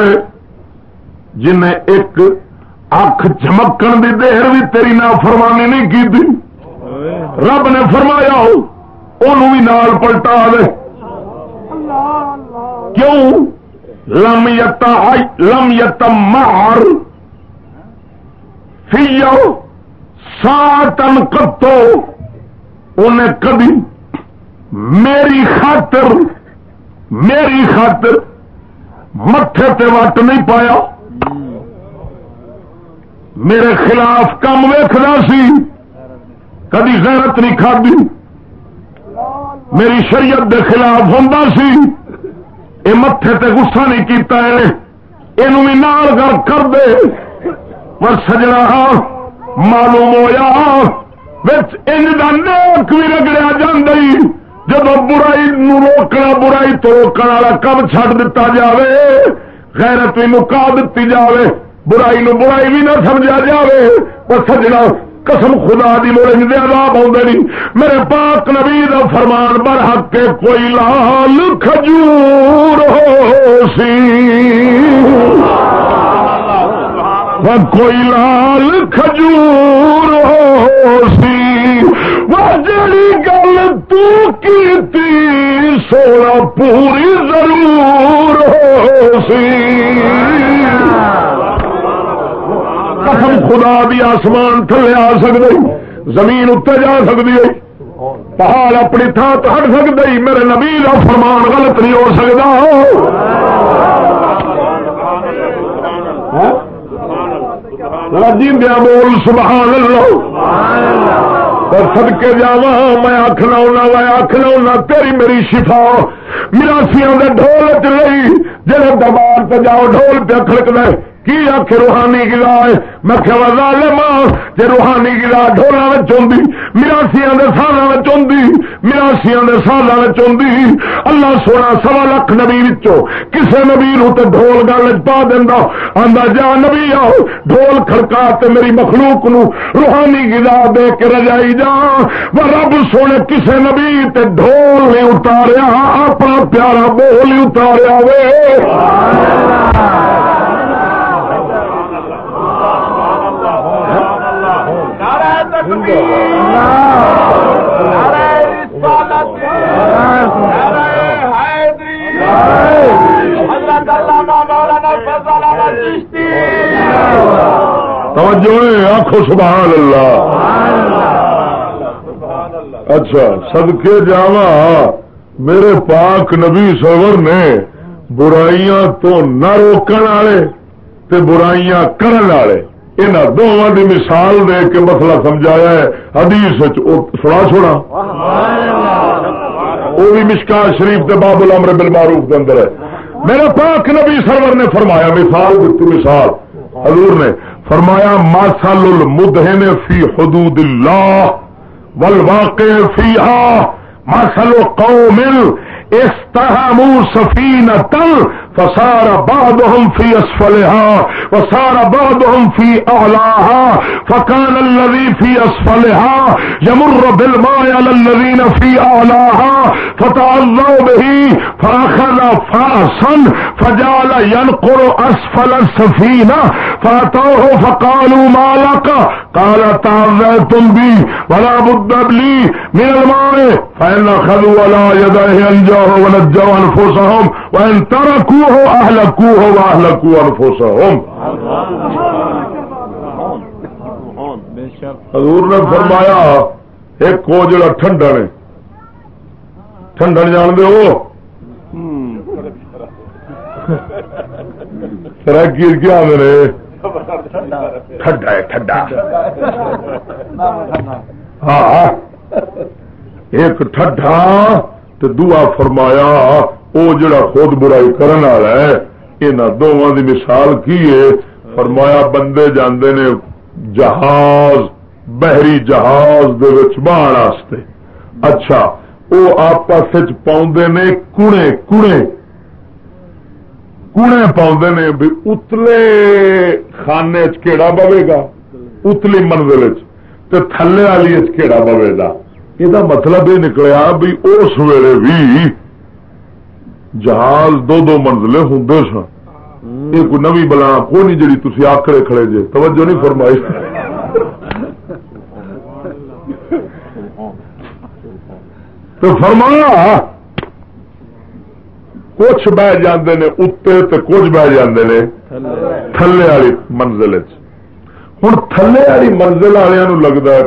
Speaker 1: جنہیں ایک اکھ چمکن دی دیر بھی تیری نہ فرمانی نہیں کی تھی۔ رب نے فرمایا ہو بھی نال پلٹا دے۔ کیوں؟ لم یتا لم یتم مار فیو ساتن کتو انہیں کبھی میری خاطر میری خاطر متھے تے وٹ نہیں پایا۔ میرے خلاف کم ویخنا سی کدی غیرت نہیں کھدی میری شریعت دے خلاف ہوں سی۔ یہ متے تے غصہ نہیں کیتا ہے یہ بھی نال گل کر دے۔ پر سجنا ہاں، معلوم ہوا ان کا نیک بھی رگڑیا جی جب برائی نو روکنا، برائی تو روکنے والا کم چڈ دتا جاوے، غیرت بھی مکا دیتی جاوے، برائی نو برائی بھی نہ سمجھا جاوے۔ پر سجنا، قسم خدا دی موڑ دے عذاب آدھے نہیں۔ میرے پاک نبی دا فرمان بر حق کے کوئی لال کھجور ہو سی۔ ہاں کوئی لال کھجور ہو سی وہ جڑی گل تو کیتی، سونا پوری ضرور ہو سی قسم خدا بھی آسمان تھلے آ سکتے زمین اتنے جا سکتی ہے پہاڑ اپنی تھان ہٹ سکتے میرے نبی کا فرمان غلط نہیں ہو سکتا جیندیا بول سبحان اللہ اور سدکے جا میں آخنا ہونا، میں آخنا ہونا، تیری میری شفا۔ مراسیاں ڈھول چ رہی جہاں دربار سے جاؤ، ڈھول پہ کھڑک دے کی آخ روحانی گلا ہے میں ماں جی روحانی گلا ڈھولا چی مراسیاں دے سالوں چی مراسیاں دے سالوں چی اللہ سونا سوا لکھ نبی وچوں، کسے نبی نو تے ڈھول گل پا دینا آندا، جا نبی آؤ، ڈھول کھڑکا تے میری مخلوق نو روحانی گلا دے کے رجائی جا۔ وہ رب سونے کسے نبی تے ڈھول نہیں اتاریا، اپنا پیارا بول ہی اتاریا وے۔
Speaker 2: نعرہ تکبیر نعرہ رسالت نعرہ حیدری حضرت علامہ مولانا فضل احمد چشتی
Speaker 1: توجہ آخو سبحان اللہ۔ اچھا صدقے جاوا میرے پاک نبی سرور نے برائیاں تو نہ روکن والے تے برائیاں کرن والے۔ ان دونوں کی مثال دے کے مسئلہ سمجھایا ہے حدیث سنا چھوڑا وہ بھی مشکا شریف کے باب الامر بالمعروف کے اندر ہے میرے پاک نبی سرور نے فرمایا مثال دیتی مثال حضور نے فرمایا ماسل المدہن فی حدود اللہ والواقع فیہا ماسل قوم استہموا سفینة فصار بعضهم في أسفلها وصار بعضهم في أعلاها، فكان الذي في أسفلها يمر بالماء على الذين في أعلاها فتعظوا به، فأخذ فأسا، فجعل ينقر أسفل السفينة، فأتوه فقالوا ما لك؟ قال تعذيتم بي، ولا بد لي من الماء، فإن أخذوا ولا يديه أنجاه ونجوا أنفسهم، وإن تركوا ہو، اہلکو ہو اہلکو انفسہم۔ حضور نے فرمایا، ایک کو جڑا ٹھنڈن ہے ٹھنڈن جان دے ہو ترقی کیا میرے ٹھڈا ہے ٹھڈا ہاں ایک ٹھڈا تو دعا فرمایا وہ جڑا خود برائی کرنے والا ہے یہاں دونوں کی مثال کی ہے؟ فرمایا، بندے جاندے نے جہاز، بحری جہاز بہن اچھا وہ آپس پاؤں نے کڑے کڑے کڑے پاؤں نے بھی اتلے خانے چیڑا بوے گا؟ اتلی منزل تھلے والی کہڑا بوے گا؟ یہ مطلب یہ نکلیا بھی اس ویلے بھی جہاز دو دو منزلے ہوں سن۔ یہ کوئی نوی بلا کو نہیں جی تھی آکڑے کھڑے جے؟ توجہ نہیں فرمائی۔ تو فرمایا کچھ بہ جاندے نے اتنے تو کچھ بہ جاندے نے تھلے والی منزل ہوں تھلے والی منزل والوں لگتا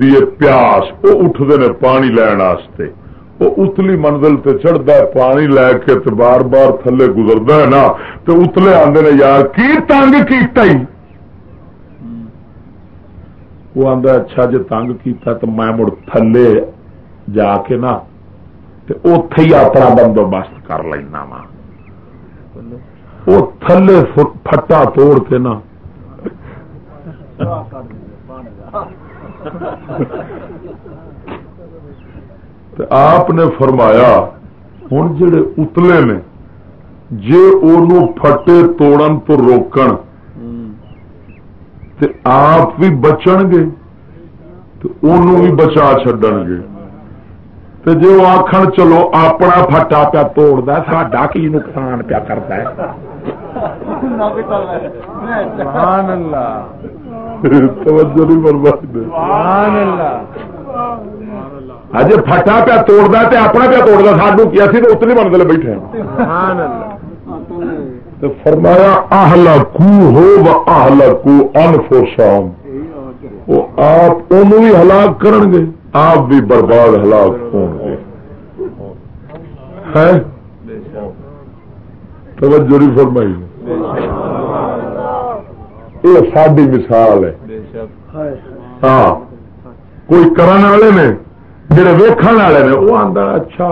Speaker 1: دیے پیاس وہ اٹھتے ہیں پانی لین وہ اتلی منزل تے چڑھتا پانی لے کے تے بار بار تھلے گزرتا ہے نا تو اتلے آدھے نے، یار، کی تنگ کیتا ہی؟ وہ آدھا اچھا جی تنگ کیتا تو میں مڑ تھلے جا کے نا اتے ہی اپنا بندوبست کر لینا وا. وہ تھلے پھٹا توڑ کے نا تو آپ نے فرمایا ہوں جڑے اتلے نے، جے او پھٹے توڑن تو روکن، تے آپ بھی بچن گے تو انہوں بھی بچا چڈن گے۔ تے جے وہ آخر چلو اپنا پھٹا پیا توڑ ساڈا کی نقصان پیا کرتا ہے؟ [laughs] توجہ نہیں برباد اج فٹا پیا توڑتا تو اپنا پیا توڑتا سانو کیا سی تو اتنے منزل بیٹھے فرمایا آہلا کو ہو و آہلا کو انفوسام وہ آپ بھی ہلاک کرن گے آپ بھی برباد ہلاک ہون گے۔ توجہ نہیں فرمائی۔ یہ ساری مثال ہے۔ ہاں۔ کوئی کرن والے نے جڑے ویکن والے نے وہ آتا اچھا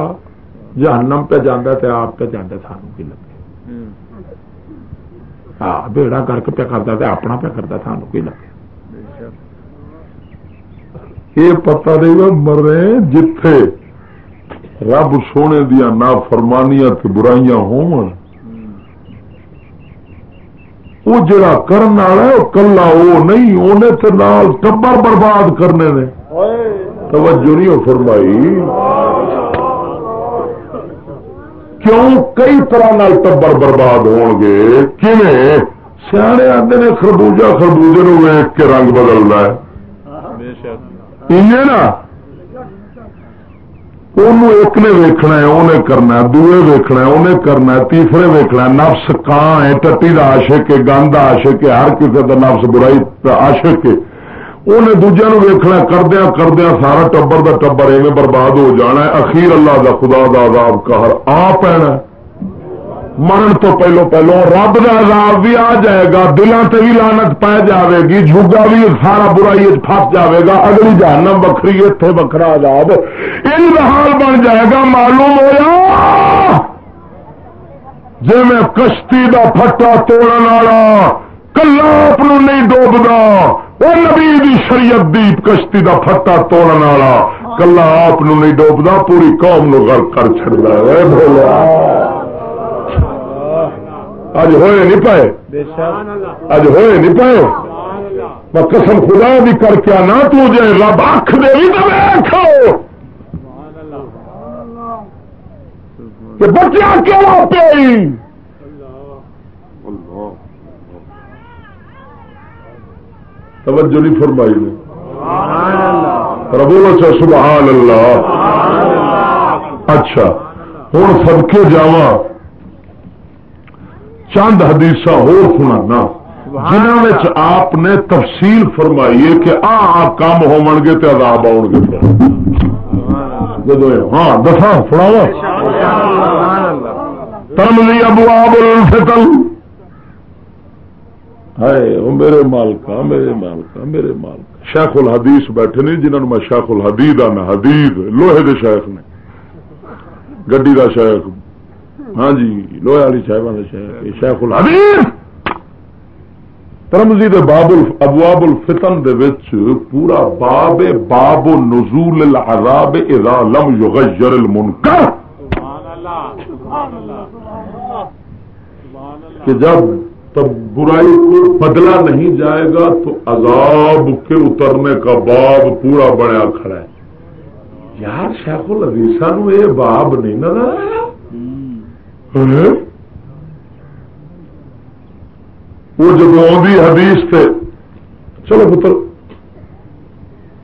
Speaker 1: جہنم پہ جانا تو آپ پہ جانا سانو کی لگے ہاں بیڑا گرک پہ کرتا تو اپنا پہ کرتا سانو کی لگے یہ پتا نہیں مر رہے جتھے رب سونے دیا نا فرمانیاں برائیاں ہون۔ وہ جڑا کرنے والا ہے کلا وہ نہیں انہیں تو نال ٹبر برباد کرنے نے۔ توجہ نہیں ہو فرمائی۔ کیوں کئی طرح نال ٹبر برباد ہو گے؟ کیویں؟ سیانے آتے نے خربوجہ خربوجے نو ویک کے رنگ بدلتا ہے۔ نا؟ ایک نے ویکنا ہے انہیں کرنا ہے دوے ویکنا ہے انہیں کرنا ہے، تیسرے ویکنا نفس کان ہے؟ ٹٹی کا آشک ہے، گند آشک ہے، ہر کسی کا نفس برائی آشک ہے۔ انہیں دوجے نو ویکنا کردیا کردیا سارا ٹبر دا ٹبر ایویں برباد ہو جانا ہے۔ اخیر اللہ دا خدا دا عذاب قہر آ پینا مرن تو پہلو پہلو رب دا عذاب بھی آ جائے گا، دلان تے بھی لانت پی جاوے گی، جھگا بھی سارا برائی پھس جاوے گا۔ اگلی جہنم بکری اتنے بکرا عذاب۔ ان حال بن جائے گا، معلوم ہوا جی میں کشتی دا پھٹا توڑن والا، کلا آپ نہیں ڈوبنا وہ نبی دی شریعت دی کشتی دا پھٹا توڑن والا کلا آپ نہیں ڈوبدا پوری قوم نو غرق کر چڑتا ہے بولیا اج ہوئے نہیں پائے اج ہوئے نہیں پائے میں قسم خدا بھی کر کے نہ تو جائے رب اکھ دے بھی تو کہ بچہ کیوں پہ توجہ نہیں فرمائی نے۔ ربو اچھا سبحان اللہ اچھا ہوں سب کے جاوا چند حدیث ہو سنا جنہوں آپ نے تفصیل فرمائی ہے کہ آ کام ہو گے تو عذاب آؤ گے۔ ہاں دسا فڑاوا تم لی ابو آب الفتل ہائے وہ میرے مالکا میرے مالکا میرے مالکا شیخ الحدیث بیٹھے نہیں جنہوں نے میں شیخ الحدید آنا حدید لوہے دے شیخ نے۔ گڈی دا شیخ۔ ہاں جی لوہے والی صاحب شیخ۔ شیخ الحدیث! ترمزی دے باب ابواب الفتن دے وچ پورا باب باب نزول العذاب اذا لم یغیر المنکر۔ کہ جب تب برائی کو بدلا نہیں جائے گا تو عذاب کے اترنے کا باب پورا بنیا کھڑا ہے۔ یار شیخ الحدیثا نو یہ باب نہیں نظر آیا؟ وہ جب آدھی حدیث تھے چلو پتر۔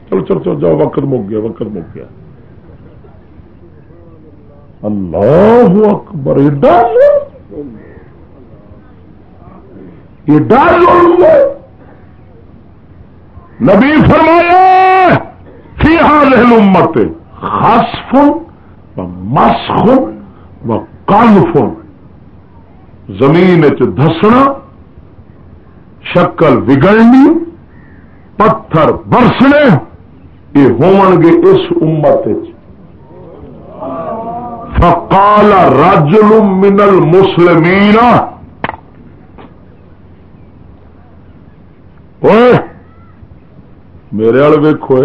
Speaker 1: چلو چلو چلو جاؤ وقت مک گیا وقت مک گیا۔ اللہ اکبر ایڈا ایڈا نبی فرمایا فی حال امت خاص و مسخ و کالف زمین چ دسنا شکل بگڑنی پتھر برسنے، یہ ہون گے اس امت فقال رجل من المسلمین میرے والے ویکو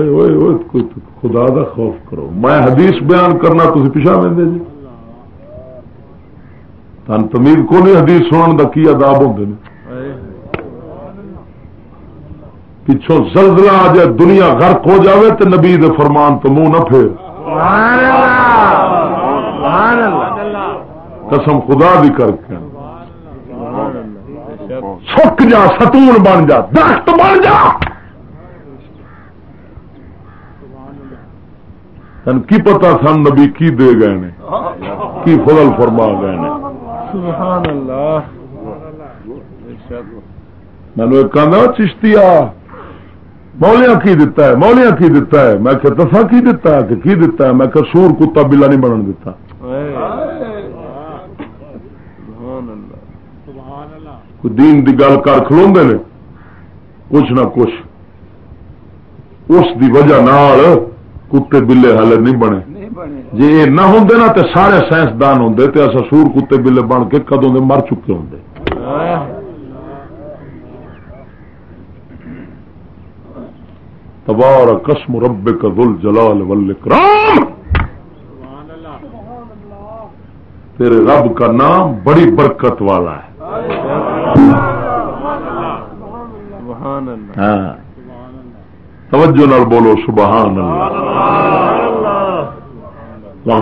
Speaker 1: خدا دا خوف کرو۔ میں حدیث بیان کرنا تھی پیچھا دے جی۔ تن تمید کو نہیں حدیث سنن کا کی آداب ہوں پچھوں زلزلہ آ جائے دنیا غرق ہو جاوے تو نبی دے فرمان تو منہ نہ پھیر۔ قسم خدا بھی کر کے۔ سک جا ستون بن جا درخت بن جا۔ تن کی پتا سن نبی کی دے گئے نے؟ کی فضل فرما گئے نے؟ مینو ایک آدھا چشتیا مولیاں کی دیتا ہے مولیاں کی دیتا ہے۔ میں کہ دفاع کی دیتا ہے کہ کی دیتا ہے؟ میں کہ سور کتا بلا نہیں بنن دیتا کوئی دین دی گل کر کھلو نے کچھ نہ کچھ۔ اس دی وجہ نال کتے بلے ہالے نہیں بنے۔ جی یہ نہ ہوں نا تو سارے سائنسدان ہوں تو ایسا سور کتے بلے بن کے کدوں دے مر چکے ہوں تبار قسم رب کا دل جلال والاکرام۔ تیرے رب کا نام بڑی برکت والا ہے۔ ہاں. توجہ نال بولو سبحان اللہ.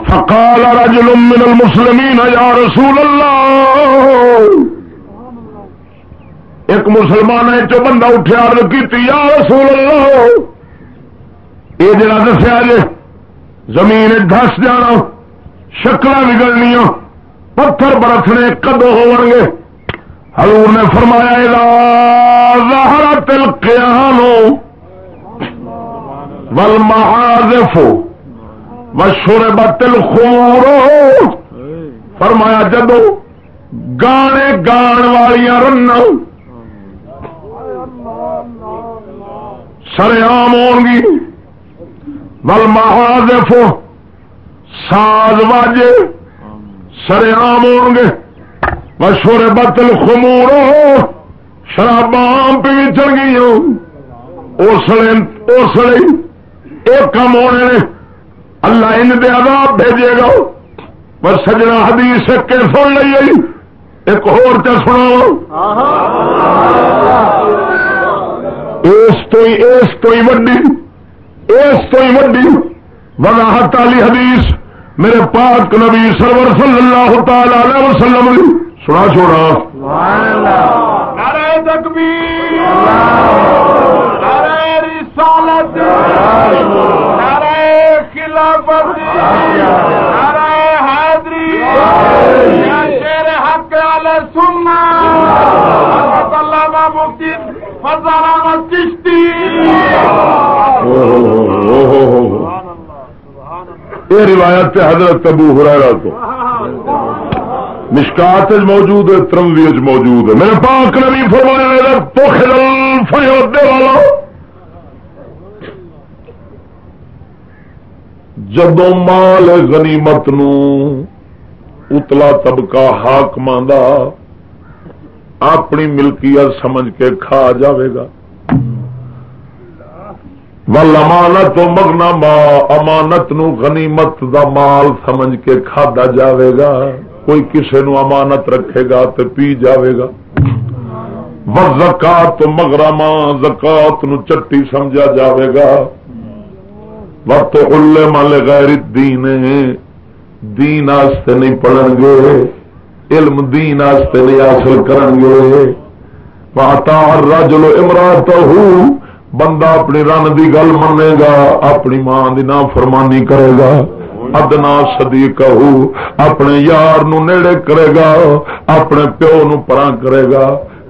Speaker 1: فقال رجل من المسلمین یا رسول اللہ. ایک مسلمان ہے جو بندہ اٹھیا عرض کیتی یا رسول اللہ. یہ جڑا دسیا جی زمین دس جانا شکل بگڑنیا پتھر برسنے کدو ہو گے حضور نے فرمایا ظاہر تل ول محاذف مشہور بتل خور فرمایا جدو گانے گان والیا رن سر آم گی ول محاذف ساز واجے سر آم ہو گے۔ مشہور بتل خمور شراباں پی چل گئی اس لیے ایک کم ہونے نے اللہ ان دے عذاب بھیجے گا۔ پر سجنا حدیث کے سن لی ایک ہور چ سنا اس تو ہی، اس تو ہی وڈی، اس تو ہی وڈی۔ وضاحت علی حدیث میرے پاک نبی سرور صلی اللہ تعالی علیہ وسلم نے سنا چھوڑا۔
Speaker 2: نعرہ تکبیر۔ نعرہ رسالت۔ نعرہ خلافت۔ نعرہ حیدری شیر حق علی سننا حضرت علامہ مفتی فضل احمد چشتی۔
Speaker 1: یہ روایت ہے حضرت ابو ہرارا تو مشکات موجود ہے ترموی موجود ہے۔ میرے پاک نبی فرمایا فیودے والا جدو مال غنیمت نو اتلا طبقہ حاک اپنی ملکیت سمجھ کے کھا جاوے گا۔ ول امانت مگنا ماں امانت نو غنیمت دا مال سمجھ کے کھادا جاوے گا۔ کوئی کسی نو امانت رکھے گا تو پی جاوے گا۔ زکات مگرا ماں زکات نو چٹی سمجھا جاوے گا۔ وقت الے مال غیر دین دین آستے نہیں پڑھن گے علم دین آستے نہیں حاصل کرن گے۔ واتا رجل امرات بندہ اپنی رن دی گل منے گا اپنی ماں دی نا فرمانی کرے گا۔ ادنا سدی کہو اپنے یار نو نیڑے کرے گا اپنے پیو نو پرا کرے گا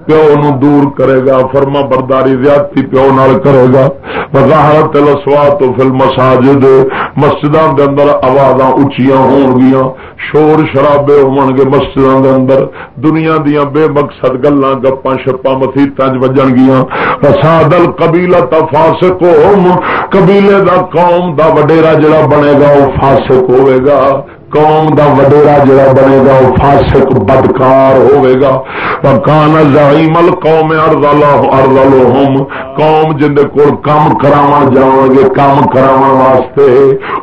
Speaker 1: پیو نو دور کرے گا فرما برداری زیادتی پیو نال کرے گا وضاحت لسوات فل مساجد مسجداں دے اندر آوازاں اچیاں ہون گیاں شور شرابے ہون گے مسجداں دے اندر دنیا دیاں بے مقصد گلاں گپاں شپاں مسیتاں وچ وجن گیاں فساد القبیلہ تفاسقهم قبیلے دا قوم دا وڈیرا جڑا بنے گا او فاسق ہوے گا قوم دا وڈیرا جڑا بنے گا، وہ فاسق، بدکار ہوے گا۔ وکان زعیم القوم ارذلهم قوم جن کول کام کراون جاون گے کام کراون واسطے۔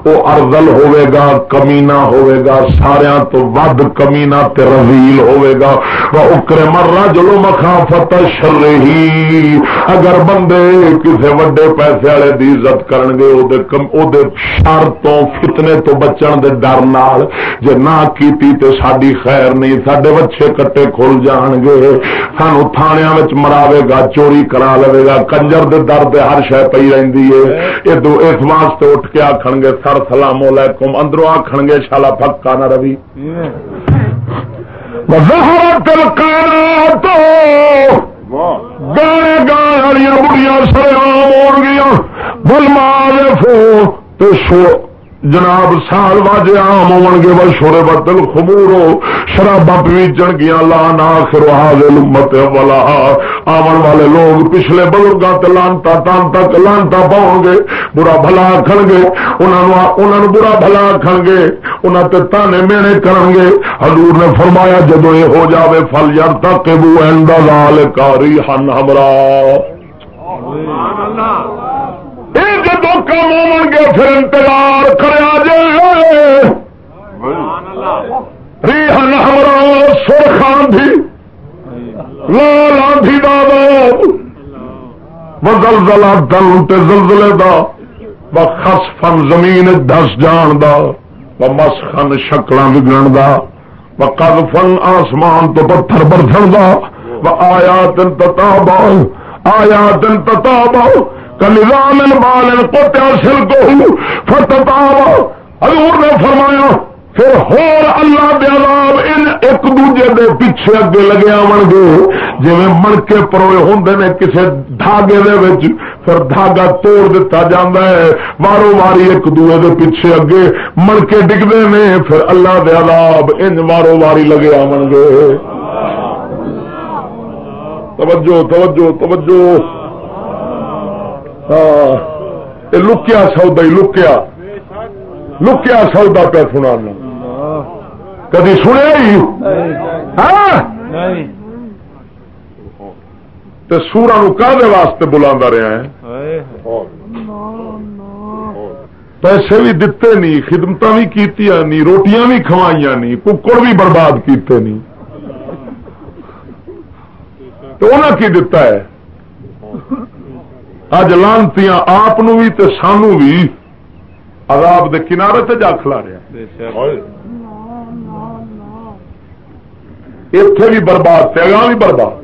Speaker 1: او ارذل ہوے گا، کمینہ ہوے گا۔ سارے تو ود کمینہ تے رذیل ہوے گا۔ وا اکرم الرجل مخافت شرہی اگر بندے کسے وڈے پیسے والے دی عزت کرن گے او دے کم او دے شر تو، فتنے تو بچن دے ڈر نال نال جے نہ کیتی تے ساڈی خیر نہیں ساڈے بچے کٹے کھل جان گے سانو تھانیاں وچ مراوے گا چوری کرا لے گا کنجر دے در دے ہر شے پئی رہندی ہے اے دو اس واسطے اٹھ کے آکھن گے سر سلام علیکم اندروں آکھن گے شالا پھکا نہ روی ظہرت القانات گانے گانے والی بڑیاں سر عام ہو گیا بل مالفو تو شو جناب سال واجے آم ہو گے بس شورے بدل خمور ہو۔ شرابا پیچن گیا لا نا لمت والا آمن والے لوگ پچھلے بزرگوں لانتا تان تک لانتا پاؤ گے، برا بھلا آخر گے۔ انہوں برا بھلا آخر گے۔ انہوں تے تانے مینے کرن گے۔ حضور نے فرمایا جدو یہ ہو جاوے، فل یار تک بو لال کاری ہن ہمرا جدو کم ہو گے پھر انتظار کرا جائے۔ ریحن ہمرا سر خان بھی لال آندھی داد زلزلہ دل تے زلزلے دا و خس فن زمین دس جان دا و مس خن شکل بگڑ دا و قد فن آسمان تو پتھر برسن دا و آیا تن تتا آیا تن تتا کلام بال کو سل کو فتتا حضور نے فرمایا، پھر ہور اللہ دے عذاب ان ایک دوجے دے پیچھے اگے لگے آن گے۔ جی من کے پروے ہوں نے کسی دھاگے دے وچ، پھر دھاگا توڑ دتا جاندہ ہے۔ وارو واری ایک دوے دے پیچھے اگے من کے ڈگتے نے، پھر اللہ دے عذاب ان وارو واری لگے آن گے۔ توجہ توجہ توجہ۔ ہاں، لکیا سودا ہی لکیا۔ لکیا سودا پہ سنا کدی سنیا ہی؟ ہاں؟ سورا نو کہ واسطے بلا رہا ہے پیسے بھی دتے نہیں خدمت بھی کی روٹیاں بھی کھوائی نہیں، ککڑ بھی برباد کیتے نہیں۔ تو انہیں کی دتا ہے؟ اج لانتی آپ بھی تے سانو بھی عذاب دے کنارے تے جا کھلا رہا اتے بھی برباد تے اگاں بھی برباد۔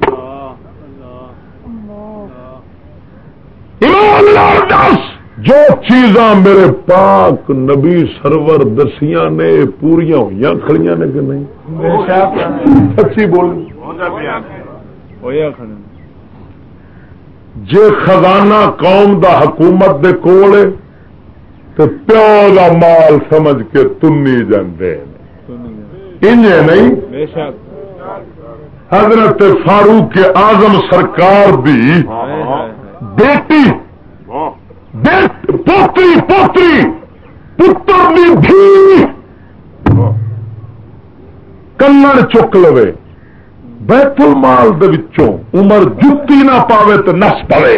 Speaker 1: دس۔ جو چیزاں میرے پاک نبی سرور دسیاں نے پوریا ہوئی کھڑیاں نے کہ نہیں؟ سچی بول جے خزانہ قوم دا حکومت دے کول تو پیو دا مال سمجھ کے تنی جاندے انجے نہیں؟ حضرت فاروق اعظم سرکار بھی بیٹی بیٹ پوتری پوتری پتر دی دھی کنڑ چک لوے۔ بیت المال دے وچوں عمر جتی نہ پاوے تو نس پوے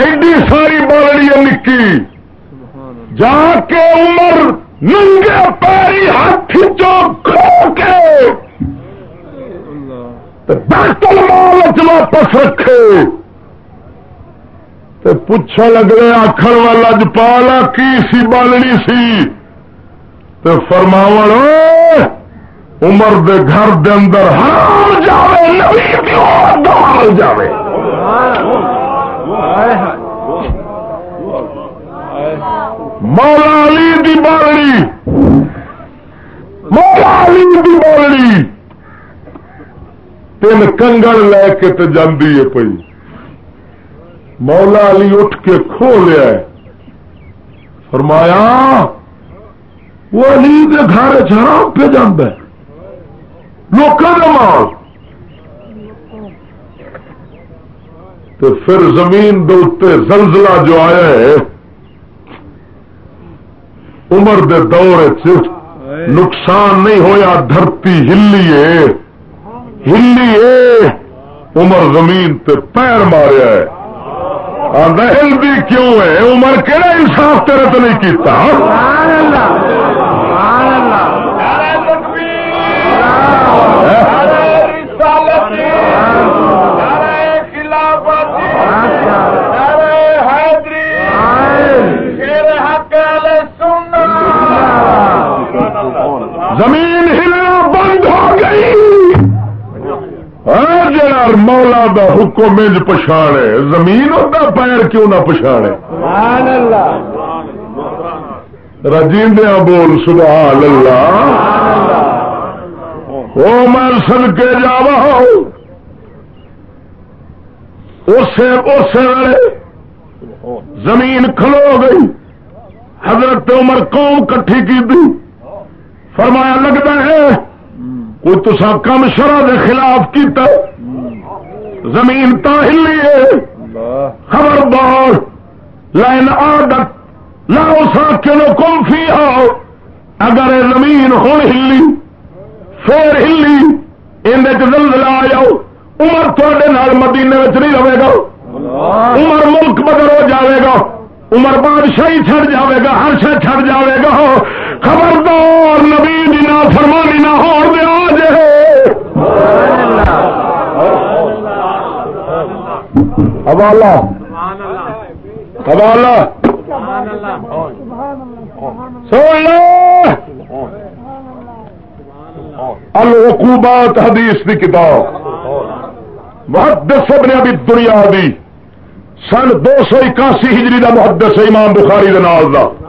Speaker 1: ایڈی ساری بالڑی ہے نکی۔ جا کے عمر ننگے پیری ہاتھ چو کھو کے بیت المال واپس رکھے۔ تے پوچھا لگ رہے آخر والا جپالا کی سی بالڑی سی؟ تے فرماون عمر دے گھر دے اندر حرام جاوے، نبی دی اور دمال جاوے۔ مولا علی دی بالڑی مولا علی دی بالڑی تین کنگن لے کے تے جاندی ہے پئی۔ مولا علی اٹھ کے کھو لیا فرمایا وہ علی دے گھر حرام پہ جاندہ ہے لوکاں دا مال۔ تو پھر زمین دے اتنے زلزلہ جو آیا ہے، عمر دے دور چ نقصان نہیں ہویا، دھرتی ہلی ہے۔ ہلی ہے۔ عمر زمین تے پیر ماریا ہے۔ آندا ہلدی کیوں ہے؟ عمر کہڑا انصاف تیرے تو نہیں کیتا؟ زمین ہلنا بند ہو گئی۔ جڑا مولا دا حکم انج پچھاڑے۔ زمین ہوتا پیر کیوں نہ پچھاڑے؟ رجیندیا بول سبحان اللہ۔ او میں سن کے جاوا اسے اسے زمین کھلو گئی۔ حضرت عمر قوم کٹھی کی دی۔ فرمایا لگتا ہے کوئی تسا کم شرح کے خلاف کیتا زمین تا ہلی ہے۔ خبردار۔ لائن عادت لا ساکن کم فی آؤ اگر زمین ہوں ہلی پھر ہلی اندر زلزلہ آ جاؤ عمر تھوڑے نال مدینے میں نہیں رہے گا۔ عمر ملک بدل ہو جاوے گا۔ عمر بادشاہی چھڑ جاوے گا ہر شہ چھڑ جاوے گا۔ خبردار نبی دی فرمانی نہ ہو دیا جے حوالہ۔ حوالہ۔ سن لو۔ العقوبات حدیث دی کتاب۔ محدث ابن ابی دنیا دی۔ سن دو سو اکاسی ہجری دا محدث امام بخاری دے نال دا۔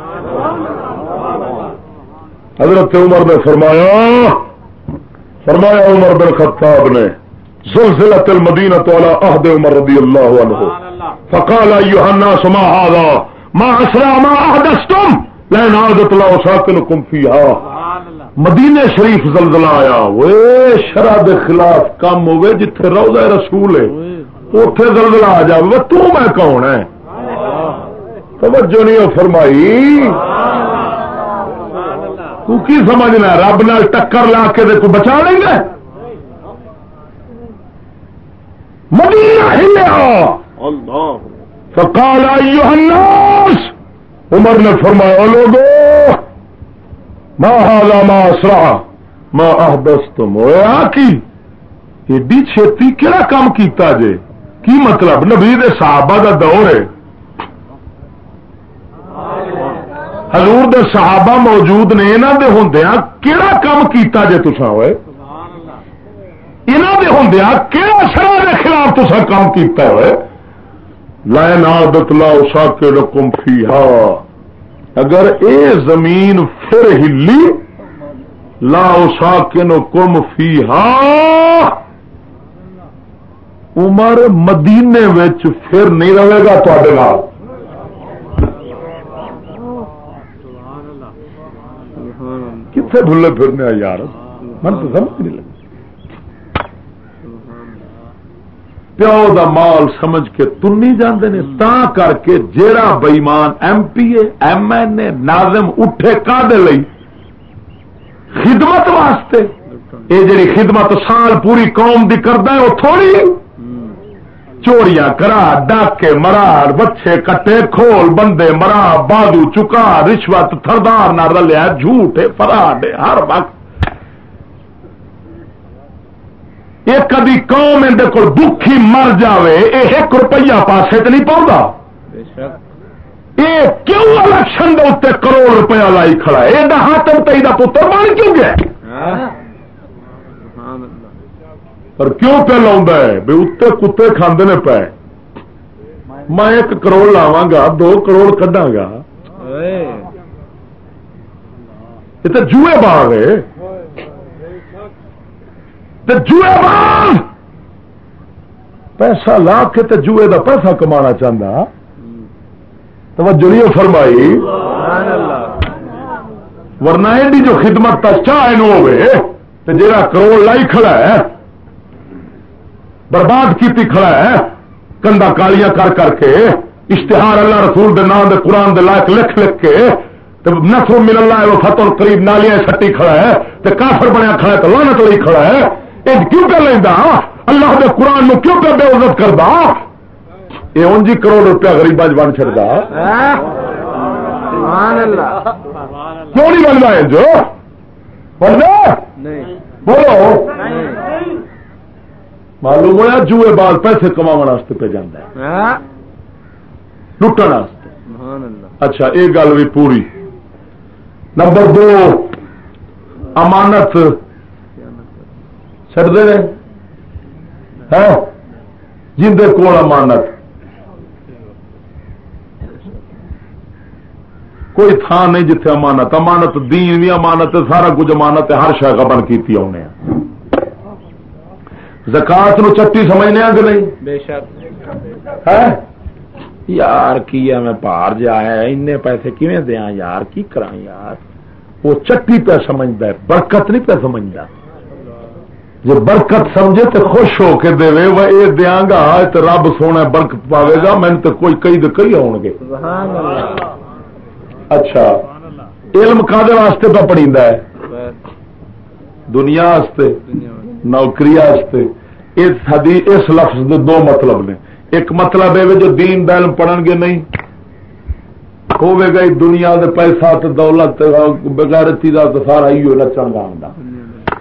Speaker 1: حضرت عمر نے فرمایا فرمایا عمر بن خطاب نے زلزلت المدینہ على عہد عمر رضی اللہ عنہ. فقال ایها الناس ما هذا؟ ما اسرع ما احدثتم؟ لئن عادت لا ساكنكم فيها مدینے شریف زلزلہ آیا وہ شرع دے خلاف کم ہوئے جتھے روضہ رسول ہے اوتھے زلزلہ آ جاوے تو میں کون ہے؟ توجہ نہیں فرمائی۔ تو کی سمجھنا رب نال ٹکر لا کے دے کو بچا لیں گے؟ مدینہ ہلیا
Speaker 3: اللہ
Speaker 1: فقال ایوہ الناس۔ عمر نے فرمایا لوگو، ما هذا ما اسرع، ما احدثتم ہویا کی ایڈی چھتی کیڑا کام کیتا جے؟ کی مطلب؟ نبی دے صحابہ دا دور ہے۔ حضور دے صحابہ موجود نے انہاں دے ہوندیاں کیڑا کام کیتا جے تساں ہوئے؟ انہاں دے ہوندیاں کیڑا شرع دے خلاف تساں کام کیتا ہوئے؟ لائن عادت لا اسا کے رقم فیہا۔ اگر اے زمین پھر ہلی، لا اسا کے کم فیہا۔ عمر مدینے وچ پھر نہیں رہے گا تے کتے بھلے پھرنے آ یار من تو سمجھ نہیں لگی پیو دا مال سمجھ کے تنی جاندے نے تا کر کے جیڑا بئیمان M P A M N A ناظم اٹھے کا لئی خدمت واسطے یہ جڑی خدمت سال پوری قوم دی کردا ہے وہ تھوڑی ہے چوریاں کرا ڈاکے مرار بچے کٹے کھول بندے مرا بادو چکا رشوت تھردار نہ رلیا جھوٹے فراڈے ہر وقت۔ یہ کدی قوم اندر کو دکھی مر جاوے یہ ایک روپیہ پاسے تو نہیں پاؤں یہ کیوں الیکشن دے اتنے کروڑ روپیہ لائی کھڑا ہے؟ یہ ہاتم تئی کا پتر بن کیوں گیا؟
Speaker 3: ہاں۔
Speaker 1: پر کیوں پہ لاؤں ہے؟ بے اتنے کتے کھاندے نے پے۔ میں ایک کروڑ لاواں گا دو کروڑ کڈاں گا۔ یہ تو جوئے باغ ہے۔ جوئے باغ! پیسہ لا کے تے جوئے دا پیسہ کمانا چاہتا توجہ نہیں فرمائی۔
Speaker 3: سبحان اللہ۔
Speaker 1: ورنہ ایڈی جو خدمت تا چاہ ہوے تے جیڑا کروڑ لائی کھڑا ہے برباد کیتی کھڑا ہے۔ کندا کالیاں کر کر کے اشتہار اللہ رسول دے نام دے قرآن دے لائق لکھ لکھ کے تے نصر من اللہ و فتح القریب نالیاں سٹی کھڑا ہے تے کافر بنیا کھڑا ہے تے لعنت لئی کھڑا ہے۔ یہ کیوں کر لیندا اللہ دے قرآن نو کیوں پہ بے عزت کردا؟ یہ اونجی کروڑ روپیہ غریباں چ بن چھڑدا۔
Speaker 3: سبحان اللہ۔
Speaker 1: کیوں نہیں بنتا ہے جو؟ بنتا
Speaker 3: نہیں۔
Speaker 1: بولو۔ معلوم ہوا جوئے بال پیسے کما واسطے پہ جانا
Speaker 3: ہاں۔
Speaker 1: لٹن اچھا یہ گل بھی پوری۔ نمبر دو امانت۔ چڑھتے ہیں جن کول امانت۔ کوئی تھان نہیں جتھے امانت۔ امانت دین بھی امانت سارا کچھ امانت ہر شہ قبل کی آنے زکات نو چٹی سمجھنے کہ نہیں؟
Speaker 3: بے شک۔
Speaker 1: ہے؟ یار کی ہے میں باہر جایا ان پیسے کیویں دیا؟ یار کی کرا یار؟ وہ چٹی پہ سمجھتا ہے برکت نہیں پہ سمجھتا۔ جو برکت سمجھے تو خوش ہو کے دے وہ یہ دیا گا تو رب سونا برکت پاوے گا میں تو کوئی کئی تو کئی آن گے۔
Speaker 3: سبحان اللہ۔
Speaker 1: اچھا۔ علم کادے واسطے پہ پڑی ہے؟ دنیا واسطے۔ نوکری اس لفظ دے دو مطلب نے۔ ایک مطلب ہے جو دین علم پڑھن گے نہیں۔ ہوے گا دنیا دے پیسہ تے دولت بغیرتی دا تے سارا ہی نچن گان دا
Speaker 3: دنیا میں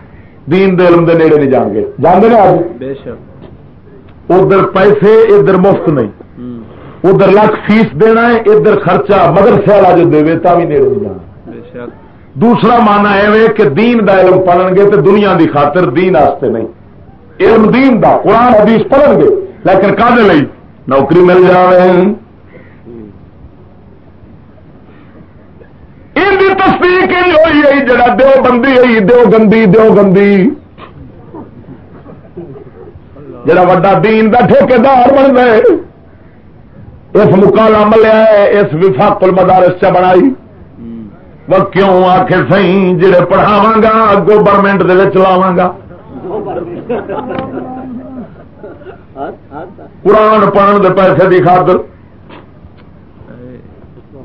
Speaker 1: دین دے علم دے نیڑے نہیں جان گے۔ جان آج
Speaker 3: بے شک۔
Speaker 1: ادھر پیسے ادھر مفت نہیں۔ ادھر لاکھ فیس دینا ہے ادھر خرچہ مدرسے والا جو دے تا بھی نیڑے نہیں جانا
Speaker 3: بے شک۔
Speaker 1: دوسرا مانا ہے کہ دین دا علم پڑھن گے تو دنیا دی خاطر دین آستے نہیں۔ علم دین دا، قرآن، حدیث پڑھن گے، لیکن کالے لئی نوکری مل جائے ان کی تصدیق ہوئی ہے، جڑا دیو بندی ہے دیو گندی دیو گندی جڑا وڈا دین دا ٹھیکےدار بن گئے۔ اس مکالا ملیا ہے، اس وفاق المدارس چ بنائی۔ وہ کیوں آخ سی جڑے پڑھاوا گا گورنمنٹ لاوا گا؟ قرآن پڑھن دے پیسے دی خاطر،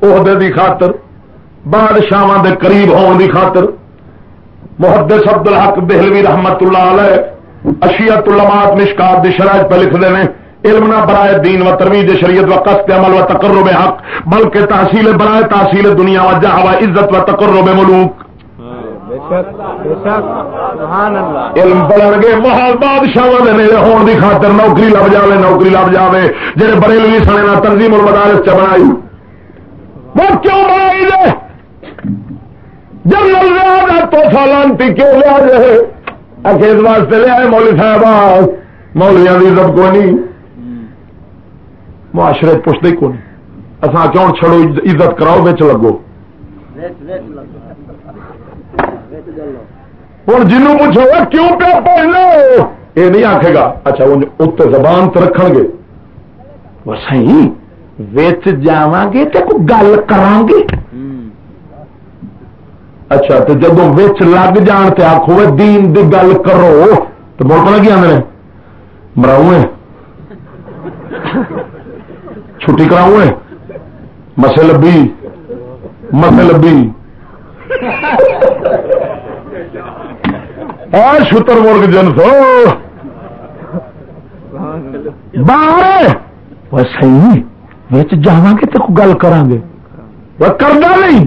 Speaker 1: عہدے دی خاطر بادشاہ دے قریب ہون دی خاطر، محدث عبد الحق دہلوی رحمت اللہ علیہ اشیت علماء مشکات دی شرائط پہ لکھ دینے علم نہ برائے دین و ترویج شریعت و قصد عمل و تقرب حق بلکہ تحصیل برائے تحصیل دنیا و جہاں و عزت و تقرب ملوک۔ علم گے محل بادشاہ نیڑے ہون دی خاطر نوکری لب جاوے نوکری لب جاوے۔ جڑے بریلوی سنے نہ تنظیم المدارس چ بنائی وہ کیوں بنائی جے جنرل ریاض توحفہ لانتی کیوں لیا جے اکیز واسطے لیا ہے مولوی صاحب مولویاں دی عزت کوئی نہیں۔ معاشرے پوچھتے ہی کون اصا کیوں چھڑو، عزت کراؤ بچ لگو۔ ہوں جنوں پوچھو کیوں پہ پڑھنا یہ نہیں آخے گا اچھا اتنے زبان تو رکھ گے۔ وہ سی ویچ جا گے تو گل کر گے۔ اچھا تو جدو وچ لگ جان تے آخو دین دی گل کرو تو مڑ پہ کی آدھے مراؤ چھٹی کراؤ مسے لبی مسے لبی شتر مرگ جن سو۔ باہر صحیح جا گے تو گل کرا گے۔ کرنا نہیں۔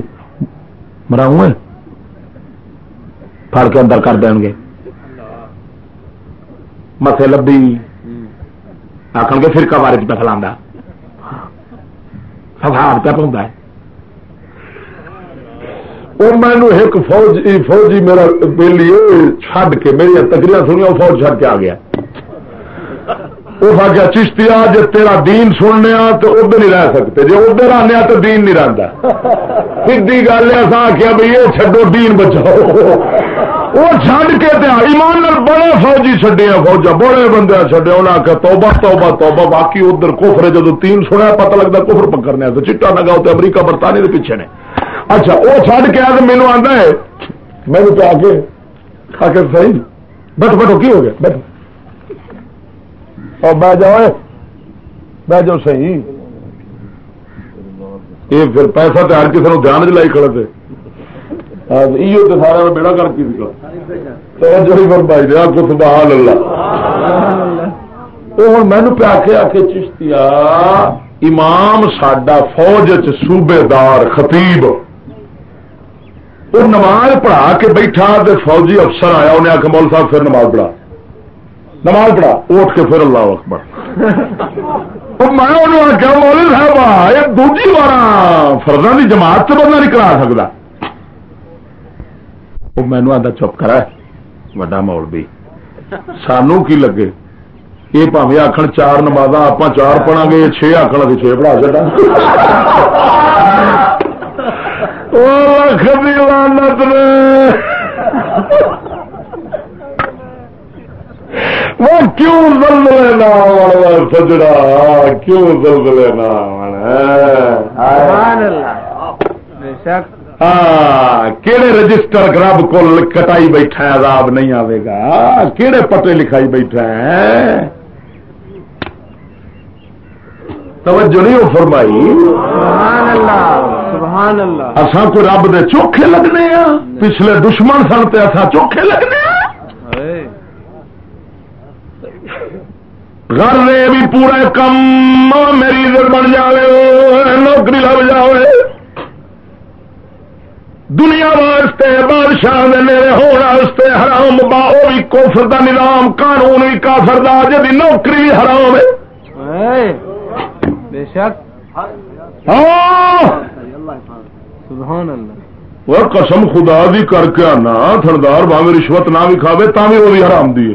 Speaker 1: مراؤ پڑ کے اندر کر دیں گے۔ متے لبی آخ گے فرقہ بارے چ پہ فلا سفار پہ پاؤں وہ مینو ایک فوجی فوجی میرا بےلی چڈ کے میری تکریاں سنیا فوج چڈ کے آ گیا وہ آگیا چشتی جی تیرا دین سننے تو ادھر نہیں رہ سکتے جی ادھر آنے تو دین نہیں رہتا سی گل ہے آخیا بھائی یہ چڈو دین بچاؤ وہ چڈ کے دیا ایمان بڑے فوجی چڈیا فوجا بڑے بندے چڈیا انہیں آخیا توبہ توبہ توبہ، باقی ادھر کوفر جدو تین سنیا پتا لگتا کوفر پکڑنے تو چٹا نگا تو امریکہ برطانیہ کے پیچھے نے۔ اچھا وہ چڈ کے آ مینو آتا ہے مینو پہ آ کے آ کے صحیح بیٹھو بیٹھو، کی ہو گیا؟ بیٹھو۔ اور بہ جاؤ بہ جاؤ صحیح یہ پھر پیسہ تو ہر کسی نے دھیان چ لائی کھڑے تھے۔ سارا بیڑا کر کی بھائی دیا کچھ بحال اللہ۔ وہ ہوں مینو آ کے آ کے چشتیا امام ساڈا فوج چوبے دار خطیب۔ وہ نماز پڑھا کے بیٹھا تو فوجی افسر آیا انہیں آخر مول صاحب پھر نماز پڑھا۔ نماز پڑھا اٹھ کے پھر اللہ اکبر۔ [laughs] میں آخیا مول صاحب یہ دوجی بار فردا کی جماعت سے بندہ نہیں کرا سکتا۔ وہ مینو آتا چپ کرا وا مول بھی سانو کی لگے یہ پاوے آخر چار نماز آپ چار پڑھا گے چھ آخر ابھی چھ پڑھا نے وہ کیوں دل لینا سجڑا کیوں دل لینا ہاں کہڑے رجسٹر گرب کو کٹائی بیٹھا عذاب نہیں آئے گا۔ کہڑے پٹے لکھائی بیٹھا ہے۔ توجہ نہیں ہو فرمائی؟ اصا کو رب دے چوکھے لگنے آ پچھلے دشمن سن پہ اصا چوکھے لگنے گھر نے بھی پورا کم میری بن جائے نوکری لگ جائے دنیا واسطے بادشاہ میرے ہونے حرام با بھی کوفر دا نظام قانون بھی کافر دا جی نوکری بھی حرام ہے۔ بے شک۔ ہاں۔ سبحان اللہ۔ وہ قسم خدا دی کر کے آنا تھردار باوے رشوت نہ بھی کھاوے تا بھی وہ بھی حرام دی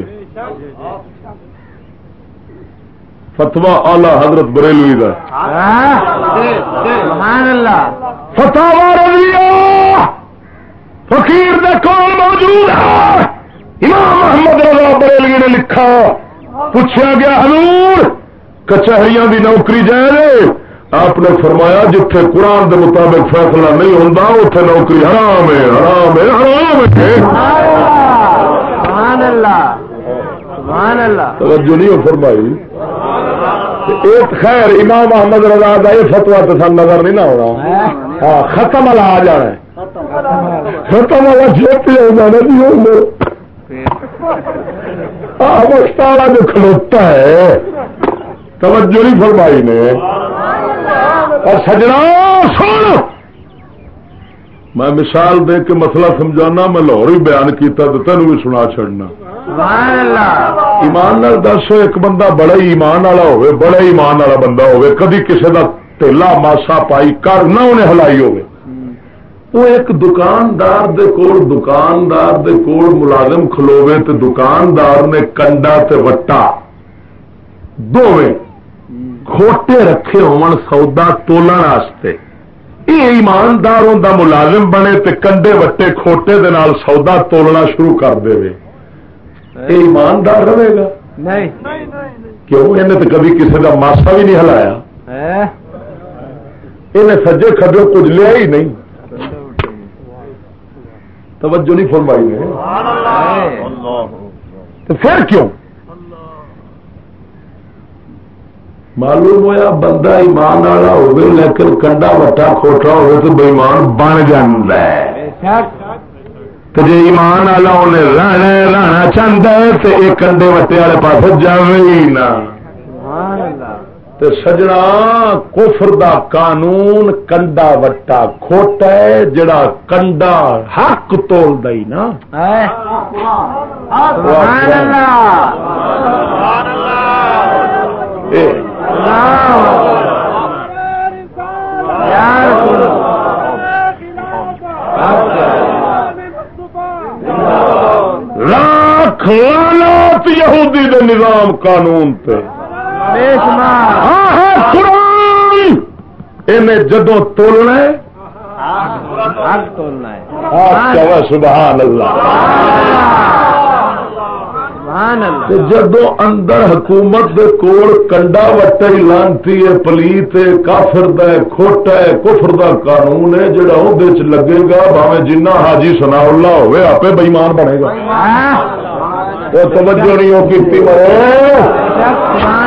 Speaker 1: فتوا آلہ حضرت بریلوی کا فتوا رضیا فقیر دے کون موجود ہے۔ امام محمد رضا بریلوی نے لکھا پوچھا گیا حضور کچہریاں دی نوکری جائے آپ نے فرمایا جتھے قرآن دے مطابق فیصلہ نہیں ہوتا اتنے نوکری حرام ہے حرام ہے حرام ہے۔ توجہ نہیں فرمائی۔ ایک خیر امام محمد رضا کا یہ فتوا تو سن نظر نہیں نہ ہونا۔ ہاں ختم والا آ جانا ختم والا چھوٹی ہو جانا جی ہوں ہاں، جو کھلوتا ہے، توجہ نہیں فرمائی نے۔ اور سجنا سن۔ میں مثال دے کے مسئلہ سمجھانا، میں لاہور ہی بیان کیتا تو تینوں بھی سنا چڑنا ایمان دس، ایک بندہ بڑا ہی ایمان والا ہوے بڑا ایمان والا بندہ ہوے کدی کسی کا تیلا ماسا پائی کر نہ انہیں ہلائی ہوے وہ ایک دکاندار دے کول دکاندار دے کول ملازم کھلوے تو دکاندار نے کنڈا تے وٹا۔ دوویں کھوٹے رکھے ہون سودا تولن واسطے۔ یہ ایماندار دا ملازم بنے تے کنڈے وٹے کھوٹے دے نال سودا تولنا شروع کر دے یہ ایماندار رہے گا؟ نہیں۔ کیوں؟ انہیں تو کبھی کسی کا ماسا بھی نہیں ہلایا۔ انہیں سجے کھڈو کچھ لیا ہی نہیں۔ توجہ نہیں فرمائی نے۔ تو پھر کیوں؟ معلوم ہوا بندہ ایمان والا ہوگی لیکن کنڈا وٹا کھوٹا ہوگا تو بےمان بن جانا تو جی ایمان والا انہیں رہنا رہنا چاہتا ہے، تو یہ کنڈے وٹے والے پاس جائے ہی نہ۔ تے سجنا کفر دا قانون کنڈا وٹا کھوٹا ہے جڑا کنڈا حق تول دئی نا۔ اے۔ راکھ لعنت یہودی دے نظام قانون تے۔ قرآن انہیں جدو تولنا ہے۔ آپ سبحان اللہ۔ جدو اندر حکومت دے کول کنڈا وٹا ہی لانتی ہے پلیت ہے کافر دا ہے کھوٹا ہے کفر دا قانون ہے جڑا اودے وچ لگے گا بھاویں جنہ حاجی ثنا اللہ ہوئے آپے بے ایمان بنے گا۔ وہ توجہ نہیں ہو کیتی مرے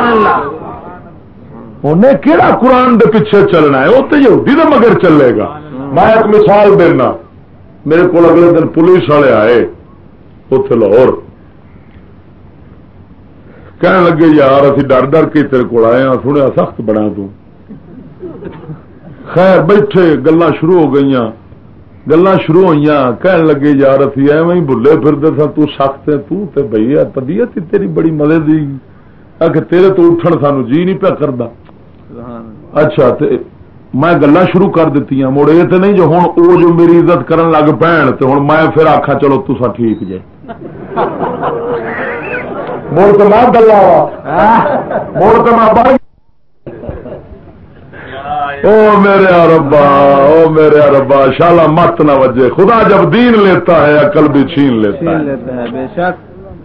Speaker 1: انہیں کہڑا قرآن دے پیچھے چلنا ہے؟ وہ تو یہودی دے مگر چلے گا۔ میں ایک مثال دینا۔ میرے کو اگلے دن پولیس والے آئے اتے لاہور۔ کہنے لگے، یار، اسی ڈر ڈر کے تیرے کو آئے ہاں سنیا، سخت بنا تو۔ خیر، بیٹھے گلا شروع ہو گئی گلا شروع ہوئی کہنے لگے، یار، اسی ایویں ہی بھلے پھرتے سا تو سخت ہے، تو تے بھائی طبیعت ہی تیری بڑی مدد دی تیرے تو اٹھن سانو جی نہیں پیا کرتا اچھا تے میں گلا شروع کر دیتی مڑ یہ تو نہیں جو ہوں وہ جو میری عزت کرن لگ پین تو ہوں میں پھر آخا چلو تسا ٹھیک جے۔ مڑ تو میں گلا مڑ تو میں بڑھ او میرے ربا او میرے ربا شالا مت نہ وجے۔ خدا جب دین لیتا ہے عقل بھی چھین لیتا ہے۔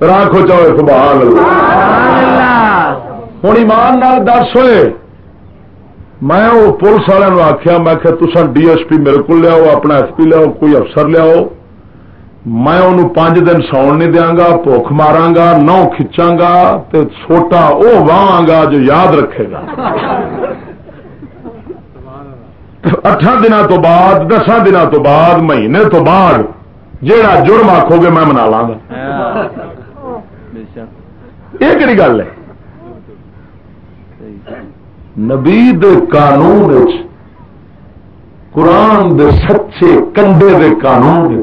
Speaker 1: راکھو چاہے سبحان اللہ۔ ہوں ایمان نال دس ہوئے۔ میں وہ پولیس والوں آخیا میں کہ تسا ڈی ایس پی میرے کو لیاؤ اپنا ایس پی لیاؤ کوئی افسر لیاؤ میں انہوں پانچ دن ساؤن نہیں دیا گا بھوک مارا گا نو کھچا گا تے چھوٹا وہ واہ گا جو یاد رکھے گا۔ اٹھا دن تو بعد دسا دن تو بعد مہینے تو بعد جہاں جرم آخو گے میں منا لا گا یہ کہڑی گل ہے؟ نبی دے قانون قرآن دے سچے کنڈے دے قانون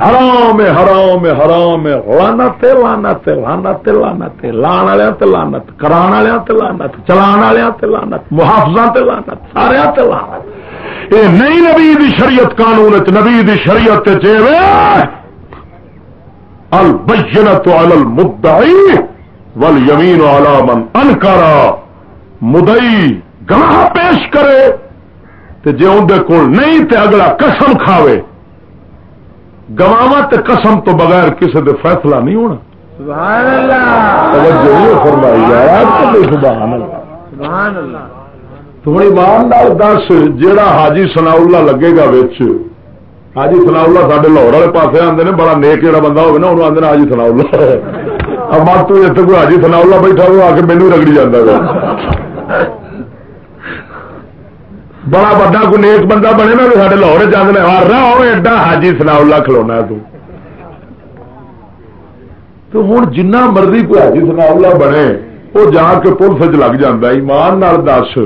Speaker 1: حرام حرام حرام لانت لانت لانت لانت لان والے لانت کران والے لانت چلان والے لانت محافظ لانت سارے لانت یہ نہیں نبی دی شریعت قانون نبی دی شریعت البینت علی المدعی والیمین علی من انکارا مدعی گواہ پیش کرے تے جے اندر کول نہیں تے اگلا قسم کھاوے۔ گواہ تے قسم تو بغیر کسی دے فیصلہ نہیں ہونا۔ سبحان اللہ۔ توجہ فرمائی یار سبحان اللہ۔ سبحان اللہ۔ تھوڑی ایماندار دس، جیڑا حاجی سنا اللہ لگے گا وچ۔ حاجی سنا سارے لاہور والے پاس آتے ہیں بڑا نیک جڑا بندہ ہوگا نا، انہوں آدھے حاجی سنا اب تو اتنے کوئی حاجی سنا بیٹھا وہ آ کے مینو رگڑی جانا بڑا بڑا کوئی نیک بندہ بنے نا سارے لاہور چاہتے ہیں ہر رہا ہو، ایڈا حاجی سنا کھلونا تو۔ تو ہوں جنہ مرضی کوئی حاجی سنا بنے، وہ جا کے پولیس لگ جاتا ایمان نال دس۔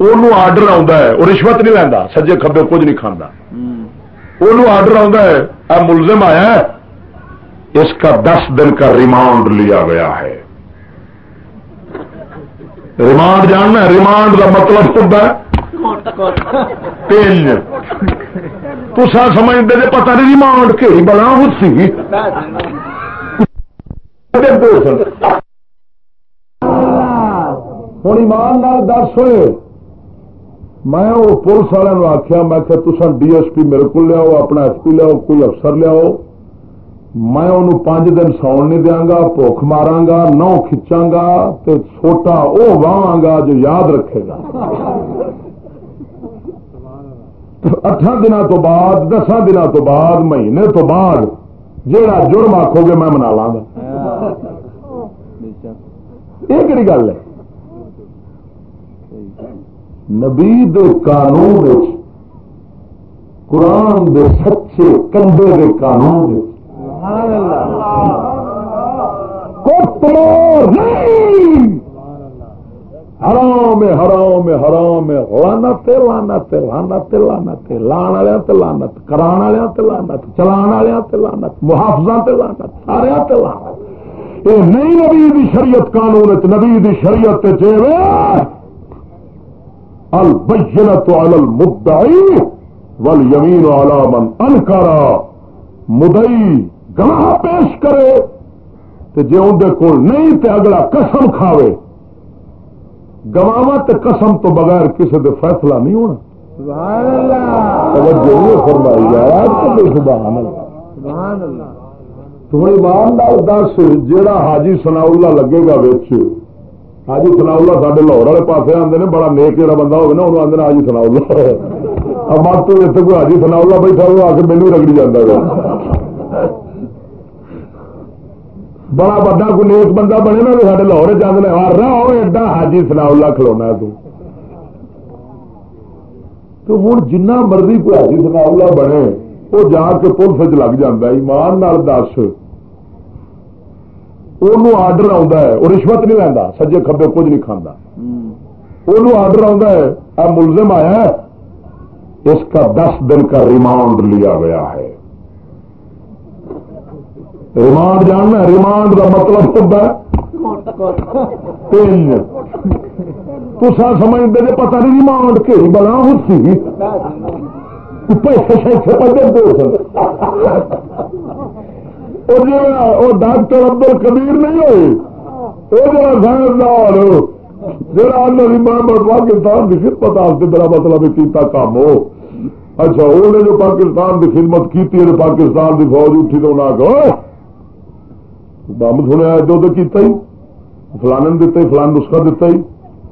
Speaker 1: آرڈر آتا ہے وہ رشوت نہیں لینا سجے کبے کچھ نہیں کھانا وہ آرڈر آتا ہے ملزم آیا ہے اس کا دس دن کا ریمانڈ لیا گیا ہے ریمانڈ جاننا ریمانڈ کا مطلب ہوتا ہے تسا سمجھتے جی پتا نہیں ریمانڈ کہ بڑا سی ہوں ایمان دس ہوئے میں وہ پولیس والوں آخیا میں کہ تسا ڈی ایس پی میرے کو لیاؤ اپنا ایس پی لیاؤ کوئی افسر لیاؤ میں انہوں پانچ دن ساؤن نہیں دیا گا بھوک مارا گا نو کھچا گا تو چھوٹا وہ واہ گا جو یاد رکھے گا۔ اٹھان دن تو بعد دسان دن تو بعد مہینے تو بعد جہاں جرم آخو گے میں منا لا گا یہ کہڑی گل ہے؟ نبی قانون قرآن دے سچے کندے دے قانون حرام حرام حرام لانت لانت لانت لانت لان والے لانت کران والے لانت چلان والے لانت محافظ لانت سارے لانت یہ نہیں نبی دی شریعت قانون نبی دی شریعت البینت علی المدعی والیمین علی من انکرا مدئی گواہ پیش کرے تو جی اندر کول نہیں تے اگلا قسم کھاوے۔ گواہ تے قسم تو بغیر کسی دے فیصلہ نہیں ہونا۔ تھوڑی ایماندار دس جہا حاجی سنا لگے گا بچ حاجی سنا سارے لاہور والے پاس آتے ہیں بڑا نیک جہاں بندہ ہوگا نا، انہوں آدھے حاجی سنا اب مت تو اتنے کوئی حاجی سنا بیٹھا وہ آ کے مینو رگڑی جانا بڑا بڑا کوئی نیک بندہ بنے نا سارے لاہور چاہتے ہیں ہر رہا ہو ایڈا حاجی سنا کھلونا تو۔ تو ہوں جنہ مرضی کوئی حاجی سنا بنے وہ جا کے پولیس لگ جا ایمان نال دس۔ آڈر آ رشوت نہیں لینا سجے کبے کچھ نہیں کھانا وہ آڈر ملزم آیا اس کا دس دن کا ریمانڈ لیا گیا ہے ریمانڈ جاننا ریمانڈ کا مطلب ہوتا ہے تین تو سمجھتے پتا نہیں ریمانڈ کہ بنا ہوتی پیسے شیسے پہ وہ ڈاکٹر ابدل کبیر نہیں ہوئے وہ جڑا سائنسدان جہاں ریمانڈ پاکستان کی خدمت آپ میرا مطلب کیتا کام ہو. اچھا وہ جو پاکستان کی خدمت کی پاکستان کی فوج اٹھی تو انہیں کہ بمب سنیا ادو تو کیتا ہی۔ فلان دتا ہی فلان نسخہ دتا ہی۔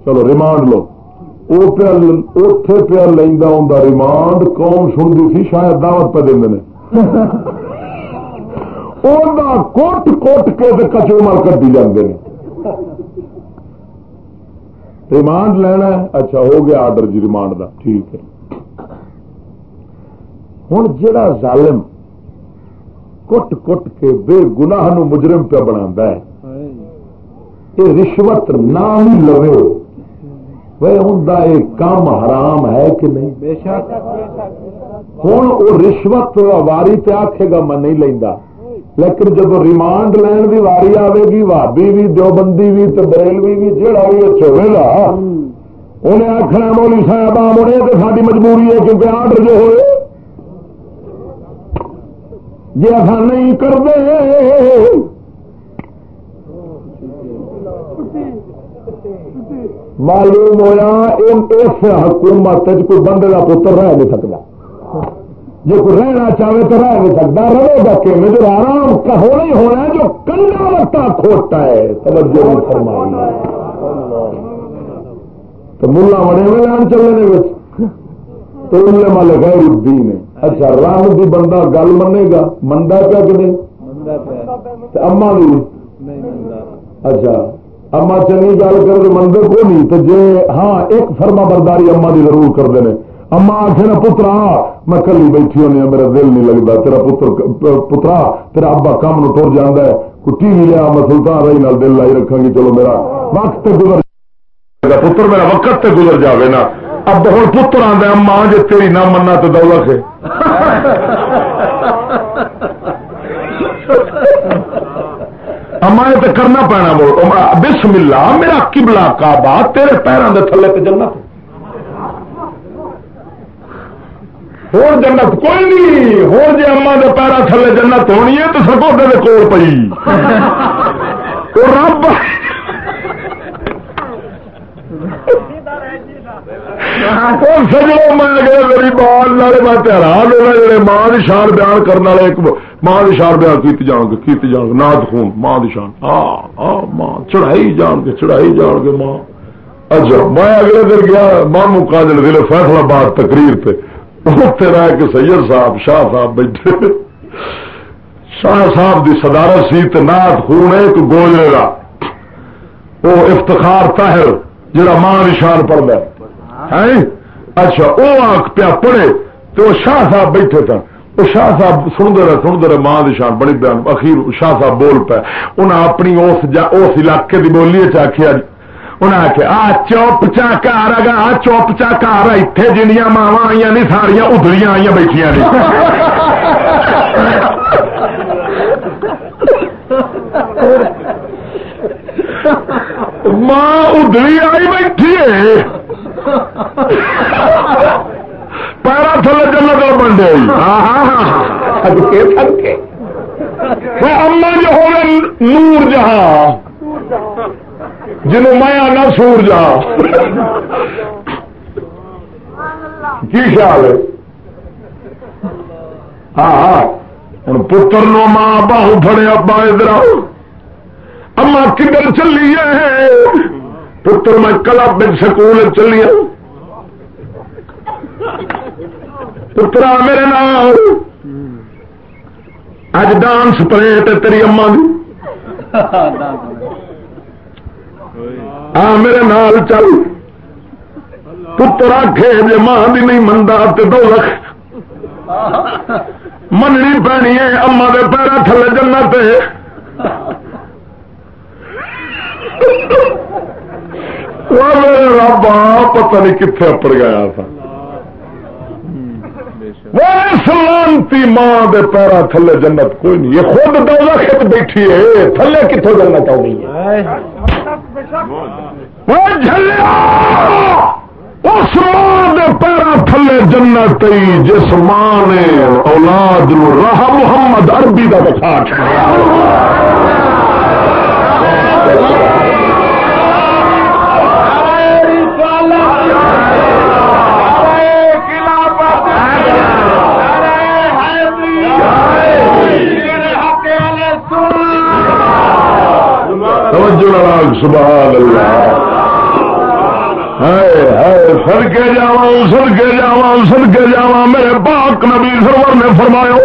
Speaker 1: چلو ریمانڈ لو۔ اتے پیا لینا ہوں ریمانڈ قوم سنتی سی، شاید دعوت پہ [laughs] کوٹ کوٹ کے کچو مل کٹی جاتے ہیں ریمانڈ لینا اچھا ہو گیا آرڈر جی ریمانڈ دا ٹھیک ہے۔ ہوں جا ظالم کٹ کٹ کے بے گناہ نو مجرم پہ بنا یہ رشوت نہ ہی لو ہوں کام حرام ہے کہ نہیں؟ ہوں وہ رشوت واری تے آخے گا میں نہیں لینا لیکن جب ریمانڈ لین کی واری آئے گی بھابی بھی دو بندی بھی بریلوی بھی جہاں بھی چوے گا انہیں آخنا مولی صاحب، آ مڑے تو ساری مجبوری ہے کیونکہ آرڈر جو ہوئے جی ایسا نہیں کرتے معلوم ہوا اس حکومت کوئی بندے کا پتر رہ نہیں سکتا جو کوئی رہنا چاہے تو رہ نہیں سکتا رہے گا کہ جو آرام کا ہونا ہی ہونا ہے جو کنڈا لگتا کھوٹا ہے۔ توجہ نہیں فرمائی تو ملا بڑے میں لان چلنے تو ملے غیر الدین ہے اچھا رنگ بھی بندہ گل منے گا؟ منڈا پیا کہ نہیں؟ اما بھی اچھا اما چنگی گل کر منگے کو نہیں؟ تو جی ہاں ایک فرما برداری اما دی ضرور کرتے ہیں اما آخ نا پترا، میں کلی بیٹھی ہونی میرا دل نہیں لگتا، تیرا پتر، پترا، تیرا ابا کام نو ٹر جانا ہے کوئی ٹی وی لیا، میں سلطان رہی نال دل لائی رکھا گی، چلو میرا وقت گزر پتر میرا وقت تے گزر جاوے نا۔ اب ہوں پتر آدھا ماں جی تیری نہ مننا تو دولت ہے۔ اما یہ تو کرنا پینا بول بسم اللہ، میرا کبلا کا بات تیرے پیروں کے تھلے تو جنت ہوں جنت کوئی نہیں ہوں جی اما کے پیروں تھلے جنت ہونی ہے تو سکوٹے کے کول پی رب سجو میں گیا میری ماں والے میں حیران ہونا جڑے ماں کی شان بیان کرنے والے ایک ماں دی شان بیان کیتی جان گے کیتی جان گے نات خون ماں دی شان آ آ ماں چڑھائی جان گے چڑھائی جان گے ماں اچھا میں اگلے دن گیا مامو کاجل ضلع فیصلہ باد تقریر پہ تیرا کہ سید صاحب، شاہ صاحب بیٹھے شاہ صاحب دی صدارت سی تو نات خون ایک گوجرے گا۔ وہ افتخار طاہر، جڑا ماں نشان پڑھتا ہے۔ ہاں؟ اچھا وہ آنکھ پیا پڑے تو شاہ صاحب بیٹھے تھے۔ وہ شاہ صاحب سنتے رہے سنتے رہے ماں نشان بڑی بیان اخیر شاہ صاحب بول پے۔ انہیں اپنی اس اس علاقے کی بولی چاخیا انہیں آخیا آ چوپ چا گھر آ گا چوپ چا گھر اتنے جنیاں ماوا آئی نہیں ساریا ادڑیاں آئی بیٹھیا ماں ادڑی آئی بیٹھی پیرا تھلے جنت اور بن جائے اما جو ہو نور جہاں۔ جنہوں میں آنا سور جہاں کی خیال ہے؟ ہاں ہاں۔ ہوں پتر نو ماں باہو فڑے ابا ادھر اما کدھر چلی ہے؟ پتر میں کلب سکول چلی پترا میرے نال۔ اج ڈانس پریٹ تیری اما [laughs] ہاں میرے نال چل۔ پتر آخے جی ماں بھی نہیں منتا تو دو لکھ۔ مننی پینی ہے اما دے پیرا تھلے جنا پہ رابا پتہ نہیں کتنے اپڑ گیا تھا۔ سلامتی ماں دے پیرا تھلے جنت، کوئی نہیں۔ یہ خود دولا خط بیٹھی ہے تھلے کتوں جنت آ گئی ہے اس ماں پیرا تھلے جنت جس ماں نے اولاد راہ محمد عربی کا توجہ بخا سبحان اللہ۔ سڑکے جا سڑکے جا سڑکے جا میرے پاک نبی سرور نے فرمایا۔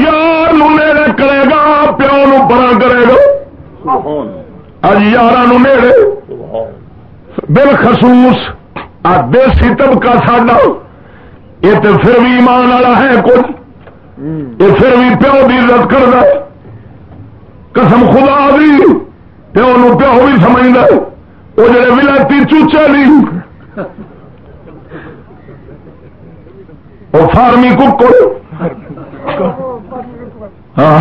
Speaker 1: یار نیڑے کرے گا، پیو نو پرا کرے گا۔ اج یار نیڑے۔ بالخصوص، آ دیسی طبقہ ساڈا۔ یہ تو پھر بھی ایمان والا ہے کچھ یہ پھر بھی پیو کی عزت کرتا ہے۔ قسم خدا بھی پیو نو پیو بھی سمجھتا وہ جڑے ولایتی چوچے نہیں وہ فارمی ککڑ۔ ہاں۔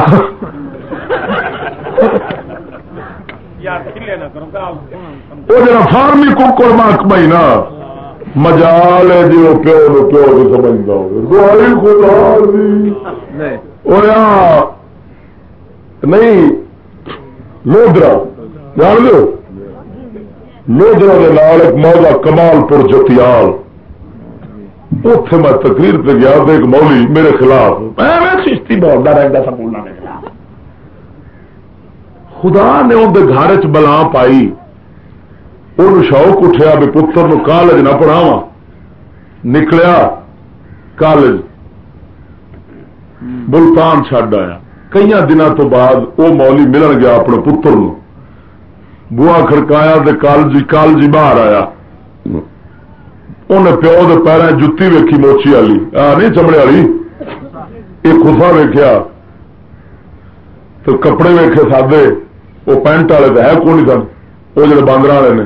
Speaker 1: وہ جڑا فارمی ککڑ مک بھائی نا مجال ہے جی وہ پیو نو پیو بھی سمجھتا ہو نہیں لودرا جان لو؟ لودرا کے نال ایک مولا کمال پور جتیال۔ اتے میں تقریر پہ گیا تو ایک مولی میرے خلاف۔ چشتی بولتا رہتا سکول خدا نے اندر گھر چ بلا پائی۔ وہ شوق اٹھیا بھی پتر نو کالج نہ پڑھاوا نکلیا کالج۔ ملتان چڈ آیا۔ کئی دنوں تو بعد وہ مولی ملن گیا اپنے پتر نو۔ بوا کھڑکایا کالج کالج باہر آیا۔ انہیں پیو دے پیروں جتی ویکھی موچی والی۔ آ، نہیں چمڑے والی؟ ایک خفا ویکیا تو کپڑے ویکھے سادے۔ وہ پینٹ والے تو ہے کون سن؟ وہ جڑے باندر والے نے۔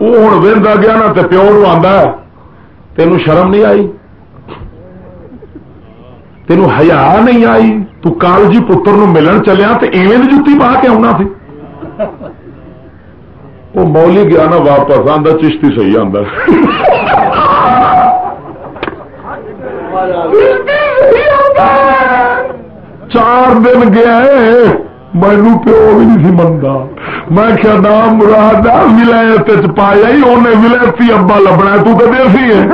Speaker 1: وہ ہوں وہدا گیا نا تو پیو نو آتا تین شرم نہیں آئی؟ تین ہیا نہیں آئی، تو کالجی پتر نو ملن چلیا تو ایویں جتی پا کے آنا سی۔ وہ مولی گیا نا واپس آتا چشتی صحیح آتا چار دن گیا مینو پیو بھی نہیں سی منتا میں کیا نام مراد ولایت پایا ہی انہیں ولایتی ابا لبنا تو دیسی ہے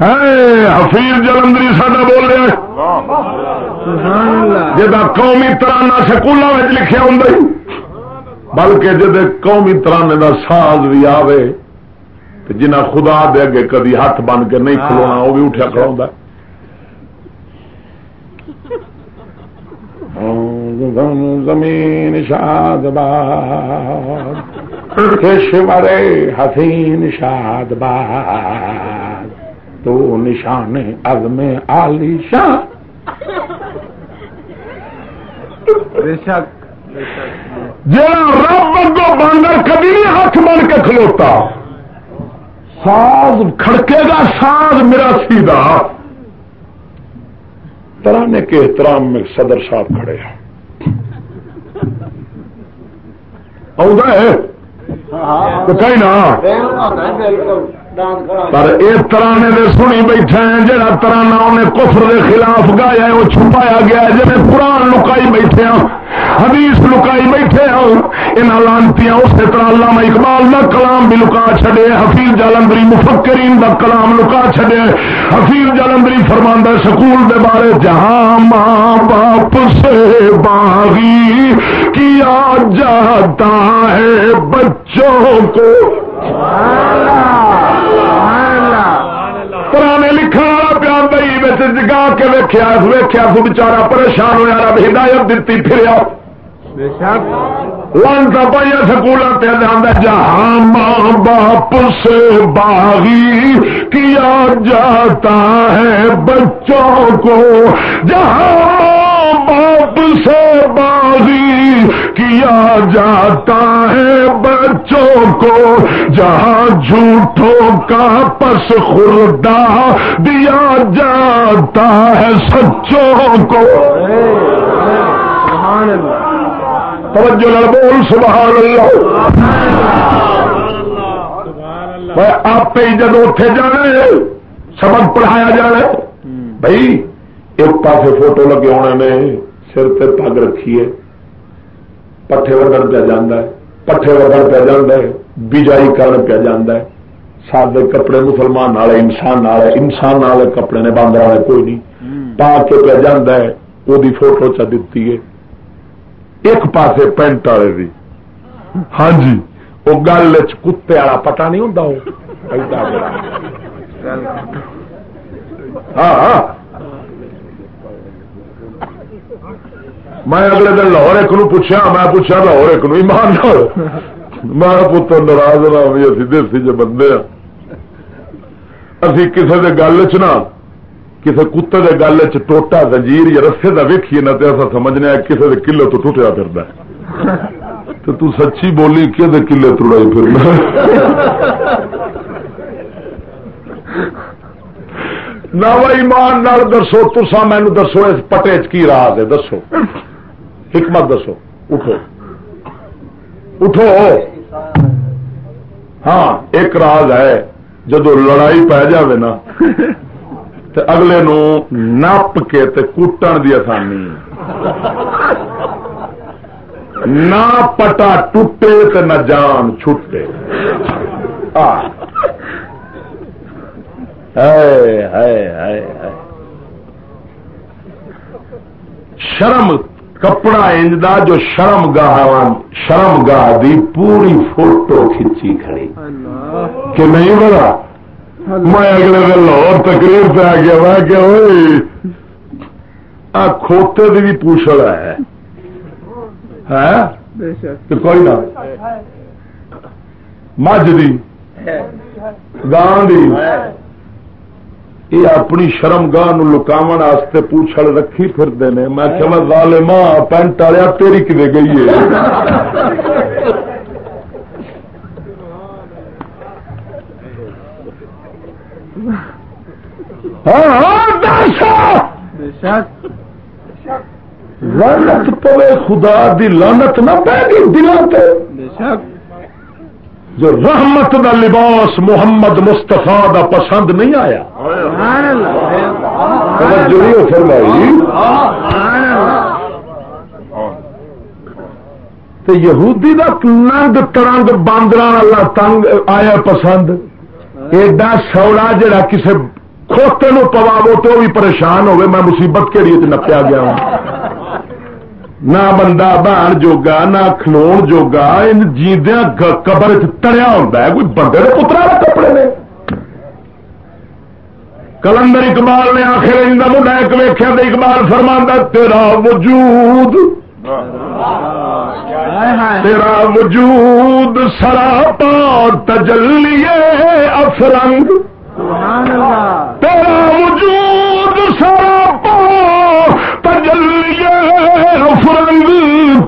Speaker 1: حفیظ جلندری ساڈا بول رہا جا قومی ترانہ سکولوں میں لکھا ہوں بلکہ جد قومی ترانے دا ساز بھی آوے تو جنہ خدا دے اگے کدی ہاتھ بن کے نہیں کھلونا وہ بھی اٹھا کھڑا زمین شاد باد کشورے حسین شاد باد تو نشان عزم عالی شان۔
Speaker 3: بے شک
Speaker 1: جہاں رب کو باندر کبھی نہیں ہاتھ بن کے کھلوتا ساز کھڑکے گا ساز میرا سیدھا۔ ترانے کے احترام میں صدر صاحب کھڑے ہیں۔ ہے تو کہیں نا۔ پر ایک ترانے دے سنی بیٹھے ہیں جہاں ترانا انہیں کفر دے خلاف گایا ہے وہ چھپایا گیا ہے۔ جنہیں قرآن لکائی بیٹھے ہیں حدیث لکائی بیٹھے ہیں ان لانتی اسی طرح علامہ اقبال کا کلام بھی لکا چھڈے حفیظ جالندری مفکرین کا کلام لکا چھڈے حفیظ جالندری فرماندہ سکول دے بارے جہاں ماں باپ سے باغی کیا جاتا ہے بچوں کو۔ دئی جگا کے ویکیا ویکیا تو بچارا پریشان ہوا رب ہدایت دیتی پھریا۔
Speaker 3: شک۔
Speaker 1: لانتا پائیا سکول جہاں ماں باپ سے باغی کیا جاتا ہے بچوں کو جہاں باپ سے باغی کیا جاتا ہے بچوں کو؟ جہاں جھوٹوں کا پس خوردہ دیا جاتا ہے سچوں کو۔ توجہ بول، سبحان اللہ۔ میں آپ ہی جب اتے جانا سبق پڑھایا جانا بھائی، ایک پاس فوٹو لگے ہونے نے سر پہ پگ رکھیے۔ پٹھے وگن پہ جانا ہے پٹھے وگن پہ جانا ہے بجائی کرن پہ جانا ہے سادے کپڑے مسلمان والے انسان والے انسان والے کپڑے نے باندر والے کوئی نہیں پا کے پہ جانا ہے وہ فوٹو چ دیتی ہے ایک پاسے پینٹ والے بھی ہاں جی وہ گل کتے والا پتا نہیں ہوں ہاں ہاں میں اگلے دن لاہور ایک نو پوچھا، میں پوچھا لاہور ایک نو ایمان میں پتر ناراض نہ بھی اسی دیسی جو بندے ہاں اسی کسی کے گل چ نہ کسی کتے کے گل چ ٹوٹا زنجیر یا رسے کا ویکھیے نہ تو ایسا سمجھنے کسی کے کلے تو ٹوٹیا پھر تو تو سچی بولی کہ کلے توڑائی پھرنا نہ ایمان نال دسو تسا مینو دسو اس پٹے چ کی راز ہے، دسو۔ حکمت دسو، اٹھو۔ اٹھو۔ ہاں ایک راز ہے، جدو لڑائی پی جائے نا تو اگلے نو نپ کے تے کٹن دی آسانی۔ نہ پٹا ٹوٹے تے نہ جان چھٹے۔ شرم کپڑا انجدا جو شرم گاہ شرم گاہ دی پوری فوٹو کھچی کھڑی۔ کہ نہیں بڑا؟ میں اگلے دن لاہور تقریر پہ آ گیا میں کہ آ کھوتے دی بھی پوچھ رہا ہے۔ کوئی نہ۔ مجھ دی گان دی۔ یہ اپنی شرم گاہ لکاو واسطے پوچھل رکھی پھرتے ہیں میں کہ میں ظالما پینٹ والیا تیری کدے گئی ہے؟
Speaker 3: ہاں، ہاں،
Speaker 1: لانت پوے خدا دی لانت نہ پہ گئی دلوں پہ
Speaker 3: بے شک
Speaker 1: جو رحمت دا لباس محمد مستفا دا پسند نہیں آیا۔ تو یہودی دا ننگ ترنگ باندر والا تنگ آیا پسند۔ ایڈا سوڑا جڑا کسے کھوتے نو پواو تو بھی پریشان ہوئے، میں مصیبت کہڑی نپیا گیا ہوں۔ نہ بندہ بہن جوگا، نہ کھلو جوگا، ان جیندیا قبر تڑیا ہوتا ہے۔ کوئی بندے کے پترا کے کپڑے نے۔ کلندر اقبال نے آخر ان منڈا ایک ویخیا تو اقبال فرما تیرا وجود تیرا وجود سراپا تجلیے افرنگ۔ تیرا وجود سراپا تجلیے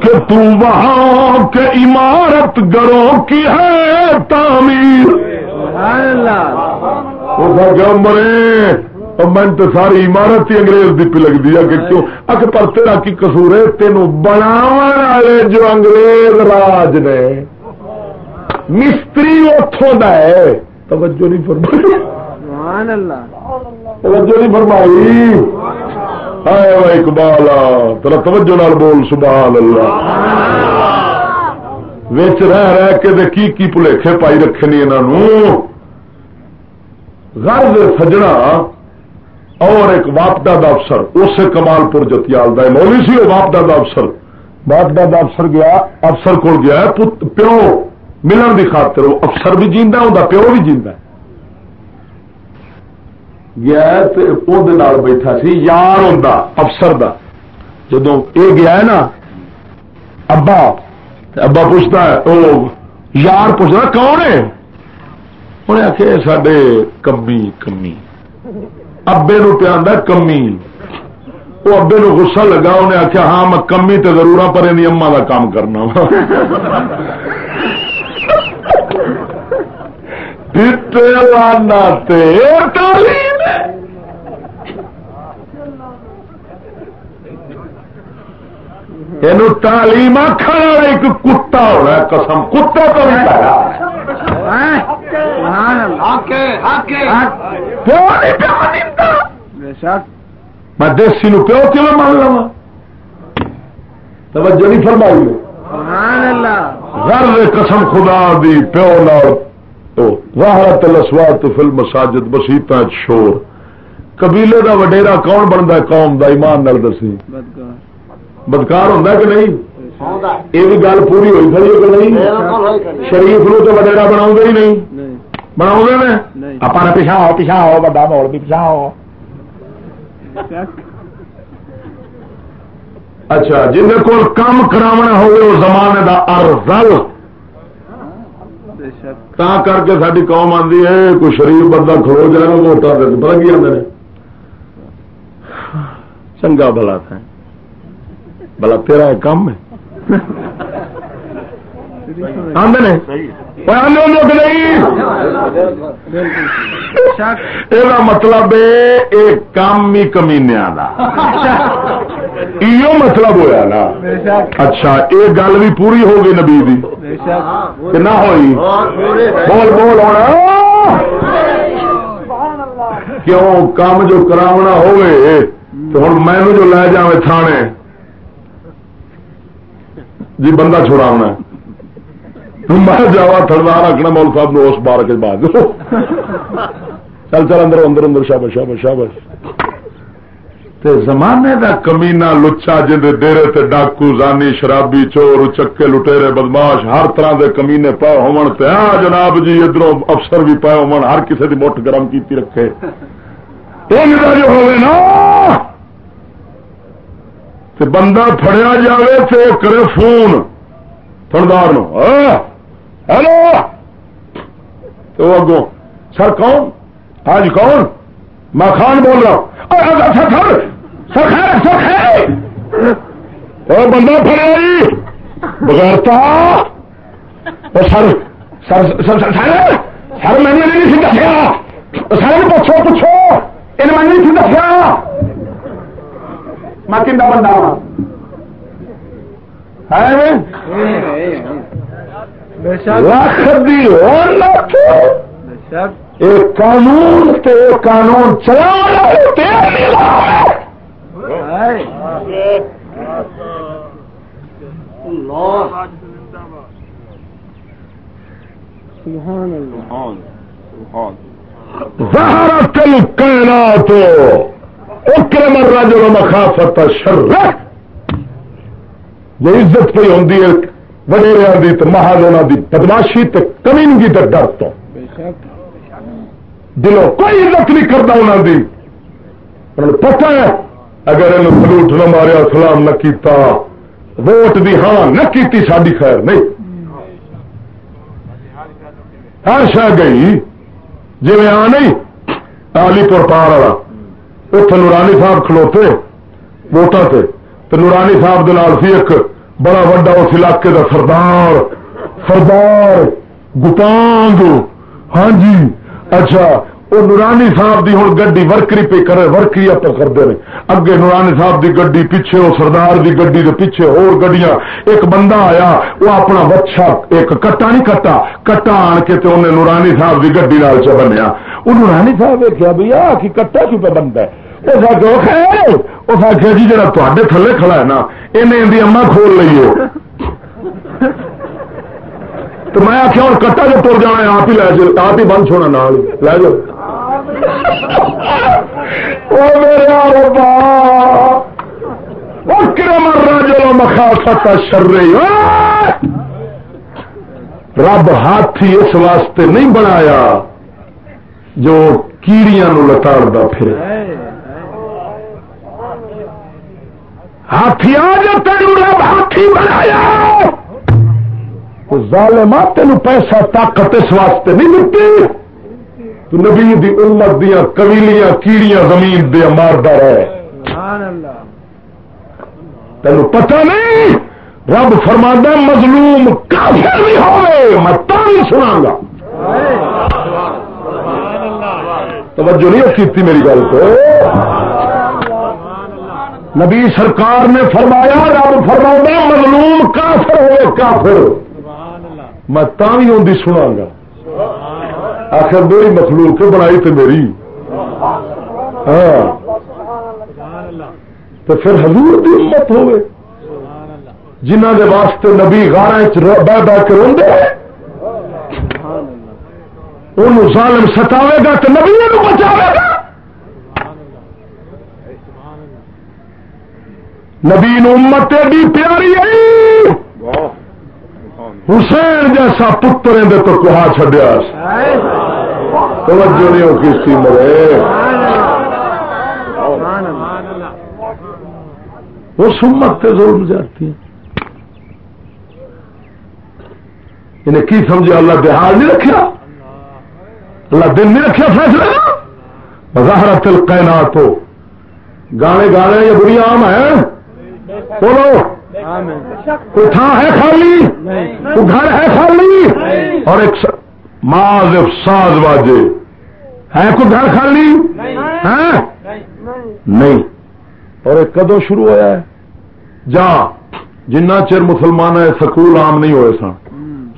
Speaker 1: کہ تو وہاں کے عمارت گروں کی ہے تعمیر۔ مرے من تو ساری عمارت ہی انگریز دی پی لگتی ہے کہ کیوں؟ اک پر تیرا کی قصور ہے؟ تینوں بناو والے جو انگریز راج نے۔ مستری اتوں کا ہے۔ توجہ نہیں فرمائی۔ توجہ نہیں فرمائی۔ اقبال ترا توجہ نال بول سبحان اللہ۔ وچ رہ رہ کے کی کی بھلےکھے پائی رکھے نہیں انہوں غرض سجنا، اور ایک واپڈا دا افسر اسے کمال پور جتیال دا مولوی سی وہ واپڈا دا افسر۔ واپڈا دا افسر گیا، افسر کو گیا پیو ملن کی خاطر۔ وہ افسر بھی جینا ہوں پیو بھی جینا گیا بیٹھا سی یار ہوں افسر دا جدو یہ گیا ہے نا ابا ابا پوچھتا ہے وہ یار پوچھتا کون ہے انہیں آخیا سڈے کمی کمی ابے نو پیا کمی وہ ابے نو گسا لگا انہیں آخیا ہاں میں کمی تو ضرور ہاں پر اما کا کام کرنا یہ تعلیم آخر ایک کتا ہونا قسم کتے تو نہیں پایا میں دیسی نو پیو کیوں مان لوا توجہ نہیں فرمائی غر قسم خدا دی پیو نال واہرت لسوات فل مساجد بسیتا شور۔ قبیلے دا وڈیرا کون بنتا قوم دا ایمان نال دسی۔ بدکار۔ ہوں کہ نہیں؟ یہ بھی گل پوری ہوئی کھڑی کہ نہیں؟ شریف نو تو وڈیرا بنا ہی نہیں۔ بنا اپنا پیچھا ہو پیچھا ہو بڑا مول بھی پیچھا ہو اچھا جن کو کام کراونا ہو زمانے کا ارزل۔ تا کر کے ساری قوم آتی ہے کوئی شریف بندہ کھلو جائے گا ووٹا دے پتا کی آدھے چنگا بلا تھا بلا تیرا کام ہے یہ مطلب کام ہی کمینیا یہ مطلب ہوا نا۔ اچھا یہ گل بھی پوری ہو گئی نبی نہ ہوئی۔ بول بول، ہونا۔ کیوں؟ کام جو کراونا ہوئے، تو ہوں جو لے جا تھانے جی بندہ چھوڑا ہونا۔ میں جاوا تھردار رکھنا مول صاحب نے اس بار کے بعد چل چل، اندر اندر اندر شابش شابش شابش تے زمانے دا کمینا لچا، جن ڈیرے تے ڈاکو، زانی، شرابی، چور، چکے، لٹیرے، بدماش، ہر طرح دے کمینے پائے ہون تے، آ جناب جی ادھر افسر بھی پائے ہون ہر کسی دی مٹھ گرم کیتی رکھے۔ جو ہوئے نا۔ تے بندہ پھڑیا جاوے تے کرے فون۔ تھردار نو۔ ہیلو تو اگوں، سر کون؟ ہاں جی کون؟ میں خان بول رہا ہوں۔ سر سر سر خیر سر خیر وہ بندہ پھڑیا بغیرتا سر سر سر سر میں نے نہیں سی دسیا۔ سر پوچھو پوچھو۔ یہ میں نہیں سی دسیا۔ میں کھا بندہ ہاں۔ قانون تے قانون چلا زہرت الکائنات اکرم الرجل مخافت الشر. عزت پہ ہوندی ہے. وڈیریا دی تے مہاجنا دی بدماشی تے کمینگی ڈر تو۔ دلوں کوئی عزت نہیں کرتا انہوں دی۔ انہوں نے پتہ ہے، اگر انہوں سلوٹ نہ ماریا، سلام نہ کیتا، ووٹ دی ہاں نہ کیتی ساری خیر نہیں۔ ہر شہ گئی۔ جی میں آ نہیں علی پور پار والا۔ اتنے نورانی صاحب کھلوتے، ووٹاں سے تو نورانی صاحب دلال سی ایک بڑا وڈا اس علاقے کا سردار سردار گپانگ ہاں جی اچھا وہ نورانی صاحب دی ہوں گڈی ورکری پہ کرے، ورکری آپ کرتے ہیں اگے نورانی صاحب دی گڈی پیچھے، وہ سردار دی گڈی دے پیچھے اور گڈیاں۔ ایک بندہ آیا، وہ اپنا بچہ، ایک کٹا نہیں کٹا کٹا آن کے تے انہیں نورانی صاحب دی گڈی نال چ بنیا۔ وہ نورانی صاحب دیکھا بھی آ، کی کٹا کیوں پہ بنتا ہے؟ اس آخیا جی جا تے تھلے کھڑا ہے نا انہیں اما کھول لیے تو میں آخیا ہوں کٹا جو تر جانا آپ ہی لے جاؤ آپ ہی بند چھوڑا نال لے جاؤ مرنا جو مخافت شر رب ہاتھی اس واسطے نہیں بنایا جو کیڑیاں لتاڑتا پھر ہاتھی آ جو تین رب ہاتھی بنایا! ظالما تین پیسہ طاقت اس واسطے نہیں ملتی تو نبی دی امت دیا کبیلیاں کیڑیاں زمین دے ماردا رہے۔ تین پتہ نہیں! رب فرماندہ مظلوم کافر بھی ہوئے میں تھی سنا گا۔ توجہ نہیں کی میری گل کو نبی سرکار نے فرمایا رب فرما مظلوم کافر ہوئے کافر. میں بھی ہوں سنا گا۔ آخر میری مخلوق بنائی تو میری۔ ہاں۔ تو پھر حضور کی امت ہوئے۔ جنہ دے واسطے نبی گارا بہ بہ کے روڈے ان ظالم ستاوے گا تو نبی بچاوے گا۔ نبی امت ایڈی پیاری آئی حسین جیسا پتر اندر تو کہا چڈیا توجہ نہیں ہو کسی مرے۔ وہ سمت ضرور جاتی ہیں انہیں کی سمجھے؟ اللہ بہار نہیں رکھا اللہ دن نہیں رکھا فیصلہ۔ ظاہر تل کائنات ہو گانے گانے یہ بڑی عام ہے بولو۔ کوئی تھا ہے خالی۔ کوئی گھر ہے خالی۔ اور ایک ماض ساز واجے۔ ہے کوئی گھر خالی؟ نہیں۔ اور ایک کدو شروع ہوا ہے۔ جا جنہ چر مسلمان ہے سکول عام نہیں ہوئے سن۔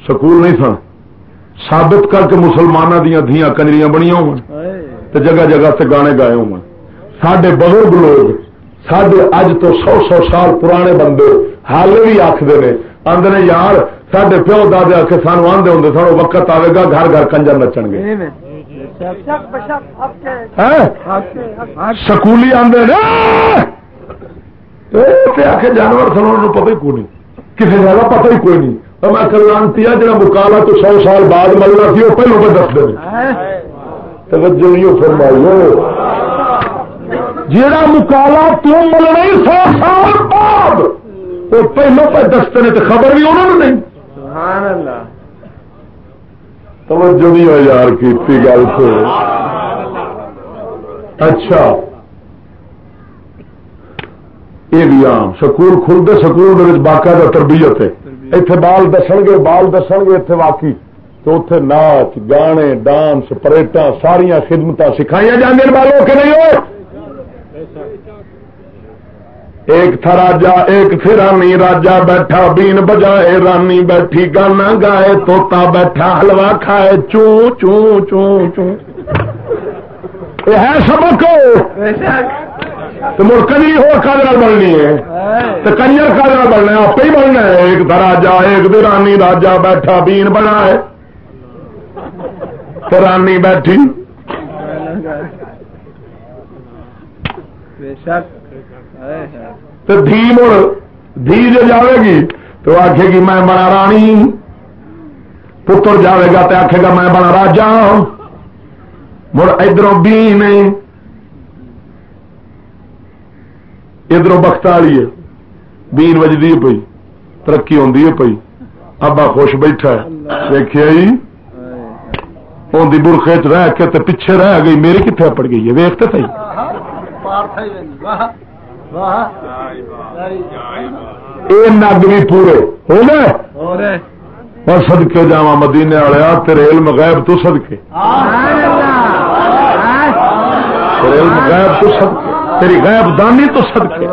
Speaker 1: سکول نہیں سن۔ ثابت کر کے مسلمانوں دیا دیا کنجری بنیا ہو جگہ جگہ سے گانے گائے ہو سڈے بزرگ لوگ سڈے اج تو سو سو سال پرانے بندے حال بھی آخر نے آدھے یار سڈے پیو دادے کے سانو آدھے ہوں سانو وقت آئے گا گھر گھر کنجر نچن گے سکولی آدھے آ کے جانور سنو پتہ ہی کوئی نہیں کسی جگہ پتہ ہی کوئی نہیں میں کلانتی جا مکالا تو سو سال بعد ملنا سی وہ پہلو پہ دس دیں توجہ نہیں فرمائی جہاں مکالا تم ملنا سو سال بعد؟ وہ پہلو پہ دستے نے تو خبر بھی انہوں نے نہیں۔ توجہ نہیں ہو یار کی گل سے اچھا۔ یہ بھی عام۔ سکول کھلتے سکول باقاعدہ تربیت ہے۔ اتنے بال دس گے بال دس گے اتنے واقعی۔ تو اتنے ناچ گانے ڈانس پریٹا ساریا خدمت سکھائی جانے بالوں کے نہیں ہو ایک تھا راجا ایک تھی رانی راجا بیٹھا بین بجائے رانی بیٹھی گانا گائے توتا بیٹھا حلوا کھائے چوں چوں چوں چوں ہے سبق مڑ کنجری ہو کادر بننی ہے تو کنجر کادر بننا آپ ہی بننا ہے ایک تھا راجا ایک دی رانی راجا بیٹھا بین بنا ہے رانی بیٹھی
Speaker 3: بے شک ہائے ہائے
Speaker 1: تو دھی مڑ دھی جو جاوے گی تو آخے گی میں بڑا رانی پتر جاوے گا تو آخے گا میں بڑا راجا۔ مڑ ادھر بی نہیں ادھر بخت والی ہے بین وجدی پی ترقی ہوندی ہے ابا خوش بیٹھا ہے۔ جی ان کی برخے چ رہ کے تے پیچھے رہ گئی میری کتنے پڑ گئی ہے؟ ویختے تھی یہ نگ بھی پورے ہو گئے
Speaker 3: اور
Speaker 1: سدکے جا مدینے والے تیرے علم غیب تو سدکے تیرے علم غیب تو سدکے تیری غیب دانی تو سدکے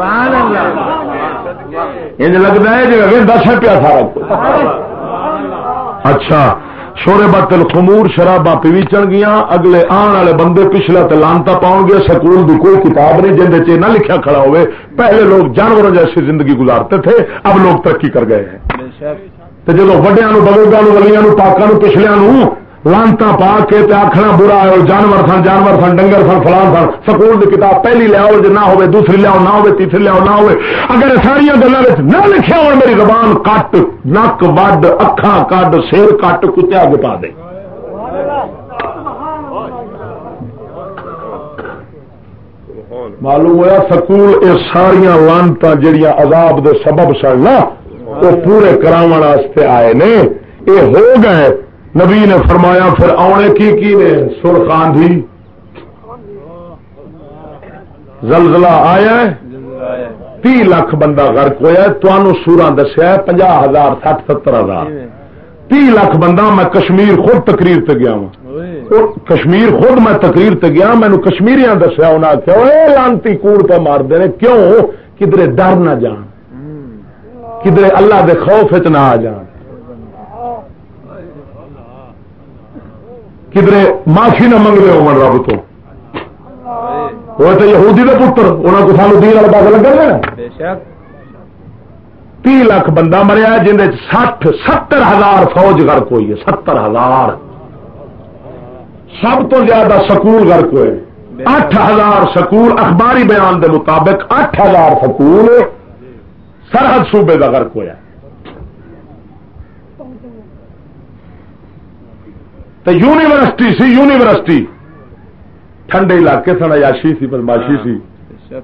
Speaker 1: انج لگتا ہے جی دس پیا سارا کچھ۔ اچھا۔ شورے باتل خمور شرابا پیچن گیا اگلے آن والے بندے پچھلا تو لانتا پاؤ گے سکول کی کوئی کتاب نہیں جن چ نہ لکھا کھڑا ہوئے۔ پہلے لوگ جانوروں جیسی زندگی گزارتے تھے اب لوگ ترقی کر گئے ہیں۔ جب وڈیا بزرگوں ولیاں پاکوں پچھلیا لانتا پا کے تے آخنا برا ہے جانور سن جانور سن، ڈنگر سن، فلان سن، سکول کی کتاب پہلی لیاؤ جی نہ ہوئے، دوسری لیاؤ نہ ہوئے، تیسری لیاؤ نہ ہوئے۔ اگر ساریا گلوں نہ لکھیا ہو میری زبان کٹ، نک وڈ، اکھاں کڈ سر کٹ، کتے اگ پا دے۔ معلوم ہوا سکول یہ ساریا لانتا جہیا عذاب دے سبب سن نا، وہ پورے کراو واسطے آئے نے۔ یہ ہو گئے نبی نے فرمایا، پھر آنے کی کی نے؟ سرخان دی۔ زلزلہ آیا تی لاکھ بندہ غرق ہوا تمہوں سورا دسیا پنجا ہزار سٹ ستر ہزار۔ تی لاکھ بندہ میں کشمیر خود تقریر تے گیا ہوں۔ کشمیر خود میں تقریر تے گیا مینو کشمیریاں دسیا انہیں آخیا لانتی کوڑ پہ مار دے کیوں؟ کدھر ڈر نہ جان۔ کدھر اللہ دے خوف چ نہ آ جان۔ کدھر معافی نہ منگتے ہو رب تو وہ تو یہودی دے پتر انہوں کو سانو دین والا پاس لگا
Speaker 3: شک
Speaker 1: تی لاکھ بندہ مریا جن سٹھ ستر ہزار فوج غرق ہوئی ہے ستر ہزار سب تو زیادہ سکول غرق ہوئے اٹھ ہزار سکول اخباری بیان دے مطابق اٹھ ہزار سکول سرحد صوبے کا غرق ہوا تو یونیورسٹی سی یونیورسٹی ٹھنڈے علاقے سن عیاشی سی بدماشی سی۔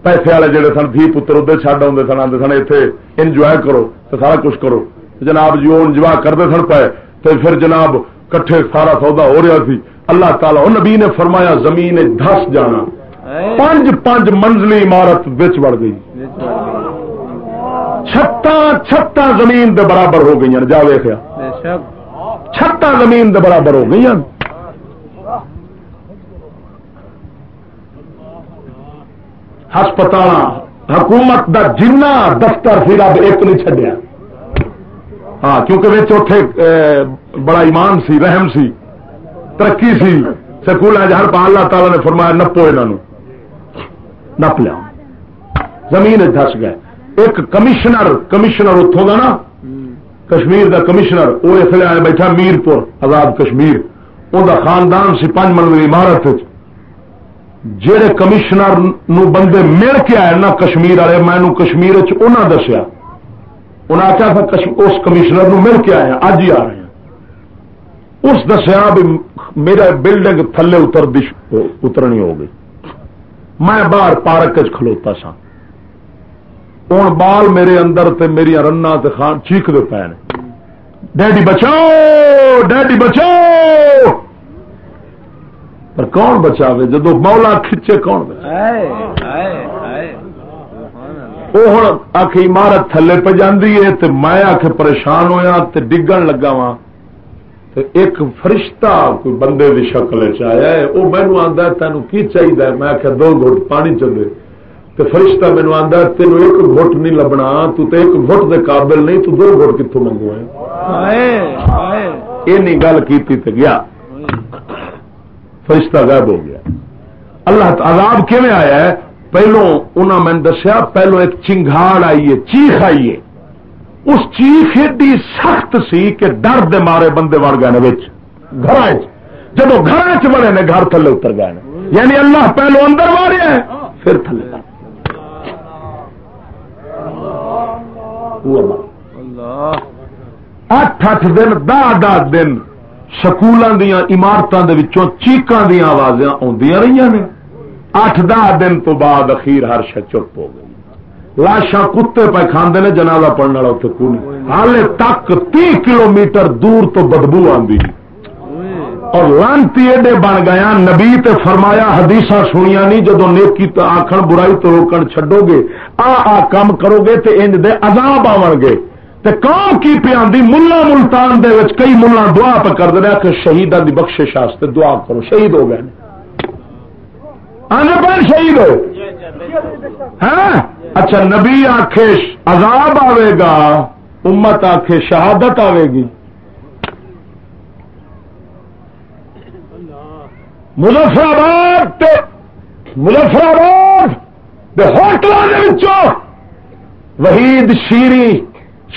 Speaker 1: پیسے والے جڑے سن دھی پتر ادھر چڈ آتے سن آتے سن اتنے انجوائے کرو تو سارا کچھ کرو۔ جناب جی وہ انجوائے کرتے سن پے تو پھر جناب کٹھے سارا سودا ہو رہا سی۔ اللہ تعالیٰ نبی نے فرمایا زمین دس جانا۔ پانچ پانچ منزلی عمارت بچ بڑھ گئی۔ چھتا چھتا زمین دے برابر ہو گئی جا ویخیا
Speaker 3: بے
Speaker 1: چھتا زمین دے برابر ہو گئی ہسپتال حکومت دا جنہ دفتر سی رب ایک نہیں چڈیا ہاں کیونکہ چوتھے بڑا ایمان سی، رحم سی، ترقی سی، سکول ہر پا اللہ تعالی نے فرمایا نپو انہوں نپ لیا۔ زمین دس گئے۔ ایک کمشنر کمشنر اتوں کا نا کشمیر دا کمشنر وہ اس لیے آیا بیٹھا میرپور، آزاد کشمیر۔ ان کا خاندان سی پانچ منزلی عمارت جہے کمشنر نو بندے مل کے آئے نا کشمیر والے، میں کشمیر چنا دسیا۔ انہیں آخیا تھا اس کمشنر نو مل کے آیا اج ہی آ رہے ہیں۔ اس دسیا بھی میرا بلڈنگ تھلے اتر اترنی ہو گئی۔ میں باہر پارک کھلوتا سا ہوں بال میرے اندر تے میری رنا تے خان چیخ دے پے ڈیڈی بچاؤ ڈیڈی بچاؤ۔ پر کون بچاوے؟ جدو مولا کھچے کون وہ ہوں آخ عمارت تھلے پہ جاندی ہے تے میں آخ پریشان ہویا تے ڈگن لگا وا تے ایک فرشتہ کوئی بندے کی شکل چیا ہے وہ مینو آتا تینوں کی چاہیے میں آخیا دو گھٹ پانی چلے تو فرشتہ مینو آتا تین ایک گٹ نہیں لبنا، تو تے ایک گٹ دے قابل نہیں، تو دو گٹ کتوں منگو ہے یہ گل کی گیا۔ فرشتہ غائب ہو گیا۔ اللہ عذاب کیون آیا ہے؟ پہلو انہوں میں دسیا پہلو ایک چنگاڑ آئی ہے، چیخ آئی ہے۔ اس چیخ ایڈی سخت سی کہ ڈر دے مارے بندے وڑ گئے گھر جب گھر چ بڑے نے، گھر تھلے اتر گئے یعنی اللہ پہلو اندر مارے پھر تھلے۔ اٹھ اٹھ دن دہ دہ دن سکولوں دیا عمارتوں کے چیقاں دیا آوازیں آدی رہی نے۔ اٹھ دہ دن تو بعد اخیر ہر شا چپ ہو گئی۔ لاشاں کتے پہ کھانے نے جنازہ پڑھنے والا اتنے کون ہال تک تی کلو میٹر دور تو بدبو آتی اور لانتی ایڈے بن گیا، نبی تے فرمایا حدیث سنیا نہیں جدو نیکی تو آخر برائی تو روکن چڈو گے آ آ کام کرو گے تے انج دے عذاب آن گے تے قوم کی پہ آدھی ملا ملتان دے وچ کئی ملا دعا پہ کر دیا کہ شہیدان دی بخش شاستے دعا کرو۔ شہید ہو گئے۔ آنے پہ شہید ہو ہاں؟ اچھا نبی آخے عذاب آئے گا، امت آخے شہادت آئے گی۔ مظفر آباد مظفر آباد ہوٹلوں وحید شیری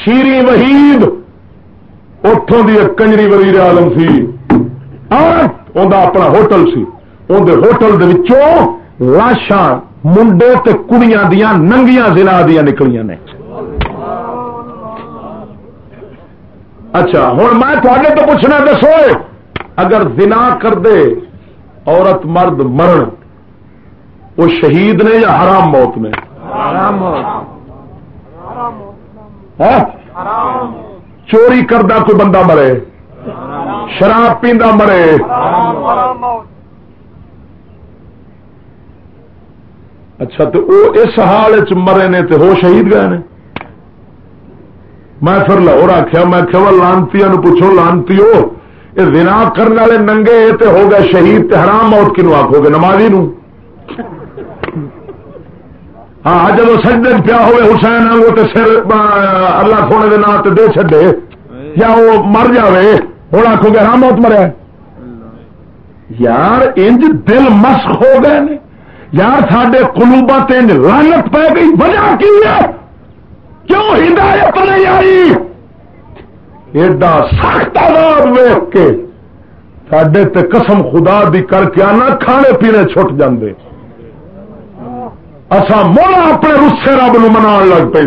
Speaker 1: شیری وحید اتوں کی کنجری وزیر عالم سی۔ اپنا ہوٹل سی۔ اندر ہوٹل لاشاں، منڈے تے کڑیاں دیا ننگیاں زنا دیا نکلیاں نے۔ اچھا ہوں میں تو پوچھنا دسو اگر زنا کر دے عورت مرد مرن وہ شہید نے یا حرام موت میں ہاں؟ چوری کردہ کوئی بندہ مرے شراب پیندا مرے۔ اچھا تو وہ اس حال چ مرے نے تو ہو شہید گئے نے؟ میں پھر لاہور آخیا میں کہ لانتی پوچھو لانتی ہو یہ ونا کرنے والے ننگے تے ہو گئے شہید تے حرام موت کنو آخو گے؟ نمازی نو؟ ہاں جب سجدے پیا ہوئے، حسین وہ تے سر اللہ سونے کے نام تے دے چڈے یا وہ مر جاوے ہوں آخو گے حرام موت مریا یار، انج دل مسخ ہو گئے نے۔ یار سڈے کلوبا تین لانت پی گئی، وجہ کی ہے؟ کیوں ہدایت نہیں آئی؟ ایڈا سخت آزاد ویخ کے سڈے تے قسم خدا دی کر کے آنا کھانے پینے چھٹ جاندے۔ اصا مولا اپنے رسے رب نو منا لگ پہ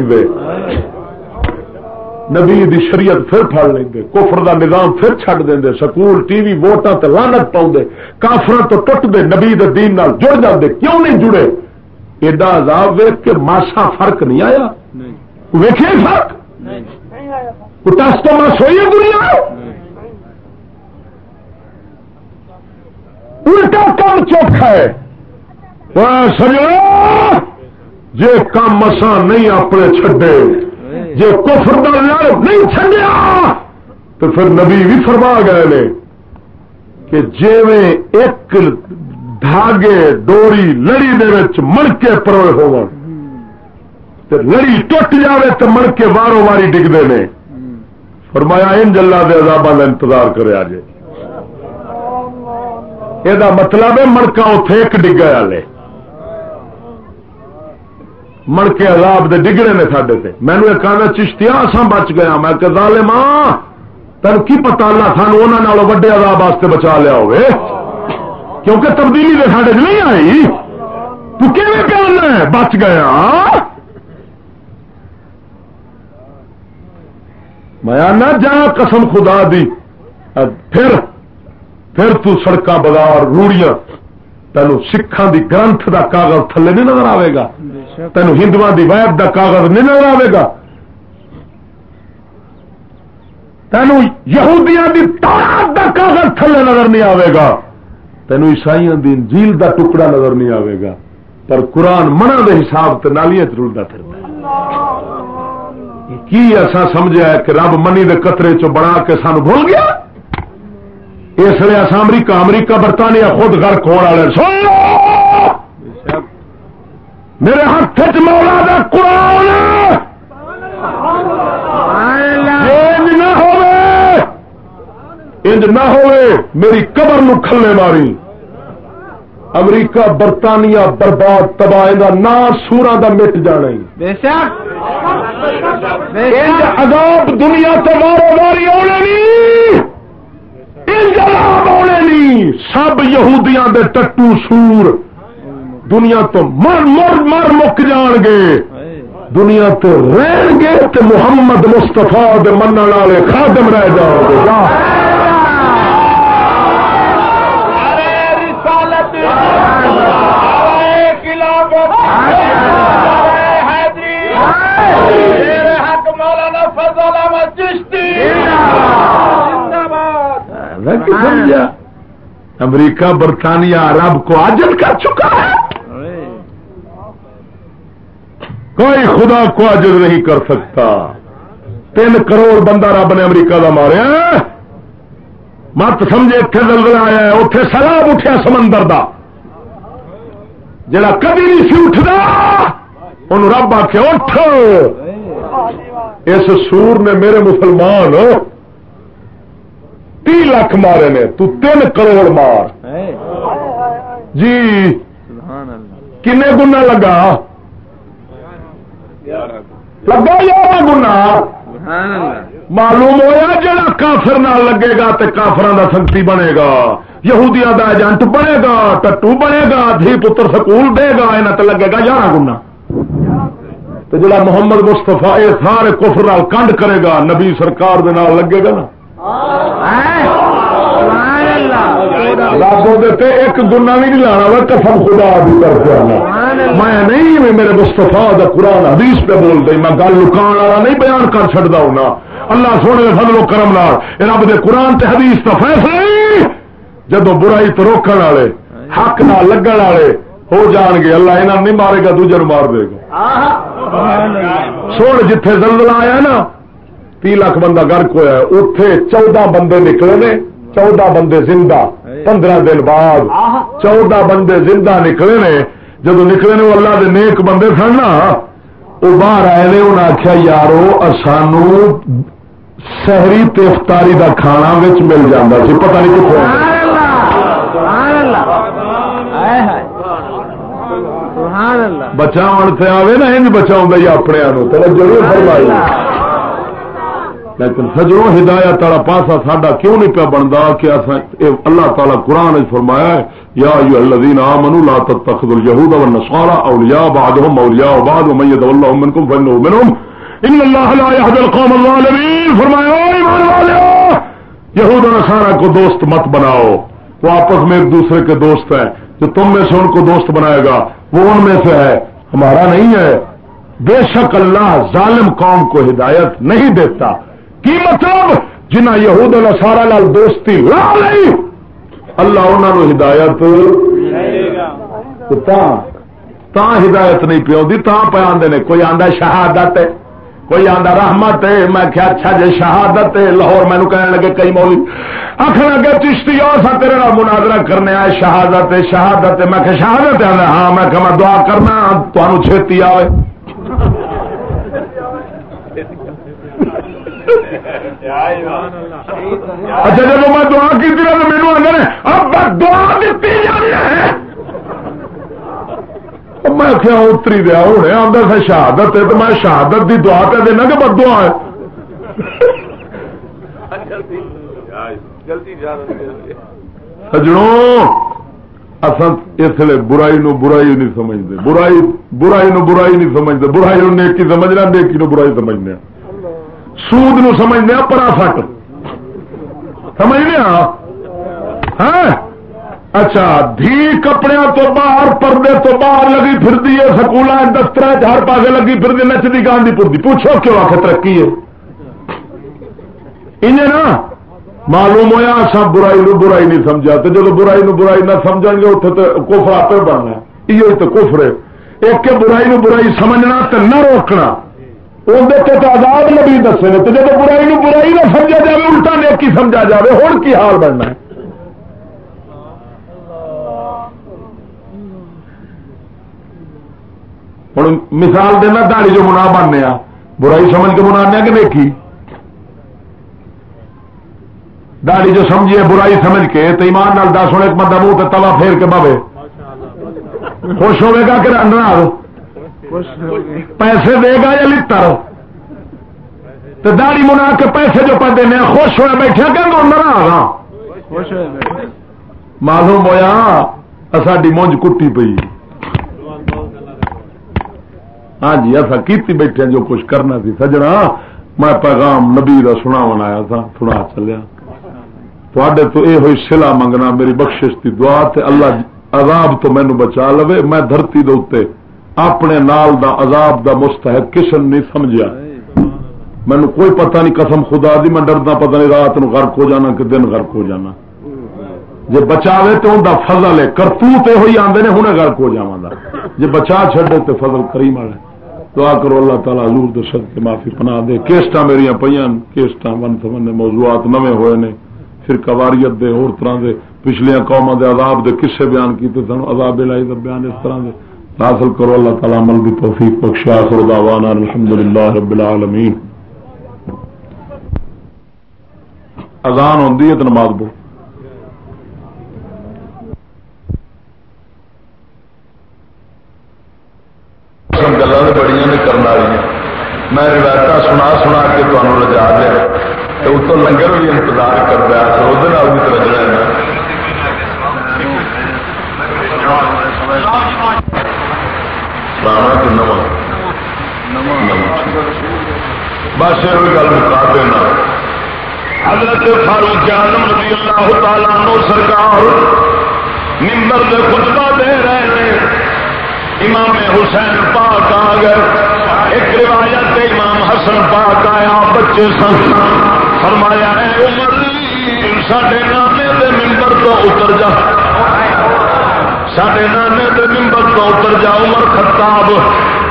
Speaker 1: نبی دی شریعت پھر پڑ لیں گے کفر دا نظام پھر چھڈ دیں سکول ٹی وی ووٹاں تے لانت پاؤں کافر تو ٹوٹ دے نبی دے دین نال جڑ جاندے کیوں نہیں جڑے؟ ایڈا عذاب ویخ کے ماسا فرق نہیں آیا؟ ویکھے فرق؟ ٹس تو مس ہوئی ہے دنیا الٹا کام چوکھا ہے سجو جے کام مسا نہیں اپنے چھڈے جی کفر دا لڑ نہیں چڈیا تو پھر نبی بھی فرما گئے نے کہ جی ایک دھاگے ڈوری لڑی دے مڑکے پروے ہو لڑی ٹوٹ جائے تو مڑکے واروں واری ڈگتے ہیں فرمایا، ان جلا دے عذاباں کا انتظار کرے آج یہ مطلب ہے مڑکا اتے ایک ڈگا والے مڑ کے عذاب دے ڈگڑے نے سڈے سے مینو ایک آدھا چشتیا اساں بچ گیا ہاں۔ میں کہ ظالما تین کی پتا اللہ سان انہوں وڈے عذاب واسطے بچا لیا ہوئے؟ کیونکہ تبدیلی دے ساڈے نہیں آئی۔ تو پیارنا ہے؟ بچ گیا میں نہ جا، قسم خدا دی۔ پھر پھر تو سڑکاں بازار، روڑیاں تینوں سکھان دی گرنتھ دا کاغذ تھلے نہیں نظر آئے گا۔ تینوں ہندو دی ویب دا کاغذ نہیں نظر آئے گا۔ تینوں یہودیاں دی تورات دا کاغذ تھلے نظر نہیں آئے گا۔ تینوں عیسائی دی انجیل دا ٹکڑا نظر نہیں آئے گا۔ پر قرآن منع دے حساب سے نالیاں چلتا پھرتا کی ایسا سمجھا کہ رب منی دے قطرے چ بنا کے سانو بھول گیا؟ اس لیے اصا امریکہ امریکہ برطانیہ خود گھر کھوڑ والے سن لو! میرے ہاتھ مولا دا قرآن انج نہ ہوئے۔ انج نہ ہوئے، میری قبر نو کھلے ماری۔ امریکہ برطانیہ برباد تباہ کا نام سورا دا مٹ جانا عذاب دنیا تو مارو ماری آنے نہیں نہیں سب یہودیاں دے ٹٹو سور۔ دنیا تو مر مر مر مک جان گے۔ دنیا تے رہن گے تے محمد مستفا دے من والے خادم رہ جاؤ گے۔ سمجھا امریکہ برطانیہ عرب کو عاجل کر چکا ہے۔ کوئی خدا کو عاجل نہیں کر سکتا۔ تین کروڑ بندہ رب نے امریکہ کا ماریا۔ مت سمجھے اتنے دلدل آیا ہے اتنے سلاب اٹھیا سمندر دا۔ جڑا کبھی نہیں سی اٹھتا ان رب آ کے اٹھ اس سور نے میرے مسلمان تی لاکھ مارے نے تو تین کروڑ مار۔ جی۔ کنے گنا لگا؟ لگا یا گنا معلوم ہوا جڑا کافر نہ لگے گا تو کافر کا سنگتی بنے گا۔ یہودیاں دا ایجنٹ بنے گا ٹٹو بنے گا دھی پتر سکول دے گا یہاں تو لگے گا یارہ گنا تو جڑا محمد مستفا یہ سارے کفر نال کنڈ کرے گا نبی سرکار دے نال لگے گا نا۔ ایک گنا بھی نہیں لانا، وہ قسم خدا بھی کر کے آنا میں نہیں میرے مستفا دا قرآن حدیث پہ بول دئی میں گل لکان والا نہیں بیان کر چڑتا ہوں اللہ سونے دے فضل و کرم نال، اے رب دے قرآن تے حدیث کا فیصلہ جدو برائی تو روکن والے، حق نہ لگن والے ہو جان گے، اللہ انہوں نہیں مارے گا دوجر مار دے گا۔ سوڑ جتھے زلزلہ آیا نا تی لاکھ بندہ گرک ہوا اتے چودہ بندے نکلے نے چودہ بندے زندہ پندرہ دن بعد چودہ بندے زندہ نکلے نے جدو نکلے نے اللہ دے نیک بندے سن نا وہ باہر آئے نے انہیں آخیا یارو سانو سہری افطاری دا کھانا وچ مل جاتا سی پتہ نہیں کتنے بچاؤ سے آئے نا انج بچاؤ یا اپنے ضرور فرمائی لیکن سجروں ہدایت والا پاسا ساڈا کیوں نہیں پیا بنتا کہ اللہ تعالیٰ قرآن فرمایا ہے، یا ایو الذین آمنوا لا تتخذوا اليهود والنصارى اولیاء بعضهم اولیاء بعض ومن يتولهم منكم فانه منهم ان اللہ لا يهدي القوم الظالمین۔ فرمایا او ایمان والو، یہود و نصارہ کو دوست مت بناؤ۔ وہ آپس میں ایک دوسرے کے دوست ہیں۔ جو تم میں سے ان کو دوست بنائے گا، وہ ان میں سے ہے۔ ہمارا نہیں ہے۔ بے شک اللہ ظالم قوم کو ہدایت نہیں دیتا۔ کی مطلب جنہ یہود سارا لال دوستی لا لی اللہ انہوں نے ہدایت۔ تا ہدایت نہیں پیاؤں تا پہ آدھے نے، کوئی آدھا شہادت ہے، کوئی آدھا رحمت ہے، میں کیا اچھا جی شہادت ہے، لاہور مینو کہنے لگے، کئی مولی آخر لگے چشتی اور سا تیرے نال مناظرہ کرنے آئے، شہادت شہادت میں کہ شہادت ہے؟ ہاں میں کہ میں دعا کرنا تمہوں چھتی آئے اچھا جب میں دعا کی تھی تو میرے آدھے اب دعا دیتی جانی ہے۔ میں کیا اتری دیا ہونے آدھا سا شہادت ہے تو میں شہادت دی دعا کر دینا کہ بد دعا ہے۔ سجڑوں اصل اس لیے برائی نو برائی نہیں سمجھتے۔ برائی برائی نو برائی نہیں سمجھتے۔ برائی نو نیکی سمجھنا، نیکی نو برائی سمجھنے سود نو سمجھنے پرا فٹ سمجھنے ہاں؟ اچھا دھی کپڑے تو باہر، پردے تو باہر لگی پھر دی سکول دفتر ہر پاسے لگی پھر دی نچتی گاندھی پور دی پوچھو کیوں آخر ترقی ہے؟ انہیں نا معلوم ہوا سب برائی نو برائی نہیں سمجھا۔ تو جب برائی نو برائی نہ سمجھ گے اتنے تو کوفر آپ بننا یہ تو کفر ہے۔ ایک کے برائی نو برائی سمجھنا تو نہ روکنا۔ اندر تو آزاد نبی دسے تو جب برائی نو برائی نہ سمجھا جائے الٹا نیکی سمجھا جائے ہوں کی حال بننا ہے؟ ہوں مثال دینا دہڑی جو منا بننے برائی سمجھ کے منا کہ نیکی؟ داڑی جو سمجھیے، برائی سمجھ کے تو ایمان نال دس ہوں ایک بندہ منہ توا پھیر کے بوے خوش ہوے گا کہ نال پیسے دے گا یا لڑ تو داڑی منا کے پیسے جو پہ دینا خوش ہوا بیٹھا کہ ناراض معلوم ہوا ساری مونج کٹی پی ہاں جی ایسا کیتی بیٹھے جو کچھ کرنا سی۔ سجنا میں پیغام نبی کا سنا آیا تھا تھوڑا چلیا۔ تھوڑے تو یہ ہوئی سلا منگنا میری بخشش کی دعا تے اللہ عذاب تو مینو بچا لو میں دھرتی دے اپنے نال دا عذاب دا مستحق کسن نہیں سمجھا مینو کوئی پتہ نہیں، قسم خدا دی، میں ڈردا پتہ نہیں، رات نو غرق ہو جانا کہ دن غرق ہو جانا۔ جی بچاوے تو ان کا فضل ہے، کرتوت یہ آدھے نے ہوں گرک ہو جا جی بچا چڈے تو فضل کریم والے۔ دعا کرو اللہ تعالیٰ حضور دے سد کے معافی پنا دے۔ کیسٹ میرا پہ کیسٹ ون سمن موضوعات نوے ہوئے نے۔ پھر کواریت دے اور طرح دے۔ پچھلیا قوما دے عذاب دے کسے بیان کیتے سن، عذاب لائی دا بیان اس طرح دے۔ حاصل کرو، اللہ تعالیٰ عمل کی توفیق بخشا آخر دعوانا الحمد للہ رب العالمین. اذان ہوندی ہے تو نماز بول گلا بڑی نے کرنے والی میں روایت سنا سنا کے تمہیں رجا لیا تو اس لنگر بھی انتظار کر رہا تو وہ بھی رجنا پرانا کہ نو بس یہ گل مکا دینا۔ حضرت فاروق آدم رضی اللہ تعالیٰ نو سرکار نمبر دے خطبہ دے رہے ہیں امام حسین پاک آ گئے۔ ایک روایت امام حسن پاک آیا، بچے سن۔ فرمایا ہے عمر سڈے نانے دے ممبر تو اتر جا۔ سڈے نانے دے ممبر تو اتر جا عمر خطاب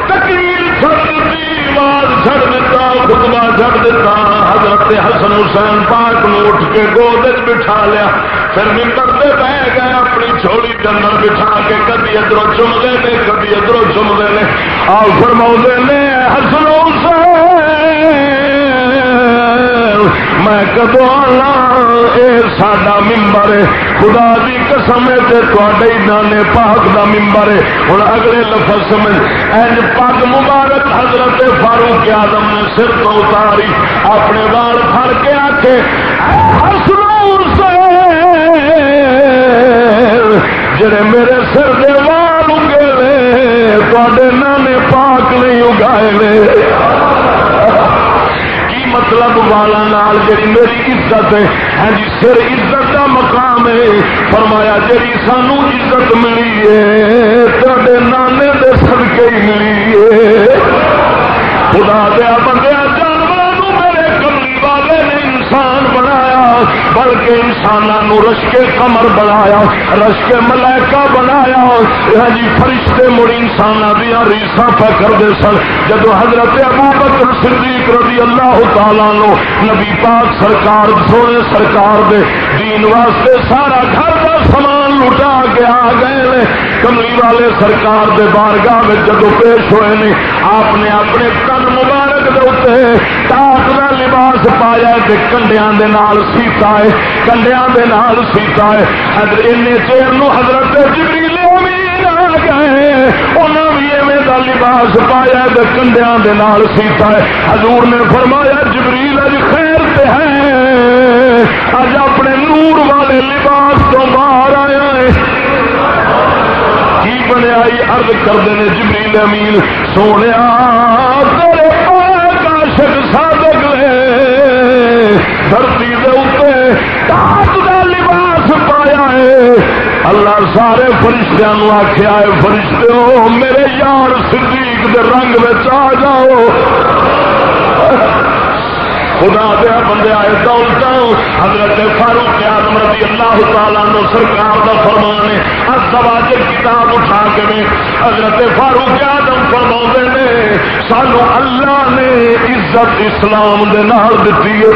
Speaker 1: تکلیف چھڑ دیتی آواز چھڑ دیتا خطبہ چھڑ دیتا حضرت حسن حسین پاک نو اٹھ کے گود بٹھا لیا پھر ممبر سے بہ گئے اپنی چھوڑی کے اندر بٹھا کے کدی ادھر چمتے ہیں کدی ادھر چمتے ہیں آؤ فرما نے حسن حسین میں کدو آنا یہ ساڈا ممبر ہے؟ خدا دی قسم ہے نانے پاک دا ممبر ہے۔ ہوں اگلے لفظ سمجھ۔ این پگ مبارک حضرت فاروق آدم نے سر تو اتاری، اپنے وال پھڑ کے آ کے جڑے میرے سر دے وال اگے تے نانے پاک نہیں اگائے مطلب والا نال جی میری عزت ہے۔ ہاں جی سر عزت کا مقام ہے۔ فرمایا جی سانو عزت ملی ہے تے نانے دے سڑکے ہی ملی ہے۔ خدا دیا بندے بلکہ انسانوں رش کے کمر بنایا رش کے ملائکہ بنایا۔ ہاں جی فرشتے مڑ انسان دیا ریسا پہ کرتے سن۔ جب حضرت ابو بکر صدیق رضی اللہ تعالیٰ نو نبی پاک سرکار، سونے سرکار دے دین واسطے سارا گھر کا سامان لٹا کے آ گئے کملی والے سرکار دے بارگاہ میں جدو پیش ہوئے نے، آپ نے اپنے تن مبارک دے ٹاک کا لباس پایا کنڈیا سیتا ہے۔ کنڈیا سیتا ہے۔ چیر نو حضرت جبریل امین آ گئے انہوں بھی ایویں کا لباس پایا کنڈیا سیتا ہے۔ حضور نے فرمایا، جبریل اج خیر سے ہے۔ اج اپنے نور والے لباس تو باہر کرتے ہیں جبریل امین سونے تیرے پاک عاشق صادق دھرتی کا لباس پایا ہے اللہ سارے فرشتوں آخیا ہے فرشتے میرے یار صدیق دے رنگ میں آ جاؤ خدا دیا بندے آئے دولتا حضرت فاروق آدم رضی اللہ تعالیٰ نو سرکار دا فرمان ہے۔ ازواجر کتاب اٹھا کے میں حضرت فاروق آدم فرما نے، سانو اللہ نے عزت اسلام دے نال دیتی ہے۔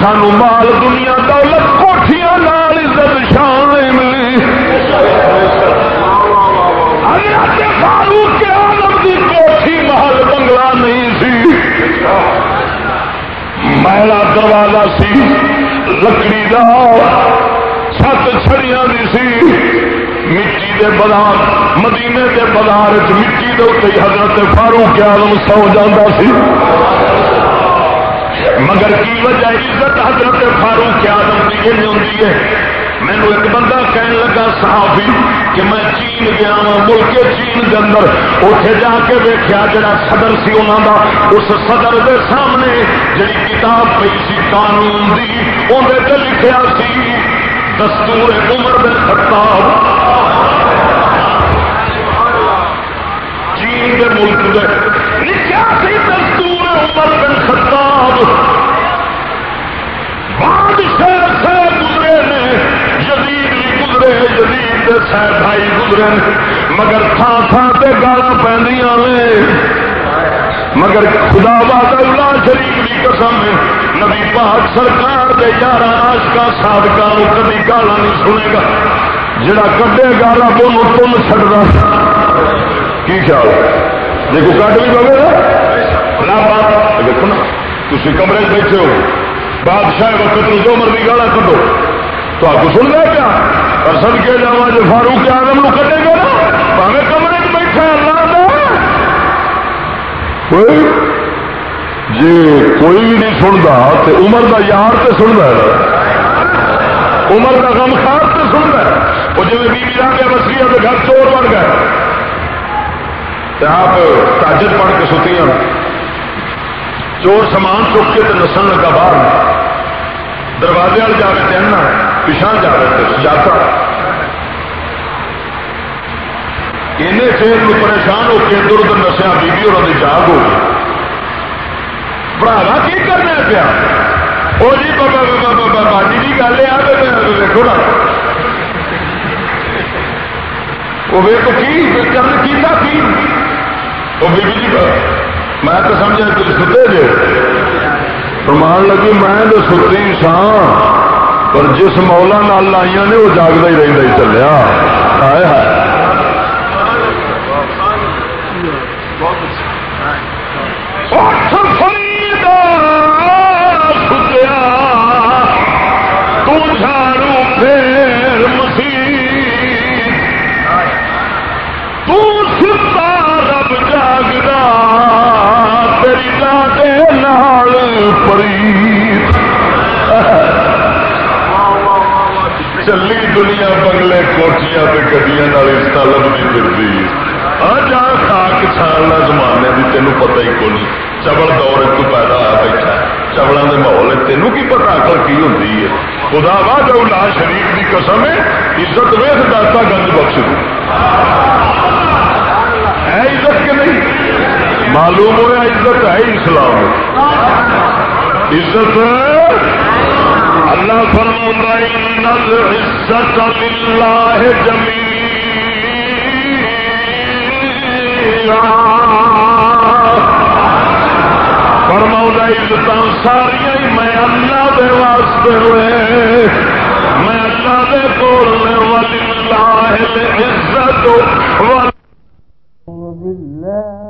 Speaker 1: سانو مال دنیا، دولت کوٹھیاں نال عزت شان ملی حضرت فاروق آدم دی کوٹھی محل بنگلہ نہیں سی۔ میلا دروازہ سی، لکڑی کا چھت چھڑیاں دی سی۔ مٹی دے بازار، مدینے دے بازار مٹی دے اتنے حضرت فاروق آلم سو جانا سی۔ مگر کی وجہ عزت حضرت فاروق آدم کی یہ ہوتی ہے؟ مینو ایک بندہ کہنے لگا صحافی کہ میں چین گیا ہاں، ملک چین کے اندر۔ اتنے جا کے ویکیا جڑا صدر سی انہوں کا اس صدر دے سامنے جی کتاب پی سی قانون کی اندر لکھا سی، دستور عمر بن خطاب۔ چین کے ملک لکھا سی دستور۔ عمر بن خطاب۔ بادشاہ سے گزرے نے یزید بھی گزرے، یزید کے سہ بھائی گزرے۔ مگر تھان تھان سے گالا پہ مگر خدا باد اللہ شریف کی قسم نبی پاک سرکار کے یار آشکا سادکا کبھی گالا نہیں سنے گا۔ جڑا کٹے گا رب ان تم چڑھتا کی خیال دیکھو کٹ بھی پہ نا دیکھو نا تھی کمرے بیٹھے ہو۔ بادشاہ وقت جو مرضی گالا کٹو تو آپ کو سن رہا کیا؟ اور سب کے جا جو فاروق آدم نو کٹے گا نا پاوے کمرے چ بیٹھا اللہ کوئی؟ جی کوئی بھی نہیں سنتا تو عمر کا یار تو سنتا ہے۔ عمر کا غم خار تو سنتا ہے۔ وہ جی بیوی آ گیا بسری تو گھر چور بن گئے۔ آپ تاجر پڑھ کے ستی ہیں چور سامان چک کے نسن لگا باہر۔ دروازے والے جا رہے تھے پچھا جا رہے تھے جاتا چیر پریشان ہو کے ادھر ادھر نسیا بیوی اور جاگ ہو گئی۔ بڑھاوا کی کرنا پیا؟ وہ جی بابا بابا بابا باجی کی گل ہے دیکھو نا۔ وہ ویک کی کرن کی؟ وہ بیوی جی میں تو سمجھا تھی ستے جے۔ فرمان لگی میں تو ستی سا پر جس مولا نال لائیا نے وہ جاگتا ہی رہتا ہی چلیا۔ آئے ہائے۔ کوٹیاں گڈیا لبنی پھرتی جا خاک چھاننا زمانے کی تینوں پتہ ہی کون چبل دور تو پیدا آ بیٹھا چبلوں کے ماحول تینوں کی پتا اکل کی ہوتی ہے خدا واہ لا شریف کی قسم ہے عزت ویس داتا گنج بخش ہے عزت کہ نہیں معلوم ہوا عزت ہے اسلام عزت اللہ فرما عزت اللہ جمی فرما عزت ساریا میں اللہ دے واسطے ہوئے میں اللہ دے کول والی اللہ عزت
Speaker 2: الشهود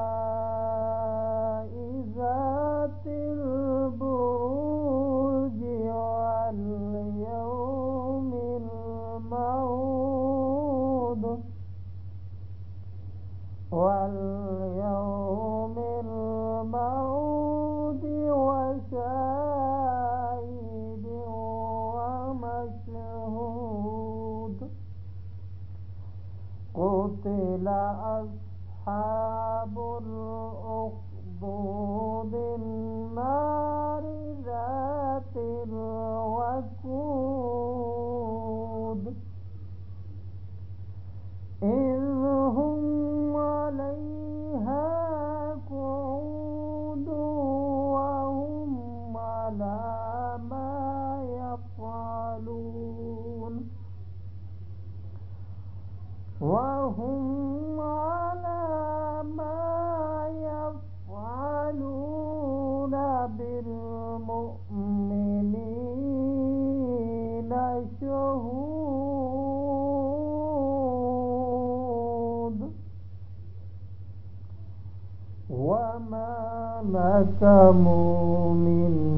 Speaker 2: قتل أصحاب الأخدود النار ذات الوقود إن وما